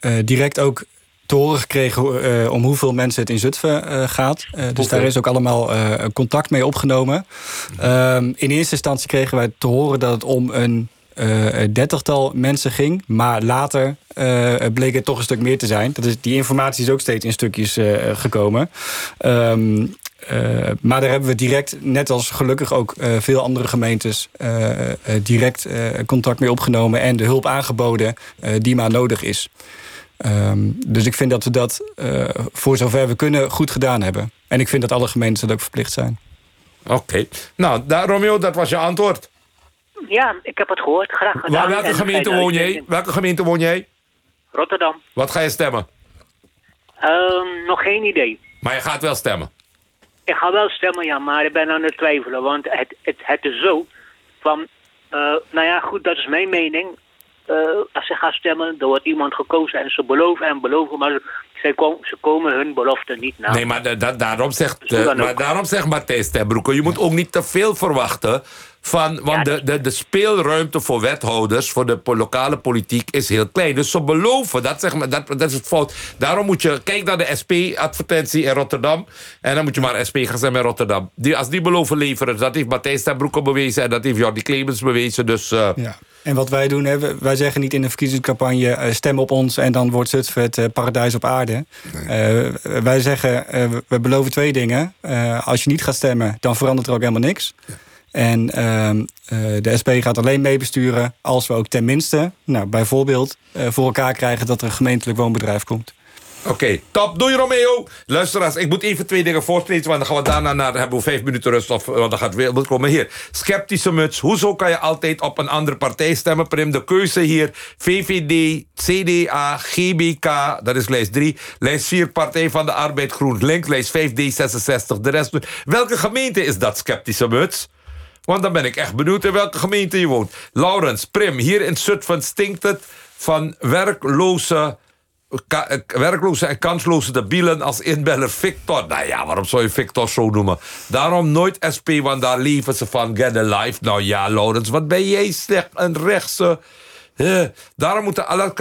eh, direct ook te horen gekregen eh, om hoeveel mensen het in Zutphen eh, gaat. Uh, dus daar is ook allemaal contact mee opgenomen. Ehm, in eerste instantie kregen wij te horen dat het om een dertigtal mensen ging. Maar later bleek het toch een stuk meer te zijn. Dat is, die informatie is ook steeds in stukjes gekomen. Um, uh, maar daar hebben we direct, net als gelukkig ook uh, veel andere gemeentes... Uh, direct contact mee opgenomen en de hulp aangeboden die maar nodig is. Um, dus ik vind dat we dat voor zover we kunnen goed gedaan hebben. En ik vind dat alle gemeentes dat ook verplicht zijn. Oké. Okay. Nou, daar, Romeo, dat was je antwoord. Ja, ik heb het gehoord. Graag gedaan. Waar, welke, gemeente woon jij? welke gemeente woon jij? Rotterdam. Wat ga je stemmen? Um, nog geen idee. Maar je gaat wel stemmen? Ik ga wel stemmen, ja, maar ik ben aan het twijfelen. Want het, het, het is zo van... Uh, nou ja, goed, dat is mijn mening. Uh, als ze gaan stemmen, er wordt iemand gekozen en ze beloven en beloven, maar ze, kom, ze komen hun belofte niet na. Nee, maar da, daarom zegt, uh, maar daarom zegt Matthijs Terbroeke, je moet ook niet te veel verwachten van, want de, de, de speelruimte voor wethouders, voor de lokale politiek, is heel klein. Dus ze beloven, dat, zeg maar, dat, dat is het fout. Daarom moet je, kijk naar de SP-advertentie in Rotterdam. En dan moet je maar SP gaan zijn in Rotterdam. Die, als die beloven leveren, dat heeft Matthijs Terbroeke bewezen. En dat heeft Jordi Clemens bewezen. Dus, uh, ja. En wat wij doen, hè, wij zeggen niet in de verkiezingscampagne... Uh, stem op ons en dan wordt Zutphen het uh, paradijs op aarde. Nee. wij zeggen, we beloven twee dingen. als je niet gaat stemmen, dan verandert er ook helemaal niks. Ja. En uh, de SP gaat alleen meebesturen als we ook tenminste, nou, bijvoorbeeld, voor elkaar krijgen dat er een gemeentelijk woonbedrijf komt. Oké, top. Doei Romeo. Luisteraars, ik moet even twee dingen voorspreken, want dan gaan we daarna naar, hebben we vijf minuten rust, of, want dan gaat weer komen. Hier, sceptische muts. Hoezo kan je altijd op een andere partij stemmen, Prim? De keuze hier, VVD, CDA, GBK, dat is lijst 3. Lijst 4, Partij van de Arbeid, GroenLinks. Lijst 5, D66, de rest. Welke gemeente is dat, sceptische muts? Want dan ben ik echt benieuwd in welke gemeente je woont. Laurens, Prim, hier in Zutphen stinkt het van werkloze, werkloze en kansloze debielen als inbeller Victor. Nou ja, waarom zou je Victor zo noemen? Daarom nooit SP, want daar leven ze van get a life. Nou ja, Laurens, wat ben jij slecht een rechtse daarom moeten alle,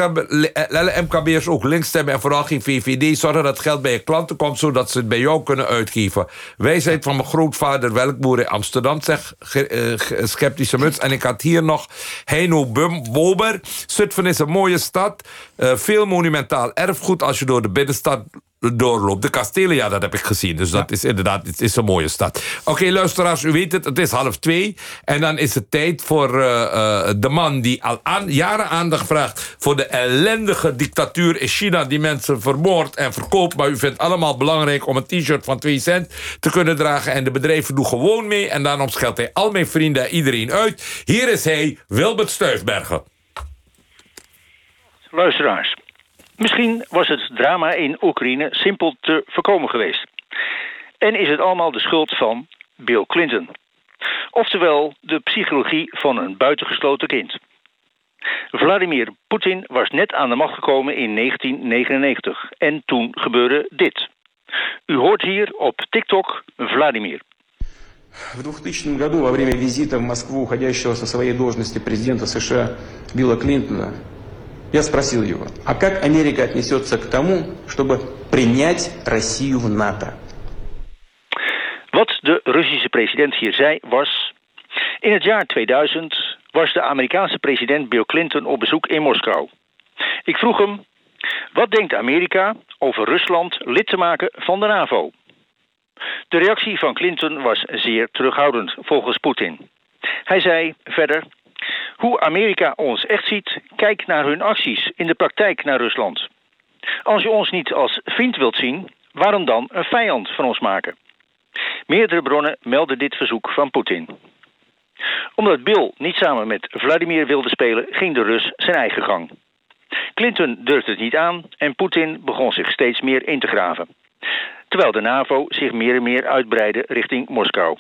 alle MKB'ers ook links stemmen... en vooral geen VVD. Zorgen dat geld bij je klanten komt... zodat ze het bij jou kunnen uitgeven. Wijsheid van mijn grootvader Welkboer in Amsterdam... zegt uh, sceptische muts. En ik had hier nog Heino Bober. Zutphen is een mooie stad. Veel monumentaal erfgoed. Als je door de binnenstad doorloopt. De kastelen, ja, dat heb ik gezien. Dus dat is inderdaad het is een mooie stad. Oké, luisteraars, u weet het, het is half twee. En dan is het tijd voor uh, uh, de man die al aan, jaren aandacht vraagt... voor de ellendige dictatuur in China... die mensen vermoordt en verkoopt. Maar u vindt het allemaal belangrijk om een t-shirt van 2 cent te kunnen dragen. En de bedrijven doen gewoon mee. En daarom scheldt hij al mijn vrienden iedereen uit. Hier is hij, Wilbert Stuifbergen. Luisteraars. Misschien was het drama in Oekraïne simpel te voorkomen geweest. En is het allemaal de schuld van Bill Clinton. Oftewel de psychologie van een buitengesloten kind. Vladimir Poetin was net aan de macht gekomen in 1999 en toen gebeurde dit. U hoort hier op TikTok Vladimir. В 2000 году во время визита в Москву уходящего со своей должности президента США Билла Клинтона Я спросил его, а как Америка отнесется к тому, чтобы принять Россию в НАТО? Wat de Russische president hier zei was... In het jaar 2000 was de Amerikaanse president Bill Clinton op bezoek in Moskou. Ik vroeg hem, wat denkt Amerika over Rusland lid te maken van de NAVO? De reactie van Clinton was zeer terughoudend, volgens Poetin. Hij zei verder, hoe Amerika ons echt ziet, kijk naar hun acties in de praktijk naar Rusland. Als je ons niet als vriend wilt zien, waarom dan een vijand van ons maken? Meerdere bronnen melden dit verzoek van Poetin. Omdat Bill niet samen met Vladimir wilde spelen, ging de Rus zijn eigen gang. Clinton durfde het niet aan en Poetin begon zich steeds meer in te graven. Terwijl de NAVO zich meer en meer uitbreidde richting Moskou.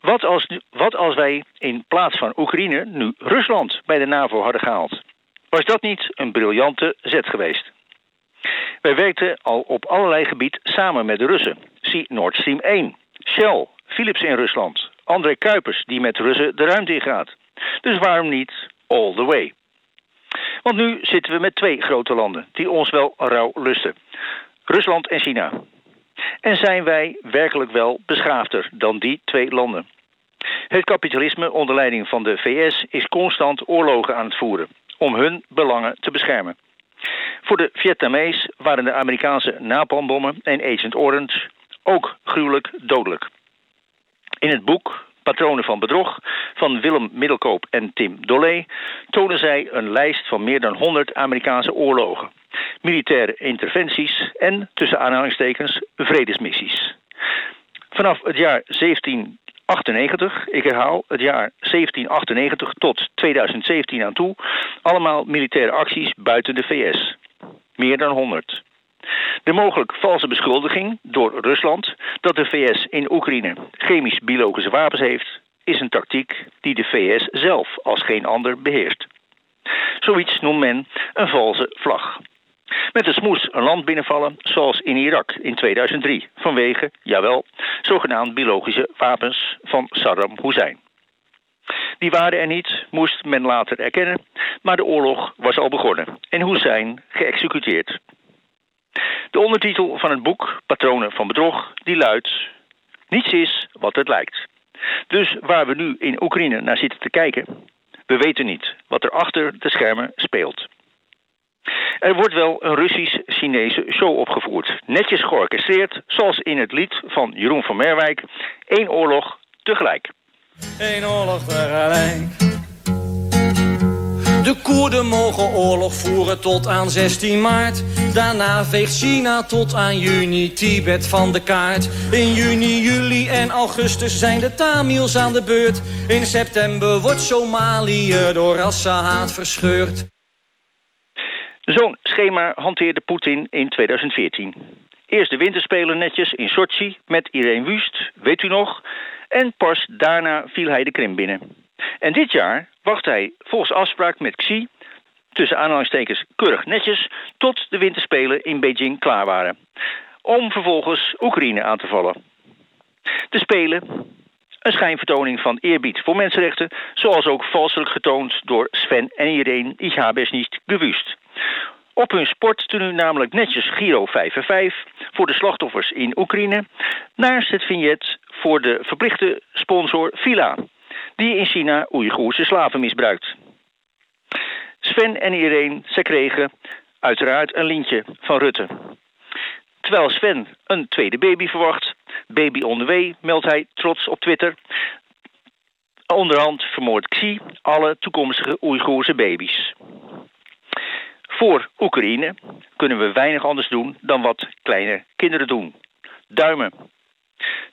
Wat als, wat als wij in plaats van Oekraïne nu Rusland bij de NAVO hadden gehaald? Was dat niet een briljante zet geweest? Wij werkten al op allerlei gebied samen met de Russen. Zie Nord Stream 1, Shell, Philips in Rusland, André Kuipers die met Russen de ruimte ingaat. Dus waarom niet all the way? Want nu zitten we met twee grote landen die ons wel rauw lusten. Rusland en China. En zijn wij werkelijk wel beschaafder dan die twee landen? Het kapitalisme onder leiding van de VS is constant oorlogen aan het voeren om hun belangen te beschermen. Voor de Vietnamees waren de Amerikaanse napalmbommen en Agent Orange ook gruwelijk dodelijk. In het boek Patronen van Bedrog van Willem Middelkoop en Tim Dolé tonen zij een lijst van meer dan 100 Amerikaanse oorlogen, militaire interventies en, tussen aanhalingstekens, vredesmissies. Vanaf het jaar 1798, ik herhaal, het jaar 1798 tot 2017 aan toe, allemaal militaire acties buiten de VS. Meer dan 100. De mogelijk valse beschuldiging door Rusland dat de VS in Oekraïne chemisch-biologische wapens heeft, is een tactiek die de VS zelf als geen ander beheerst. Zoiets noemt men een valse vlag. Met de smoes een land binnenvallen, zoals in Irak in 2003, vanwege, jawel, zogenaamd biologische wapens van Saddam Hussein. Die waren er niet, moest men later erkennen, maar de oorlog was al begonnen en Hussein geëxecuteerd. De ondertitel van het boek, Patronen van Bedrog, die luidt... Niets is wat het lijkt. Dus waar we nu in Oekraïne naar zitten te kijken... we weten niet wat er achter de schermen speelt. Er wordt wel een Russisch-Chinese show opgevoerd. Netjes georchestreerd, zoals in het lied van Jeroen van Merwijk... Eén oorlog tegelijk. Eén oorlog tegelijk. De Koerden mogen oorlog voeren tot aan 16 maart. Daarna veegt China tot aan juni Tibet van de kaart. In juni, juli en augustus zijn de Tamils aan de beurt. In september wordt Somalië door rassenhaat verscheurd. Zo'n schema hanteerde Poetin in 2014. Eerst de winterspelen netjes in Sochi met Irene Wust, weet u nog? En pas daarna viel hij de Krim binnen. En dit jaar wacht hij volgens afspraak met Xi, tussen aanhalingstekens keurig netjes, tot de winterspelen in Beijing klaar waren. Om vervolgens Oekraïne aan te vallen. De Spelen, een schijnvertoning van eerbied voor mensenrechten, zoals ook valselijk getoond door Sven en Irene, ich habe es nicht gewust. Op hun sporttenu namelijk netjes Giro 5 en 5 voor de slachtoffers in Oekraïne, naast het vignet voor de verplichte sponsor Fila, die in China Oeigoerse slaven misbruikt. Sven en Irene, ze kregen uiteraard een lintje van Rutte. Terwijl Sven een tweede baby verwacht, baby on the way, meldt hij trots op Twitter. Onderhand vermoordt Xi alle toekomstige Oeigoerse baby's. Voor Oekraïne kunnen we weinig anders doen dan wat kleine kinderen doen. Duimen.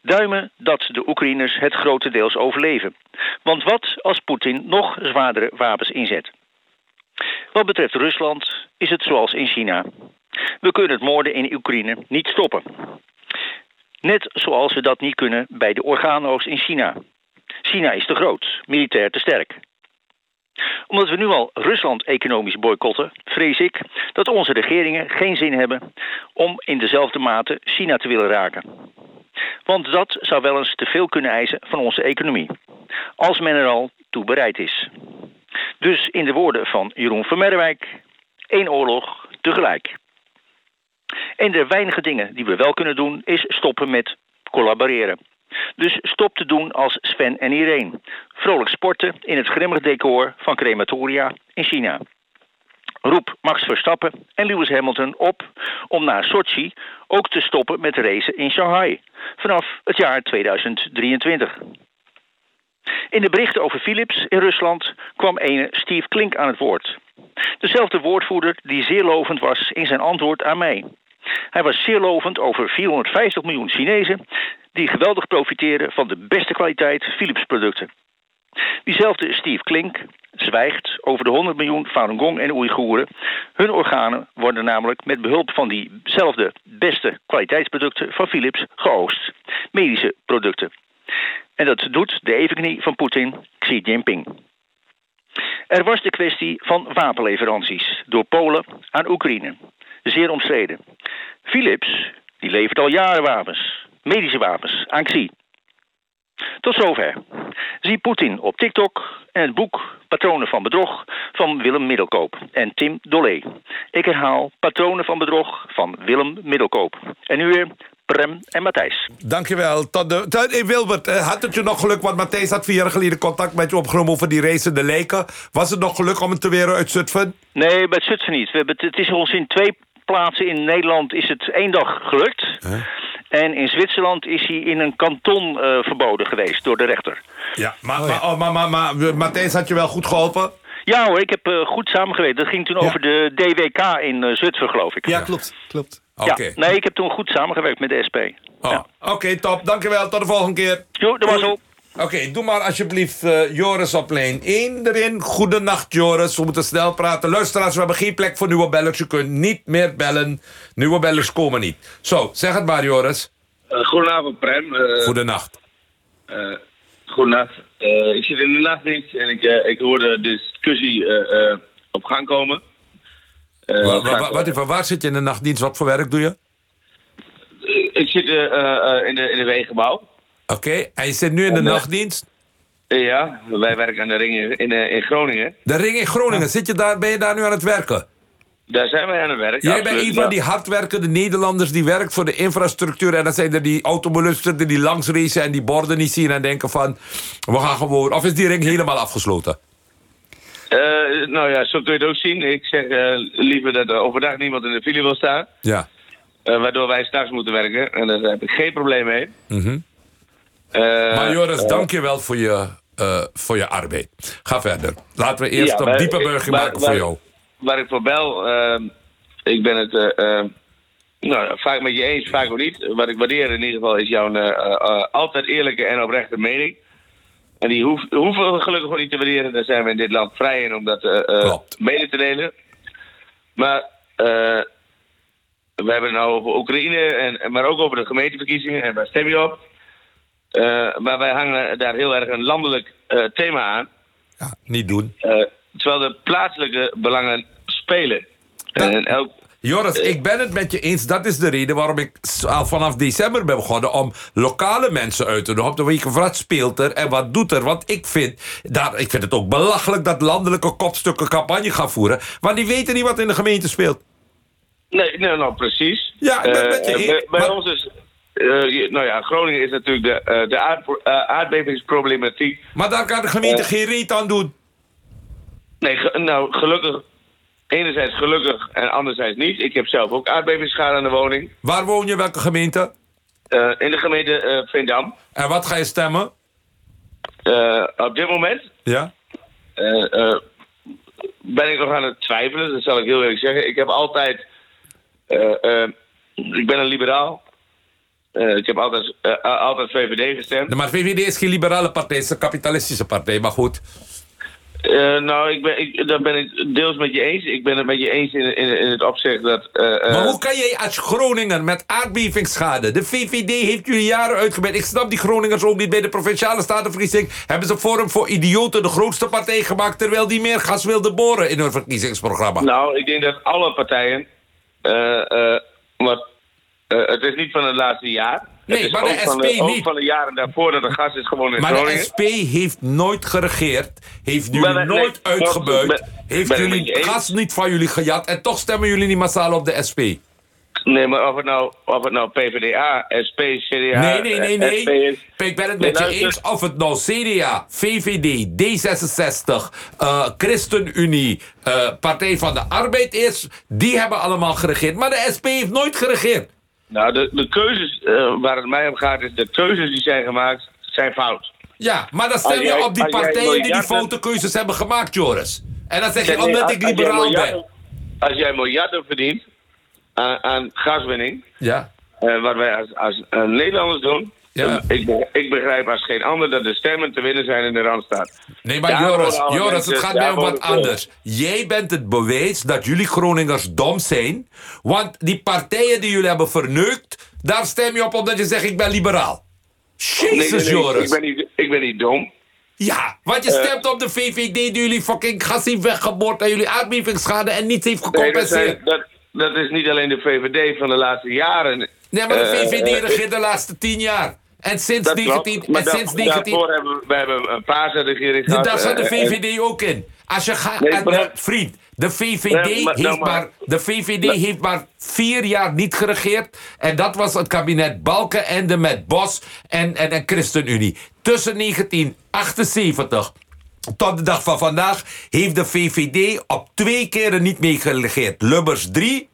Duimen dat de Oekraïners het grotendeels overleven. Want wat als Poetin nog zwaardere wapens inzet? Wat betreft Rusland is het zoals in China. We kunnen het moorden in Oekraïne niet stoppen. Net zoals we dat niet kunnen bij de orgaanoogst in China. China is te groot, militair te sterk. Omdat we nu al Rusland economisch boycotten, vrees ik dat onze regeringen geen zin hebben om in dezelfde mate China te willen raken. Want dat zou wel eens te veel kunnen eisen van onze economie, als men er al toe bereid is. Dus in de woorden van Jeroen van Merwijk, één oorlog tegelijk. Een der weinige dingen die we wel kunnen doen is stoppen met collaboreren. Dus stop te doen als Sven en Irene. Vrolijk sporten in het grimmig decor van crematoria in China. Roep Max Verstappen en Lewis Hamilton op om na Sochi ook te stoppen met racen in Shanghai vanaf het jaar 2023. In de berichten over Philips in Rusland kwam ene Steve Klink aan het woord. Dezelfde woordvoerder die zeer lovend was in zijn antwoord aan mij. Hij was zeer lovend over 450 miljoen Chinezen die geweldig profiteren van de beste kwaliteit Philips producten. Diezelfde Steve Klink zwijgt over de 100 miljoen Falun Gong en Oeigoeren. Hun organen worden namelijk met behulp van diezelfde beste kwaliteitsproducten van Philips geoogst. Medische producten. En dat doet de evenknie van Poetin, Xi Jinping. Er was de kwestie van wapenleveranties door Polen aan Oekraïne. Zeer omstreden. Philips die levert al jaren wapens, medische wapens, aan Xi. Tot zover. Zie Poetin op TikTok en het boek Patronen van Bedrog van Willem Middelkoop en Tim Dollé. Ik herhaal Patronen van Bedrog van Willem Middelkoop. En nu weer Prem en Matthijs. Dankjewel. Tot de, tot, hey Wilbert, eh, had het je nog geluk? Want Matthijs had vier jaar geleden contact met je opgenomen over die racende leken. Was het nog geluk om het te weer uit Zutphen? Nee, bij Zutphen niet. We hebben het, het is ons in twee plaatsen in Nederland is het één dag gelukt. En in Zwitserland is hij in een kanton eh, verboden geweest door de rechter. Ja, maar, maar, oh, maar, maar, maar, Matthijs had je wel goed geholpen? Ja hoor, ik heb eh, goed samengewerkt. Dat ging toen over de DWK in eh, Zutphen, geloof ik. Ja, klopt. klopt. Ja, nee, ik heb toen goed samengewerkt met de SP. Oh, Oké, top. Dankjewel. Tot de volgende keer. Jo, dat was op. Oké, doe maar alsjeblieft eh, Joris op lijn 1 erin. Goedenacht Joris, we moeten snel praten. Luisteraars, we hebben geen plek voor nieuwe bellers. Je kunt niet meer bellen. Nieuwe bellers komen niet. Zo, zeg het maar Joris. Uh, goedenavond Prem. Uh, Goedenacht. Uh, goedenacht. ik zit in de nachtdienst en ik, ik hoor de discussie op gang komen. Wa- wa- wa- wat, even, waar zit je in de nachtdienst? Wat voor werk doe je? ik zit in, de, in de wegenbouw. Oké, en je zit nu in de En, eh, nachtdienst? Ja, wij werken aan de ring in, in, in Groningen. De ring in Groningen, zit je daar, ben je daar nu aan het werken? Daar zijn wij aan het werk. Jij bent een van die hardwerkende Nederlanders die werkt voor de infrastructuur. En dan zijn er die automobilisten die langs racen en die borden niet zien en denken van... We gaan gewoon... Of is die ring helemaal afgesloten? Eh, nou ja, zo kun je het ook zien. Ik zeg eh, liever dat er overdag niemand in de file wil staan. Ja. eh, waardoor wij straks moeten werken. En daar heb ik geen probleem mee. Eh, maar Joris, eh, dank je wel voor je, eh, voor je arbeid. Ga verder. Laten we eerst Ja, een maar diepe ik- burger waar- maken voor jou. Waar ik voor bel, ehm, ik ben het eh, eh, nou, vaak met je eens, vaak ook niet. Wat ik waardeer in ieder geval is jouw eh, eh, altijd eerlijke en oprechte mening. En die hoef, hoeven we gelukkig ook niet te waarderen. Daar zijn we in dit land vrij in om dat eh, eh, mede te delen. Maar eh, we hebben het nou over Oekraïne, en, maar ook over de gemeenteverkiezingen. En waar stem je op? Eh, maar wij hangen daar heel erg een landelijk eh, thema aan. Niet doen. Eh, terwijl de plaatselijke belangen spelen. En elk, Joris, ik ben het met je eens. Dat is de reden waarom ik al vanaf december ben begonnen... om lokale mensen uit te nodigen. Om te weten wat speelt er en wat doet er. Want ik vind, daar, ik vind het ook belachelijk... dat landelijke kopstukken campagne gaan voeren. Want die weten niet wat in de gemeente speelt. nee, nee, nou precies. Ja, ik ben het met je eens, bij bij ons is... eh, nou ja, Groningen is natuurlijk de, eh, de aard- eh, aardbevingsproblematiek. Maar daar kan de gemeente geen reet aan doen. Nee, ge- nou gelukkig... Enerzijds gelukkig en anderzijds niet. Ik heb zelf ook aardbevingsschade aan de woning. Waar woon je? Welke gemeente? In de gemeente Veendam. En wat ga je stemmen? Op dit moment Ja? ben ik nog aan het twijfelen, dat zal ik heel eerlijk zeggen. Ik heb altijd... ik ben een liberaal. Eh, ik heb altijd, eh, altijd VVD gestemd. Maar VVD is geen liberale partij, het is een kapitalistische partij. Maar goed. Eh, nou, ik ben, ik, daar ben ik deels met je eens. Ik ben het met je eens in, in, in het opzicht dat... Maar hoe kan jij als Groninger met aardbevingsschade... De VVD heeft jullie jaren uitgebreid. Ik snap die Groningers ook niet. Bij de Provinciale Statenverkiezing hebben ze Forum voor Idioten... de grootste partij gemaakt... terwijl die meer gas wilde boren in hun verkiezingsprogramma. Nou, ik denk dat alle partijen... eh, eh, eh, het is niet van het laatste jaar. Nee, maar de SP de, ook niet. van de jaren daarvoor dat er gas is gewoon in Maar de. SP heeft nooit geregeerd, heeft jullie wij- nee, nooit uitgebuit, ben- heeft ben jullie gas niet van jullie gejat en toch stemmen jullie niet massaal op de SP. Nee, maar of het nou, of het nou PvdA, SP, CDA... nee, nee, nee, nee. SP is... Ik ben het met je luister. eens of het nou CDA, VVD, D66, eh, ChristenUnie, eh, Partij van de Arbeid is. Die hebben allemaal geregeerd. Maar de SP heeft nooit geregeerd. Nou, de, de keuzes eh, waar het mij om gaat, is de keuzes die zijn gemaakt, zijn fout. Ja, maar dan stem je jij- op die partijen die die foute keuzes hebben gemaakt, Joris. En dan zeg je, omdat als- ik liberaal ben. Als jij miljarden verdient aan, aan gaswinning, Ja. eh, wat wij als, als eh, Nederlanders doen... Ja. Ik, ik begrijp als geen ander dat de stemmen te winnen zijn in de Randstad. Nee, maar Daar Joris, Joris het gaat mij om wat anders. Jij bent het bewijs dat jullie Groningers dom zijn. Want die partijen die jullie hebben verneukt... daar stem je op omdat je zegt ik ben liberaal. Jezus, nee, nee, Joris. Ik ben, niet, ik ben niet dom. Ja, want je Eh. stemt op de VVD die jullie fucking gas heeft weggeboord... en jullie aardbevingsschade en niets heeft dat, gecompenseerd. zijn, dat, dat is niet alleen de VVD van de laatste jaren. Nee, maar de Eh, VVD eh, regeert de laatste tien jaar. En sinds Dat klopt. 19... Maar En sinds 19 daarvoor hebben we, we hebben een paarse-regering gehad. daar zat de eh, en- VVD ook in. Als je gaat... Nee, en, maar- eh, vriend, de VVD, Nee, maar- heeft, nou, maar- maar, de VVD heeft maar vier jaar niet geregeerd. En dat was het kabinet Balkenende met Bos en, en, en ChristenUnie. Tussen 1978 tot de dag van vandaag heeft de VVD op twee keren niet meegeregeerd. Lubbers 3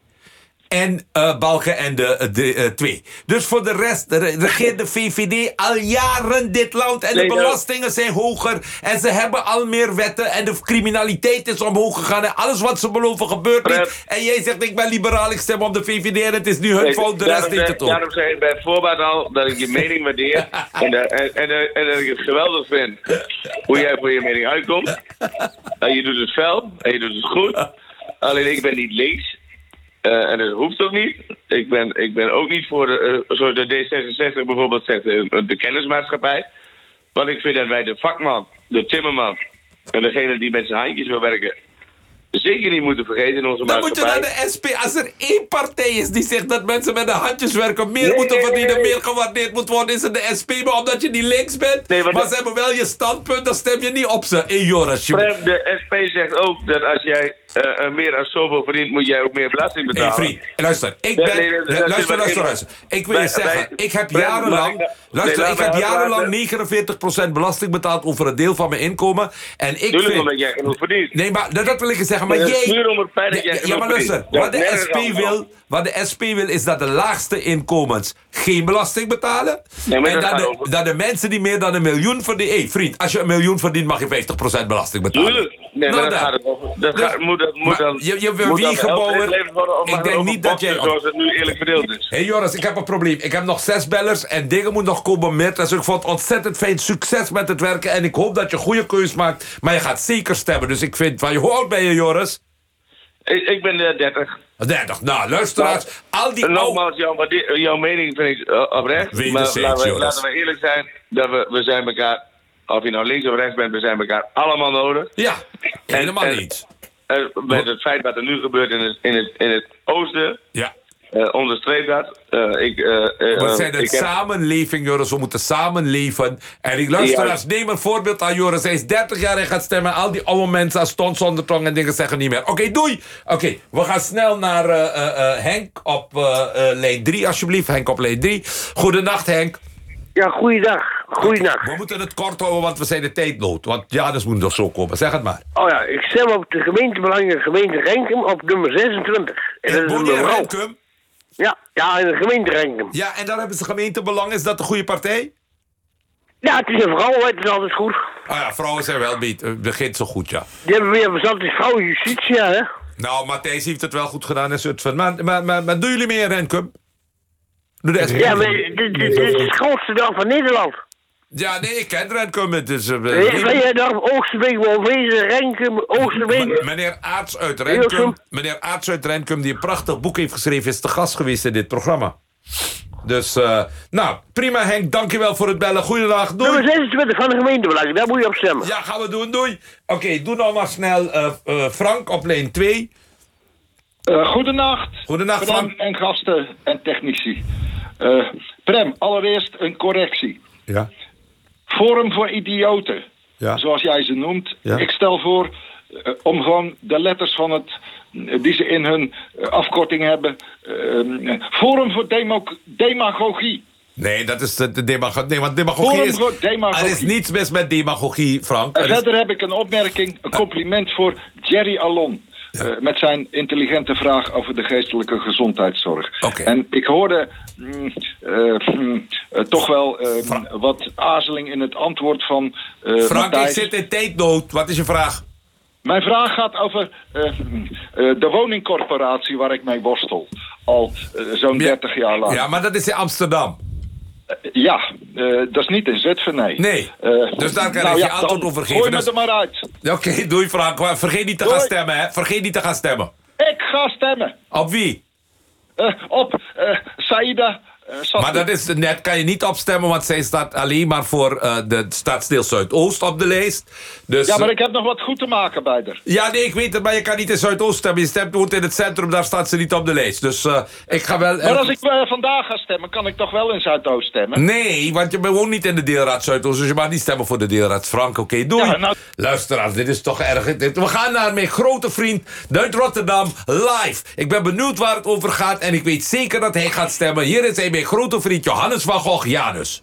en eh Balken en de 2. dus voor de rest re- regeert de VVD al jaren dit land. En de belastingen zijn hoger. En ze hebben al meer wetten. En de criminaliteit is omhoog gegaan. En alles wat ze beloven gebeurt niet. En jij zegt ik ben liberaal, ik stem op de VVD. En het is nu hun Nee, fout, de rest heeft het ook. Daarom zeg ik bij voorbaat al dat ik je mening waardeer. en, dat- en, en, en dat ik het geweldig vind hoe jij voor je mening uitkomt. En je doet het fel en je doet het goed. Alleen ik ben niet links. Eh, en dat hoeft ook niet. Ik ben, ik ben ook niet voor, de, eh, zoals de D66 bijvoorbeeld zegt, eh, de kennismaatschappij. Want ik vind dat wij de vakman, de timmerman en degene die met zijn handjes wil werken, zeker niet moeten vergeten in onze Dan moet je maatschappij. naar de SP. Als er één partij is die zegt dat mensen met de handjes werken meer Nee, moeten verdienen, nee, nee. meer gewaardeerd moet worden, is het de SP. Maar omdat je niet links bent, maar maar dat- ze hebben wel je standpunt, dan stem je niet op ze. Hey, Joris, je... De SP zegt ook dat als jij eh, eh, meer dan zoveel verdient, moet jij ook meer belasting Hey, betalen. vriend, luister. Ik ben... nee, dat- dat luister, luister, luister. Ik wil je zeggen, ik heb jarenlang... ik- Luister, ik heb jarenlang uitpraten. 49% belasting betaald over een deel van mijn inkomen. En ik Tuurlijk, vind... omdat jij genoeg verdient. Nee, maar dat, dat wil ik je zeggen. Maar dat jij... het dat Ja, maar luister. Wat de, SP wil, wat de SP wil is dat de laagste inkomens geen belasting betalen. Maar en dat dat de, dat de mensen die meer dan een miljoen verdienen... Hé, vriend, als je een miljoen verdient mag je 50% belasting betalen. Tuurlijk. Nee, maar Nou, dat dan. gaat het over. Dat Dus- gaat, moet, dat moet dan... je- je wil worden, of Ik denk niet dat jij- overposten Zoals het nu eerlijk verdeeld is. Hé hey Joris, ik heb een probleem. Ik heb nog zes bellers en dingen moeten nog komen met. Dus ik vond ontzettend fijn. Succes met het werken. En ik hoop dat je goede keus maakt. Maar je gaat zeker stemmen. Dus ik vind van je, hoe oud ben je Joris? Ik, ik ben eh, 30. 30. Nou, luisteraars. Al die. Nogmaals, jouw, jouw mening vind ik eh, oprecht. Maar laten we, laten we eerlijk zijn. Dat we, we zijn elkaar, of je nou links of rechts bent, we zijn elkaar allemaal nodig. Ja, helemaal en- niet. En met het feit wat er nu gebeurt in het, in het, in het oosten, Ja. eh onderstreept dat. Eh, ik, eh, eh, We zijn ik een heb- samenleving, Joris. We moeten samenleven. En ik luisteraars, neem een voorbeeld aan Joris. Hij is 30 jaar en gaat stemmen. Al die oude mensen als stond zonder tong en dingen zeggen niet meer. Oké, doei. Oké, we gaan snel naar eh, eh, eh, Henk op eh, eh, lijn 3, alsjeblieft. Henk op lijn 3. Goedenacht, Henk. Ja, goeiedag. Goeiedag. We moeten het kort houden, want we zijn de tijdnood. Want Janus moet nog zo komen. Zeg het maar. Oh ja, ik stem op de gemeentebelangen gemeente Renkum op nummer 26. En dat is een in. Renkum? Ja, ja, in de gemeente Renkum. Ja, en daar hebben ze gemeentebelang. Is dat de goede partij? Ja, het is een vrouw, het is altijd goed. Ah ja, vrouwen zijn wel. Het begint zo goed, ja. Die hebben weer bezat, is vrouw justitie, hè? Nou, Matthijs heeft het wel goed gedaan in Zutphen. Maar, maar, maar, maar doen jullie meer in Renkum? Doe de SP. Ja, maar dit, is het grootste dorp van Nederland. Ja, nee, ik ken Renkum. Het is, Weet weet jij dorp Oosterbeek, Wolvezen, Renkum, Oosterbeek? Meneer Aarts uit. Renkum, meneer Aarts uit Renkum, die een prachtig boek heeft geschreven, is te gast geweest in dit programma. Dus, eh, nou, prima Henk, dankjewel voor het bellen. Goedendag, doei. Nummer 26 van de gemeentebelangen, daar moet je op stemmen. Ja, gaan we doen, doei. Oké, doe nou maar snel eh, eh, Frank op lijn 2. Uh, goedenacht. Goedenacht, Frank. en gasten en technici. Eh, Prem, allereerst een correctie. Ja. Forum voor idioten, Ja. zoals jij ze noemt. Ja. Ik stel voor eh, om gewoon de letters van het, eh, die ze in hun afkorting hebben. Forum voor demo- demagogie. Nee, dat is de, de demagogie. Nee, want demagogie Forum is... voor demagogie. Er is niets mis met demagogie, Frank. En Er is- verder heb ik een opmerking, een compliment voor Jerry Alon. Eh, met zijn intelligente vraag over de geestelijke gezondheidszorg. En ik hoorde mm, eh, mm, eh, toch wel wat aarzeling in het antwoord van Frank, ik zit in tijdnood. Wat is je vraag? Mijn vraag gaat over de woningcorporatie waar ik mee worstel. Al zo'n 30 jaar lang. Ja, maar dat is in Amsterdam. Ja, eh, dat is niet in Zutphen, nee. Nee, Eh, dus daar kan nou ik je antwoord dan over Gooi me Dus- er maar uit. Oké, doei Frank. Maar Vergeet niet te gaan stemmen, hè. Vergeet niet te gaan stemmen. Ik ga stemmen. Op wie? Eh, op eh Saida eh, Maar dat is net, kan je niet opstemmen, want zij staat alleen maar voor eh, de stadsdeel Zuidoost op de lijst. Dus, Ja, maar ik heb nog wat goed te maken bij haar. Ja, nee, ik weet het, maar je kan niet in Zuidoost stemmen. Je stemt moet in het centrum, daar staat ze niet op de lijst. Dus eh, ik ga wel... Maar als ik vandaag ga stemmen, kan ik toch wel in Zuidoost stemmen? Nee, want je woont niet in de deelraad Zuidoost, dus je mag niet stemmen voor de deelraad Frank. Oké, doei. Ja, nou- Luisteraars, dit is toch erg. Dit- We gaan naar mijn grote vriend uit Rotterdam live. Ik ben benieuwd waar het over gaat en ik weet zeker dat hij gaat stemmen. Hier is hij, mijn grote vriend Johannes van Gogh, Janus.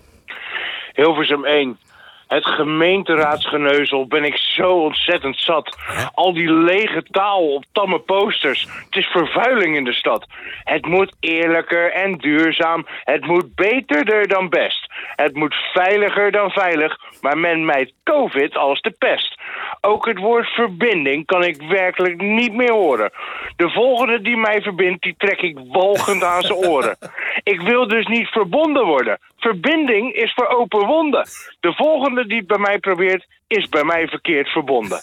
Hilversum 1. Het gemeenteraadsgeneuzel ben ik zo ontzettend zat. Al die lege taal op tamme posters. Het is vervuiling in de stad. Het moet eerlijker en duurzaam. Het moet beterder dan best. Het moet veiliger dan veilig. Maar men mijt COVID als de pest. Ook het woord verbinding kan ik werkelijk niet meer horen. De volgende die mij verbindt, die trek ik walgend aan zijn oren. Ik wil dus niet verbonden worden. Verbinding is voor open wonden. De volgende die het bij mij probeert, is bij mij verkeerd verbonden.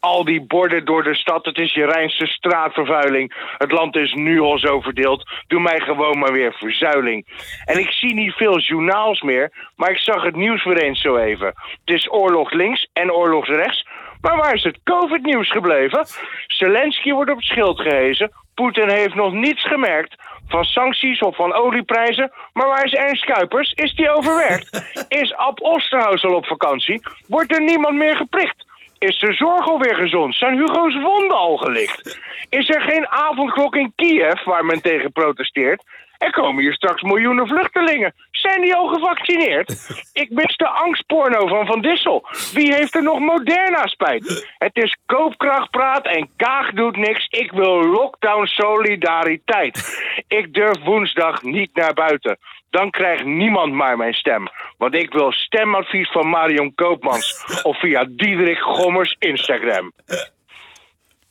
Al die borden door de stad, het is je Rijnse straatvervuiling. Het land is nu al zo verdeeld. Doe mij gewoon maar weer verzuiling. En ik zie niet veel journaals meer, maar ik zag het nieuws weer eens zo even. Het is oorlog links en oorlog rechts. Maar waar is het COVID-nieuws gebleven? Zelensky wordt op het schild gehezen. Poetin heeft nog niets gemerkt van sancties of van olieprijzen. Maar waar is Ernst Kuipers? Is die overwerkt? Is Ab Osterhaus al op vakantie? Wordt er niemand meer geprikt? Is de zorg alweer gezond? Zijn Hugo's wonden al gelicht? Is er geen avondklok in Kiev waar men tegen protesteert? Er komen hier straks miljoenen vluchtelingen. Zijn die al gevaccineerd? Ik mis de angstporno van Van Dissel. Wie heeft er nog Moderna spijt? Het is koopkrachtpraat en Kaag doet niks. Ik wil lockdown solidariteit. Ik durf woensdag niet naar buiten. Dan krijgt niemand maar mijn stem. Want ik wil stemadvies van Marion Koopmans. Of via Diederik Gommers Instagram.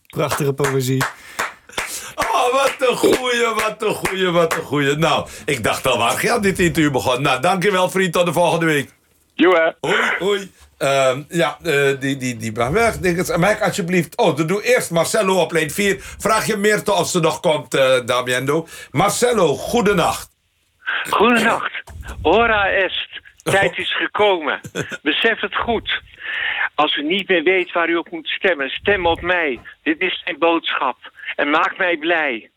Prachtige poëzie. Oh, wat een goeie, wat een goeie, wat een goeie. Nou, ik dacht al waar gaat dit interview begon. Nou, dankjewel vriend, tot de volgende week. Joe. Hoi, hoi. Ehm, ja, eh, die, die, die mag weg. Mike, alsjeblieft. Oh, dan doe eerst Marcelo op lijn 4. Vraag je Meerte als ze nog komt, eh Damiendo. Marcelo, goedenacht. Goedenacht. Hora est. Tijd is gekomen. Besef het goed. Als u niet meer weet waar u op moet stemmen, stem op mij. Dit is mijn boodschap. En maak mij blij.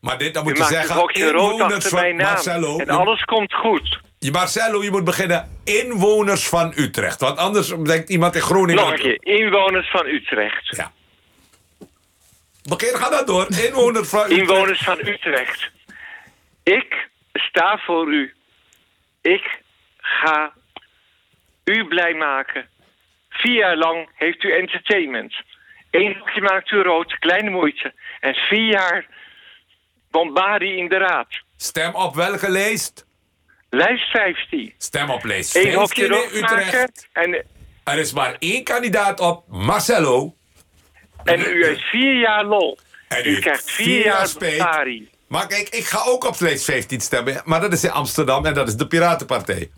Maar dit, dan moet je maakt zeggen... een hokje rood inwoners van-. Marcelo, en alles komt goed. Je, Marcelo, je moet beginnen. Inwoners van Utrecht. Want anders denkt iemand in Groningen... Nog een keer. Inwoners van Utrecht. Ja. Begin, ga dat door. Inwoners van Utrecht. Inwoners van Utrecht. Ik sta voor u. Ik ga u blij maken. Vier jaar lang heeft u entertainment. Eén hoekje maakt u rood, kleine moeite. En vier jaar bombardie in de raad. Stem op welke lijst? Lijst 15. Stem op lijst Eén 15 hokje in. Utrecht. En, Er is maar één kandidaat op, Marcelo. en u heeft vier jaar lol. En u krijgt vier, jaar bombardie. Maar kijk, ik ga ook op lijst 15 stemmen. Maar dat is in Amsterdam en dat is de Piratenpartij.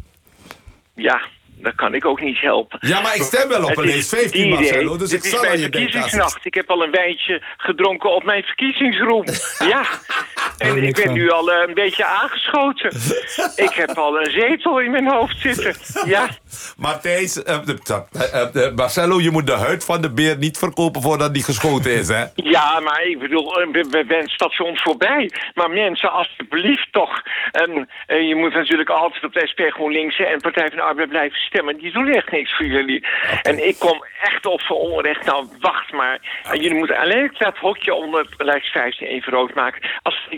Ja, dat kan ik ook niet helpen. Ja, maar ik stem wel op een is lijst 15, die idee. Marcelo. Dus ik zal aan je verkiezingsnacht. Ik heb al een wijntje gedronken op mijn verkiezingsroom. ja. En ik ben van. nu al eh, een beetje aangeschoten. ik heb al een zetel in mijn hoofd zitten. Ja. Matthijs, eh, de- eh, eh, Marcelo, je moet de huid van de beer niet verkopen voordat die geschoten is, hè? Ja, maar ik bedoel, we, we zijn het station voorbij. Maar mensen, alsjeblieft toch. En, je moet natuurlijk altijd op de SP GroenLinks en Partij van de Arbeid blijven stemmen. Die doen echt niks voor jullie. En ik kom echt op voor onrecht. Nou, wacht maar. En jullie moeten alleen dat hokje onder lijst 15 even rood maken. Als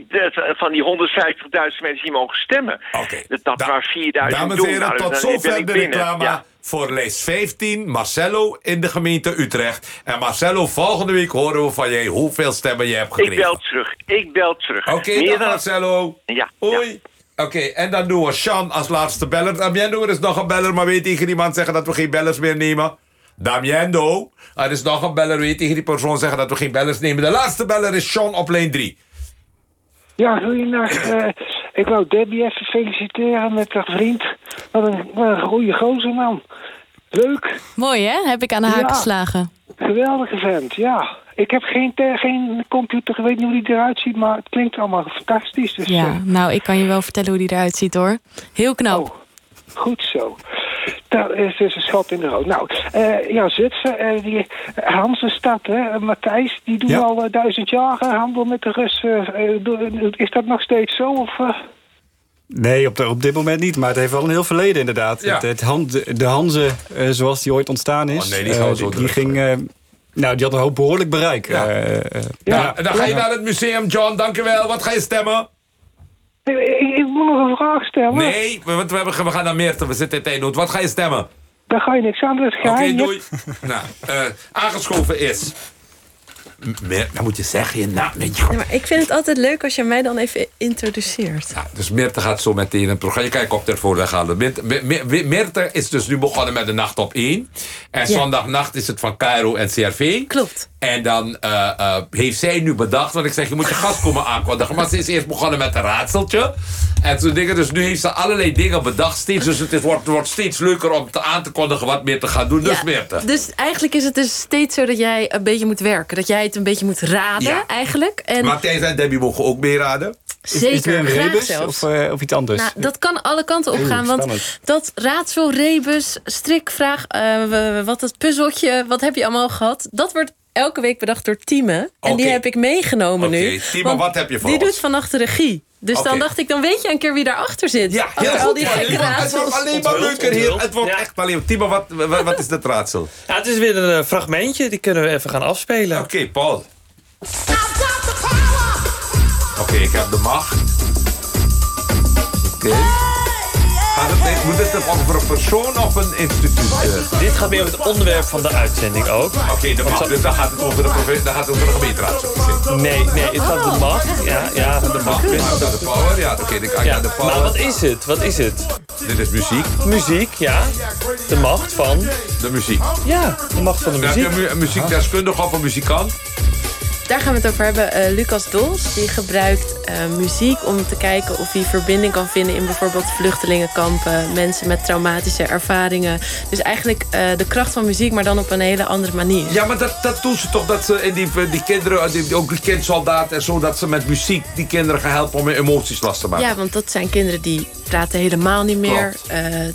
van die 150.000 mensen die mogen stemmen. Dat dat maar 4000 Dames en doen. heren, Nou, tot zover ik de reclame Ja. voor lijst 15. Marcelo in de gemeente Utrecht. En Marcelo, volgende week horen we van jij hoeveel stemmen je hebt Ik gekregen. bel terug. Ik bel terug. Oké, dan- Marcelo. Ja. Hoi. Oké, en dan doen we Sean als laatste beller. Damiendo, er is nog een beller, maar weet tegen iemand zeggen dat we geen bellers meer nemen? Damiendo, er is nog een beller, weet tegen die persoon zeggen dat we geen bellers nemen. De laatste beller is Sean op lijn 3. Ja, goeienacht. Eh, ik wou Debbie even feliciteren met haar vriend. Wat een, wat een goede gozer, man. Leuk. Mooi, hè? Heb ik aan de haak Ja. geslagen. Geweldige vent, ja. Ik heb geen, geen computer, ik weet niet hoe die eruit ziet, maar het klinkt allemaal fantastisch. Dus, Ja, eh, nou, ik kan je wel vertellen hoe die eruit ziet hoor. Heel knap. Goed zo. Dat is dus een schot in de rood. Nou, eh, ja, Zutphen, eh, die Hansestad, hè, Matthijs, die doen Ja. al duizend jaar handel met de Russen. Is dat nog steeds zo? Of? Nee, op, de, op dit moment niet. Maar het heeft wel een heel verleden inderdaad. Ja. Het, de, de Hanze, eh, zoals die ooit ontstaan is... Oh, nee, die die ging... nou, die had een hoop behoorlijk bereik. Ja. Eh, eh, Ja, dan ga je naar het museum, John. Dankjewel. Wat ga je stemmen? Ik, ik- ik moet nog een vraag stellen. Nee, we, we, hebben- we gaan naar Meerten. We zitten in Teenhoed. Wat ga je stemmen? Daar ga je niks aan, dat is Oké, geheim. doei. nou, eh, aangeschoven is... M- Meer, dan moet je zeggen je naam. Nee, Ja, maar ik vind het altijd leuk als je mij dan even introduceert. Dus Meerte gaat zo meteen een programma. Je kijkt op ter voor weghalen. Meerte, Me- Me- Meerte is dus nu begonnen met de Nacht op 1. En Ja. zondagnacht is het van Cairo en CRV. Klopt. En dan eh, eh, heeft zij nu bedacht, want ik zeg, je moet je gast komen aankondigen. Maar ze is eerst begonnen met een raadseltje. En toen dingen, dus nu heeft ze allerlei dingen bedacht steeds. Dus het is, wordt, wordt steeds leuker om te aan te kondigen wat meer te gaan doen. Dus Ja, Meerte. Dus eigenlijk is het dus steeds zo dat jij een beetje moet werken. Dat jij het een beetje moet raden, Ja. eigenlijk. En Matthijs en Debbie mogen ook meeraden. Zeker, is het weer een graag rebus zelfs. of, eh, of iets anders? Nou, dat kan alle kanten op gaan. Want dat raadsel, rebus, strikvraag, eh, w- wat het puzzeltje, wat heb je allemaal gehad? Dat wordt elke week bedacht door Tieme. En die heb ik meegenomen Oké, nu. Tieme, wat heb je voor Die ons? doet vannacht de regie. Dus dan dacht ik, dan weet je een keer wie daarachter zit. Ja, Ja, al die goed, gekke het wordt- het raadsels. wordt alleen maar leuker hier. Het wordt echt alleen... Timo, wat, wat, wat is het raadsel? Ja, het is weer een eh, fragmentje, die kunnen we even gaan afspelen. Oké, Paul. Oké, ik heb de macht. Oké. Moet het over een persoon of een instituut? eh? Dit gaat meer over het onderwerp van de uitzending ook. Oké, de macht. Dus dan gaat het over de, dan gaat het over de gemeenteraad. Nee, nee, het gaat om de macht. Ja, ja, de macht. De power, ja. Oké, ik Ja, ga de power. maar wat is het? Wat is het? Dit is muziek. Muziek, ja. De macht van... De muziek. Ja, de macht van de Dan heb muziek. je een muziekdeskundige of een muzikant? Daar gaan we het over hebben. Eh, Lucas Dols die gebruikt eh, muziek om te kijken of hij verbinding kan vinden in bijvoorbeeld vluchtelingenkampen, mensen met traumatische ervaringen. Dus eigenlijk eh, de kracht van muziek, maar dan op een hele andere manier. Ja, maar dat, dat doen ze toch, dat ze in die, die kinderen, die, ook die kindsoldaten en zo, dat ze met muziek die kinderen gaan helpen om hun emoties los te maken. Ja, want dat zijn kinderen die praten helemaal niet meer,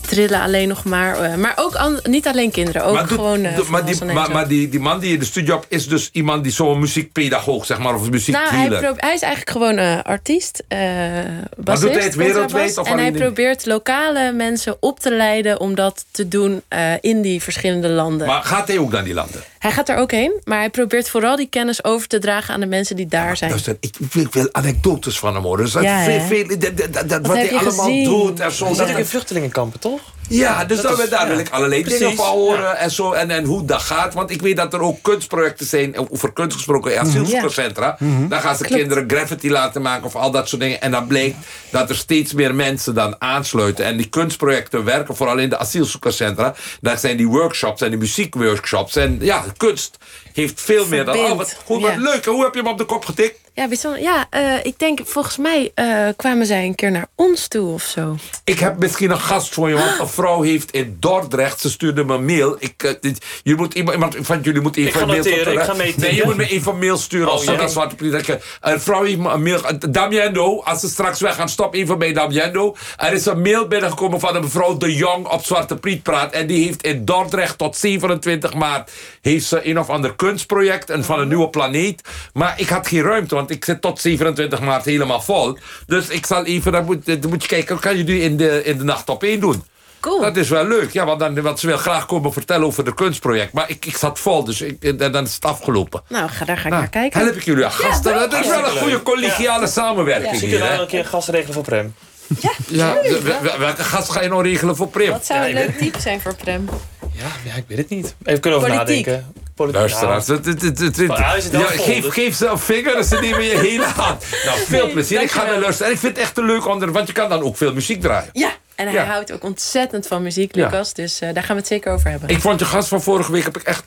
trillen alleen nog maar. maar ook niet alleen kinderen, ook Maar, gewoon. maar, die, en maar, die, die man die in de studio hebt, is dus iemand die zo'n muziekpedagoog, zeg maar, of Nou, hij, is eigenlijk gewoon eh, artiest, eh bassist, doet hij het wereldwijd of En hij probeert lokale mensen op te leiden om dat te doen eh, in die verschillende landen. Maar gaat hij ook naar die landen? Hij gaat er ook heen, maar hij probeert vooral die kennis over te dragen aan de mensen die daar zijn. Luister, ik, ik wil anekdotes van hem horen. Dus dat Ja, veel, hè? veel, dat, dat, dat- wat hij je allemaal gezien? doet en zo. Je zit dat- ook in vluchtelingenkampen, toch? Ja, dus Dat dan, is- daar ja, wil ik allerlei dingen precies, van horen en zo. En, en hoe dat gaat. Want ik weet dat er ook kunstprojecten zijn, over kunst gesproken, in asielzoekerscentra. Mhm. Dan gaan ze Klopt. kinderen graffiti laten maken of al dat soort dingen. En dan blijkt dat er steeds meer mensen dan aansluiten. En die kunstprojecten werken vooral in de asielzoekerscentra. Daar zijn die workshops en die muziekworkshops. En ja, kunst heeft veel meer dan... Oh, wat, goed, wat leuk. Hoe heb je hem op de kop getikt? Ja, bijzonder. Ja, eh, ik denk volgens mij eh, kwamen zij een keer naar ons toe of zo. Ik heb misschien een gast voor je, want een vrouw heeft in Dordrecht, ze stuurde me een mail. Ik, eh, dit- je moet, iemand, iemand van jullie moet even Ik ga een mail noteren, sturen. ik ga. Nee, je moet me even een mail sturen Oh, zo. ja. Dat denk. Een vrouw heeft me een mail. Damiendo, als ze straks weg gaan, stop even bij Damiendo. Er is een mail binnengekomen van een mevrouw De Jong op Zwarte Priet praat. En die heeft in Dordrecht tot 27 maart heeft ze een of ander kunstproject en van een nieuwe planeet. Maar ik had geen ruimte, want ik zit tot 27 maart helemaal vol. Dus ik zal even, dan moet, dan moet je kijken, kan je nu in de, in de nacht op één doen. Cool. Dat is wel leuk, ja, want, dan, want ze wil graag komen vertellen over het kunstproject. Maar ik, ik zat vol, dus ik, en dan is het afgelopen. Nou, ga, daar ga ik Nou, naar kijken. Help ik jullie aan gasten. dat is wel een goede collegiale samenwerking hier. kunnen we Hè? wel een keer een gast regelen voor Prem. Ja, welke gast ga je nou regelen voor Prim? Wat zou een leuk type zijn voor Prem? Ja, ja, ik weet het niet. Even kunnen over Politiek. nadenken. Luisteraars, het- het- het- het- vol, geef, dus- geef ze een vinger en ze nemen je hele hand. Nou, veel Nee, plezier. Ik ga naar luisteren. En ik vind het echt een leuk onderwerp, want je kan dan ook veel muziek draaien. Ja, En hij Ja. houdt ook ontzettend van muziek, Ja. Lucas. Dus eh, daar gaan we het zeker over hebben. Ik vond je gast van vorige week heb ik echt.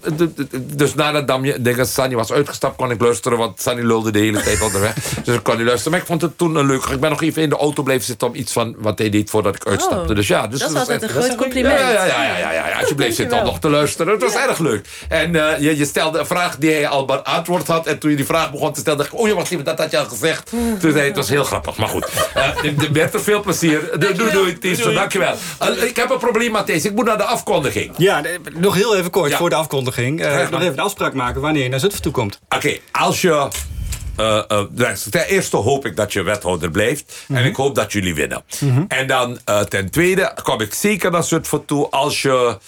Dus nadat Damje, denk dat Sanny was uitgestapt, kon ik luisteren. Want Sanny lulde de hele tijd onderweg. Dus ik kon niet luisteren. Maar ik vond het toen een leuk. Ik ben nog even in de auto blijven zitten om iets van wat hij deed voordat ik uitstapte. Oh, dus ja, dus dat was altijd een groot compliment. Ja, ja, ja, ja, ja, ja, je bleef zitten om nog te luisteren. Het was erg leuk. En eh, je, je stelde een vraag die hij al beantwoord had. En toen je die vraag begon te stellen, dacht ik, oh ja, wacht even, dat had je al gezegd. Toen zei hij, het was heel grappig. Maar goed, uh, met er veel plezier. Doei, doei, doei, Ties, dankjewel. Uh, ik heb een probleem, Matthijs. Ik moet naar de afkondiging. Ja, nog heel even kort voor de afkondiging. Eh, nog even een afspraak maken wanneer je naar Zutphen toe komt. Oké, als je... eh, eh, dus ten eerste hoop ik dat je wethouder blijft. En ik hoop dat jullie winnen. En dan eh, ten tweede kom ik zeker naar Zutphen toe als je...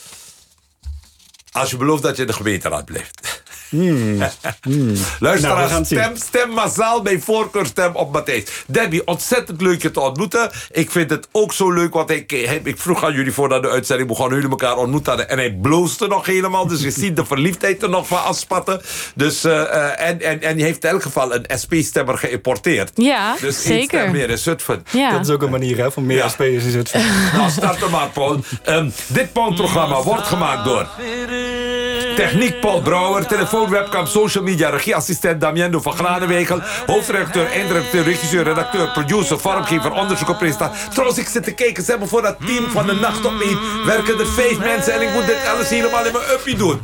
Als je belooft dat je in de gemeenteraad blijft. Hmm. Luister, Nou, we gaan het zien. stem, stem massaal bij voorkeur stem op Matthijs. Debbie, ontzettend leuk je te ontmoeten. Ik vind het ook zo leuk, want ik, ik vroeg aan jullie voordat de uitzending begon... jullie elkaar ontmoet hadden en hij bloosde nog helemaal. Dus je ziet de verliefdheid er nog van afspatten. Dus, eh, eh, en, en, en je heeft in elk geval een SP-stemmer geïmporteerd. Ja, dus zeker. stem meer in Zutphen. Ja. Dat is ook een manier hè, van meer Ja. SP'ers in Zutphen. Nou, start er maar, Paul. Ehm, dit Pound-programma wordt gemaakt door... Techniek Paul Brouwer, telefoon, webcam, social media, regieassistent Damiendo van Glanenwegel, hoofdredacteur, eindredacteur, regisseur, redacteur, producer, vormgever, onderzoeker, presentator. Trouwens, ik zit te kijken, ze hebben voor dat team van de nacht op één werken er vijf mensen en ik moet dit alles helemaal in mijn uppie doen.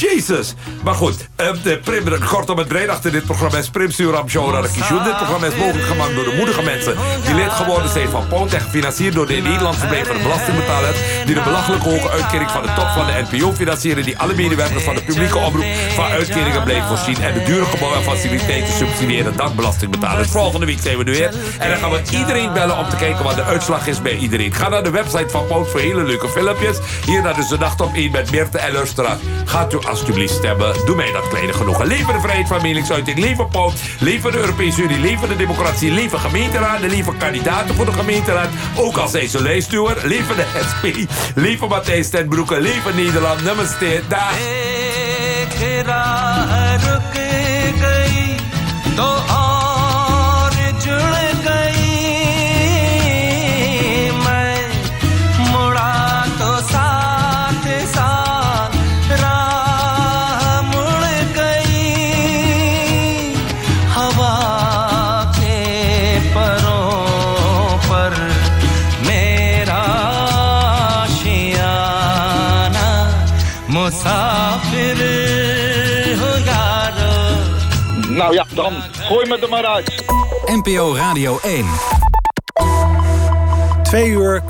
Jezus. Maar goed, eh, de Prim, kortom het brein achter dit programma is Prim Suram Show. Dit programma is mogelijk gemaakt door de moedige mensen die lid geworden zijn van Pound en gefinancierd door de in Nederland verblijvende belastingbetalers die de belachelijk hoge uitkering van de top van de NPO financieren die alle medewerkers van de publieke omroep uitkeringen blijven voorzien en de dure gebouwen en faciliteiten subsidiëren belastingbetalers. Volgende week zijn we er weer en dan gaan we iedereen bellen om te kijken wat de uitslag is bij iedereen. Ga naar de website van Pound voor hele leuke filmpjes. Hier naar de Nacht op 1 met Meerte en Luisteraar. Gaat u alsjeblieft stemmen. Doe mij dat kleine genoegen. Leven de vrijheid van meningsuiting. Leven Pound. Leven de Europese Unie. Leven de democratie. Leven gemeenteraden. Leven kandidaten voor de gemeenteraad. Ook al zijn ze lijstduwer. Leven de SP. Leven Matthijs ten Broeke. Leven Nederland. Namaste. Dag. रुक गई। तो और dan gooi me er maar uit. NPO Radio 1. Twee uur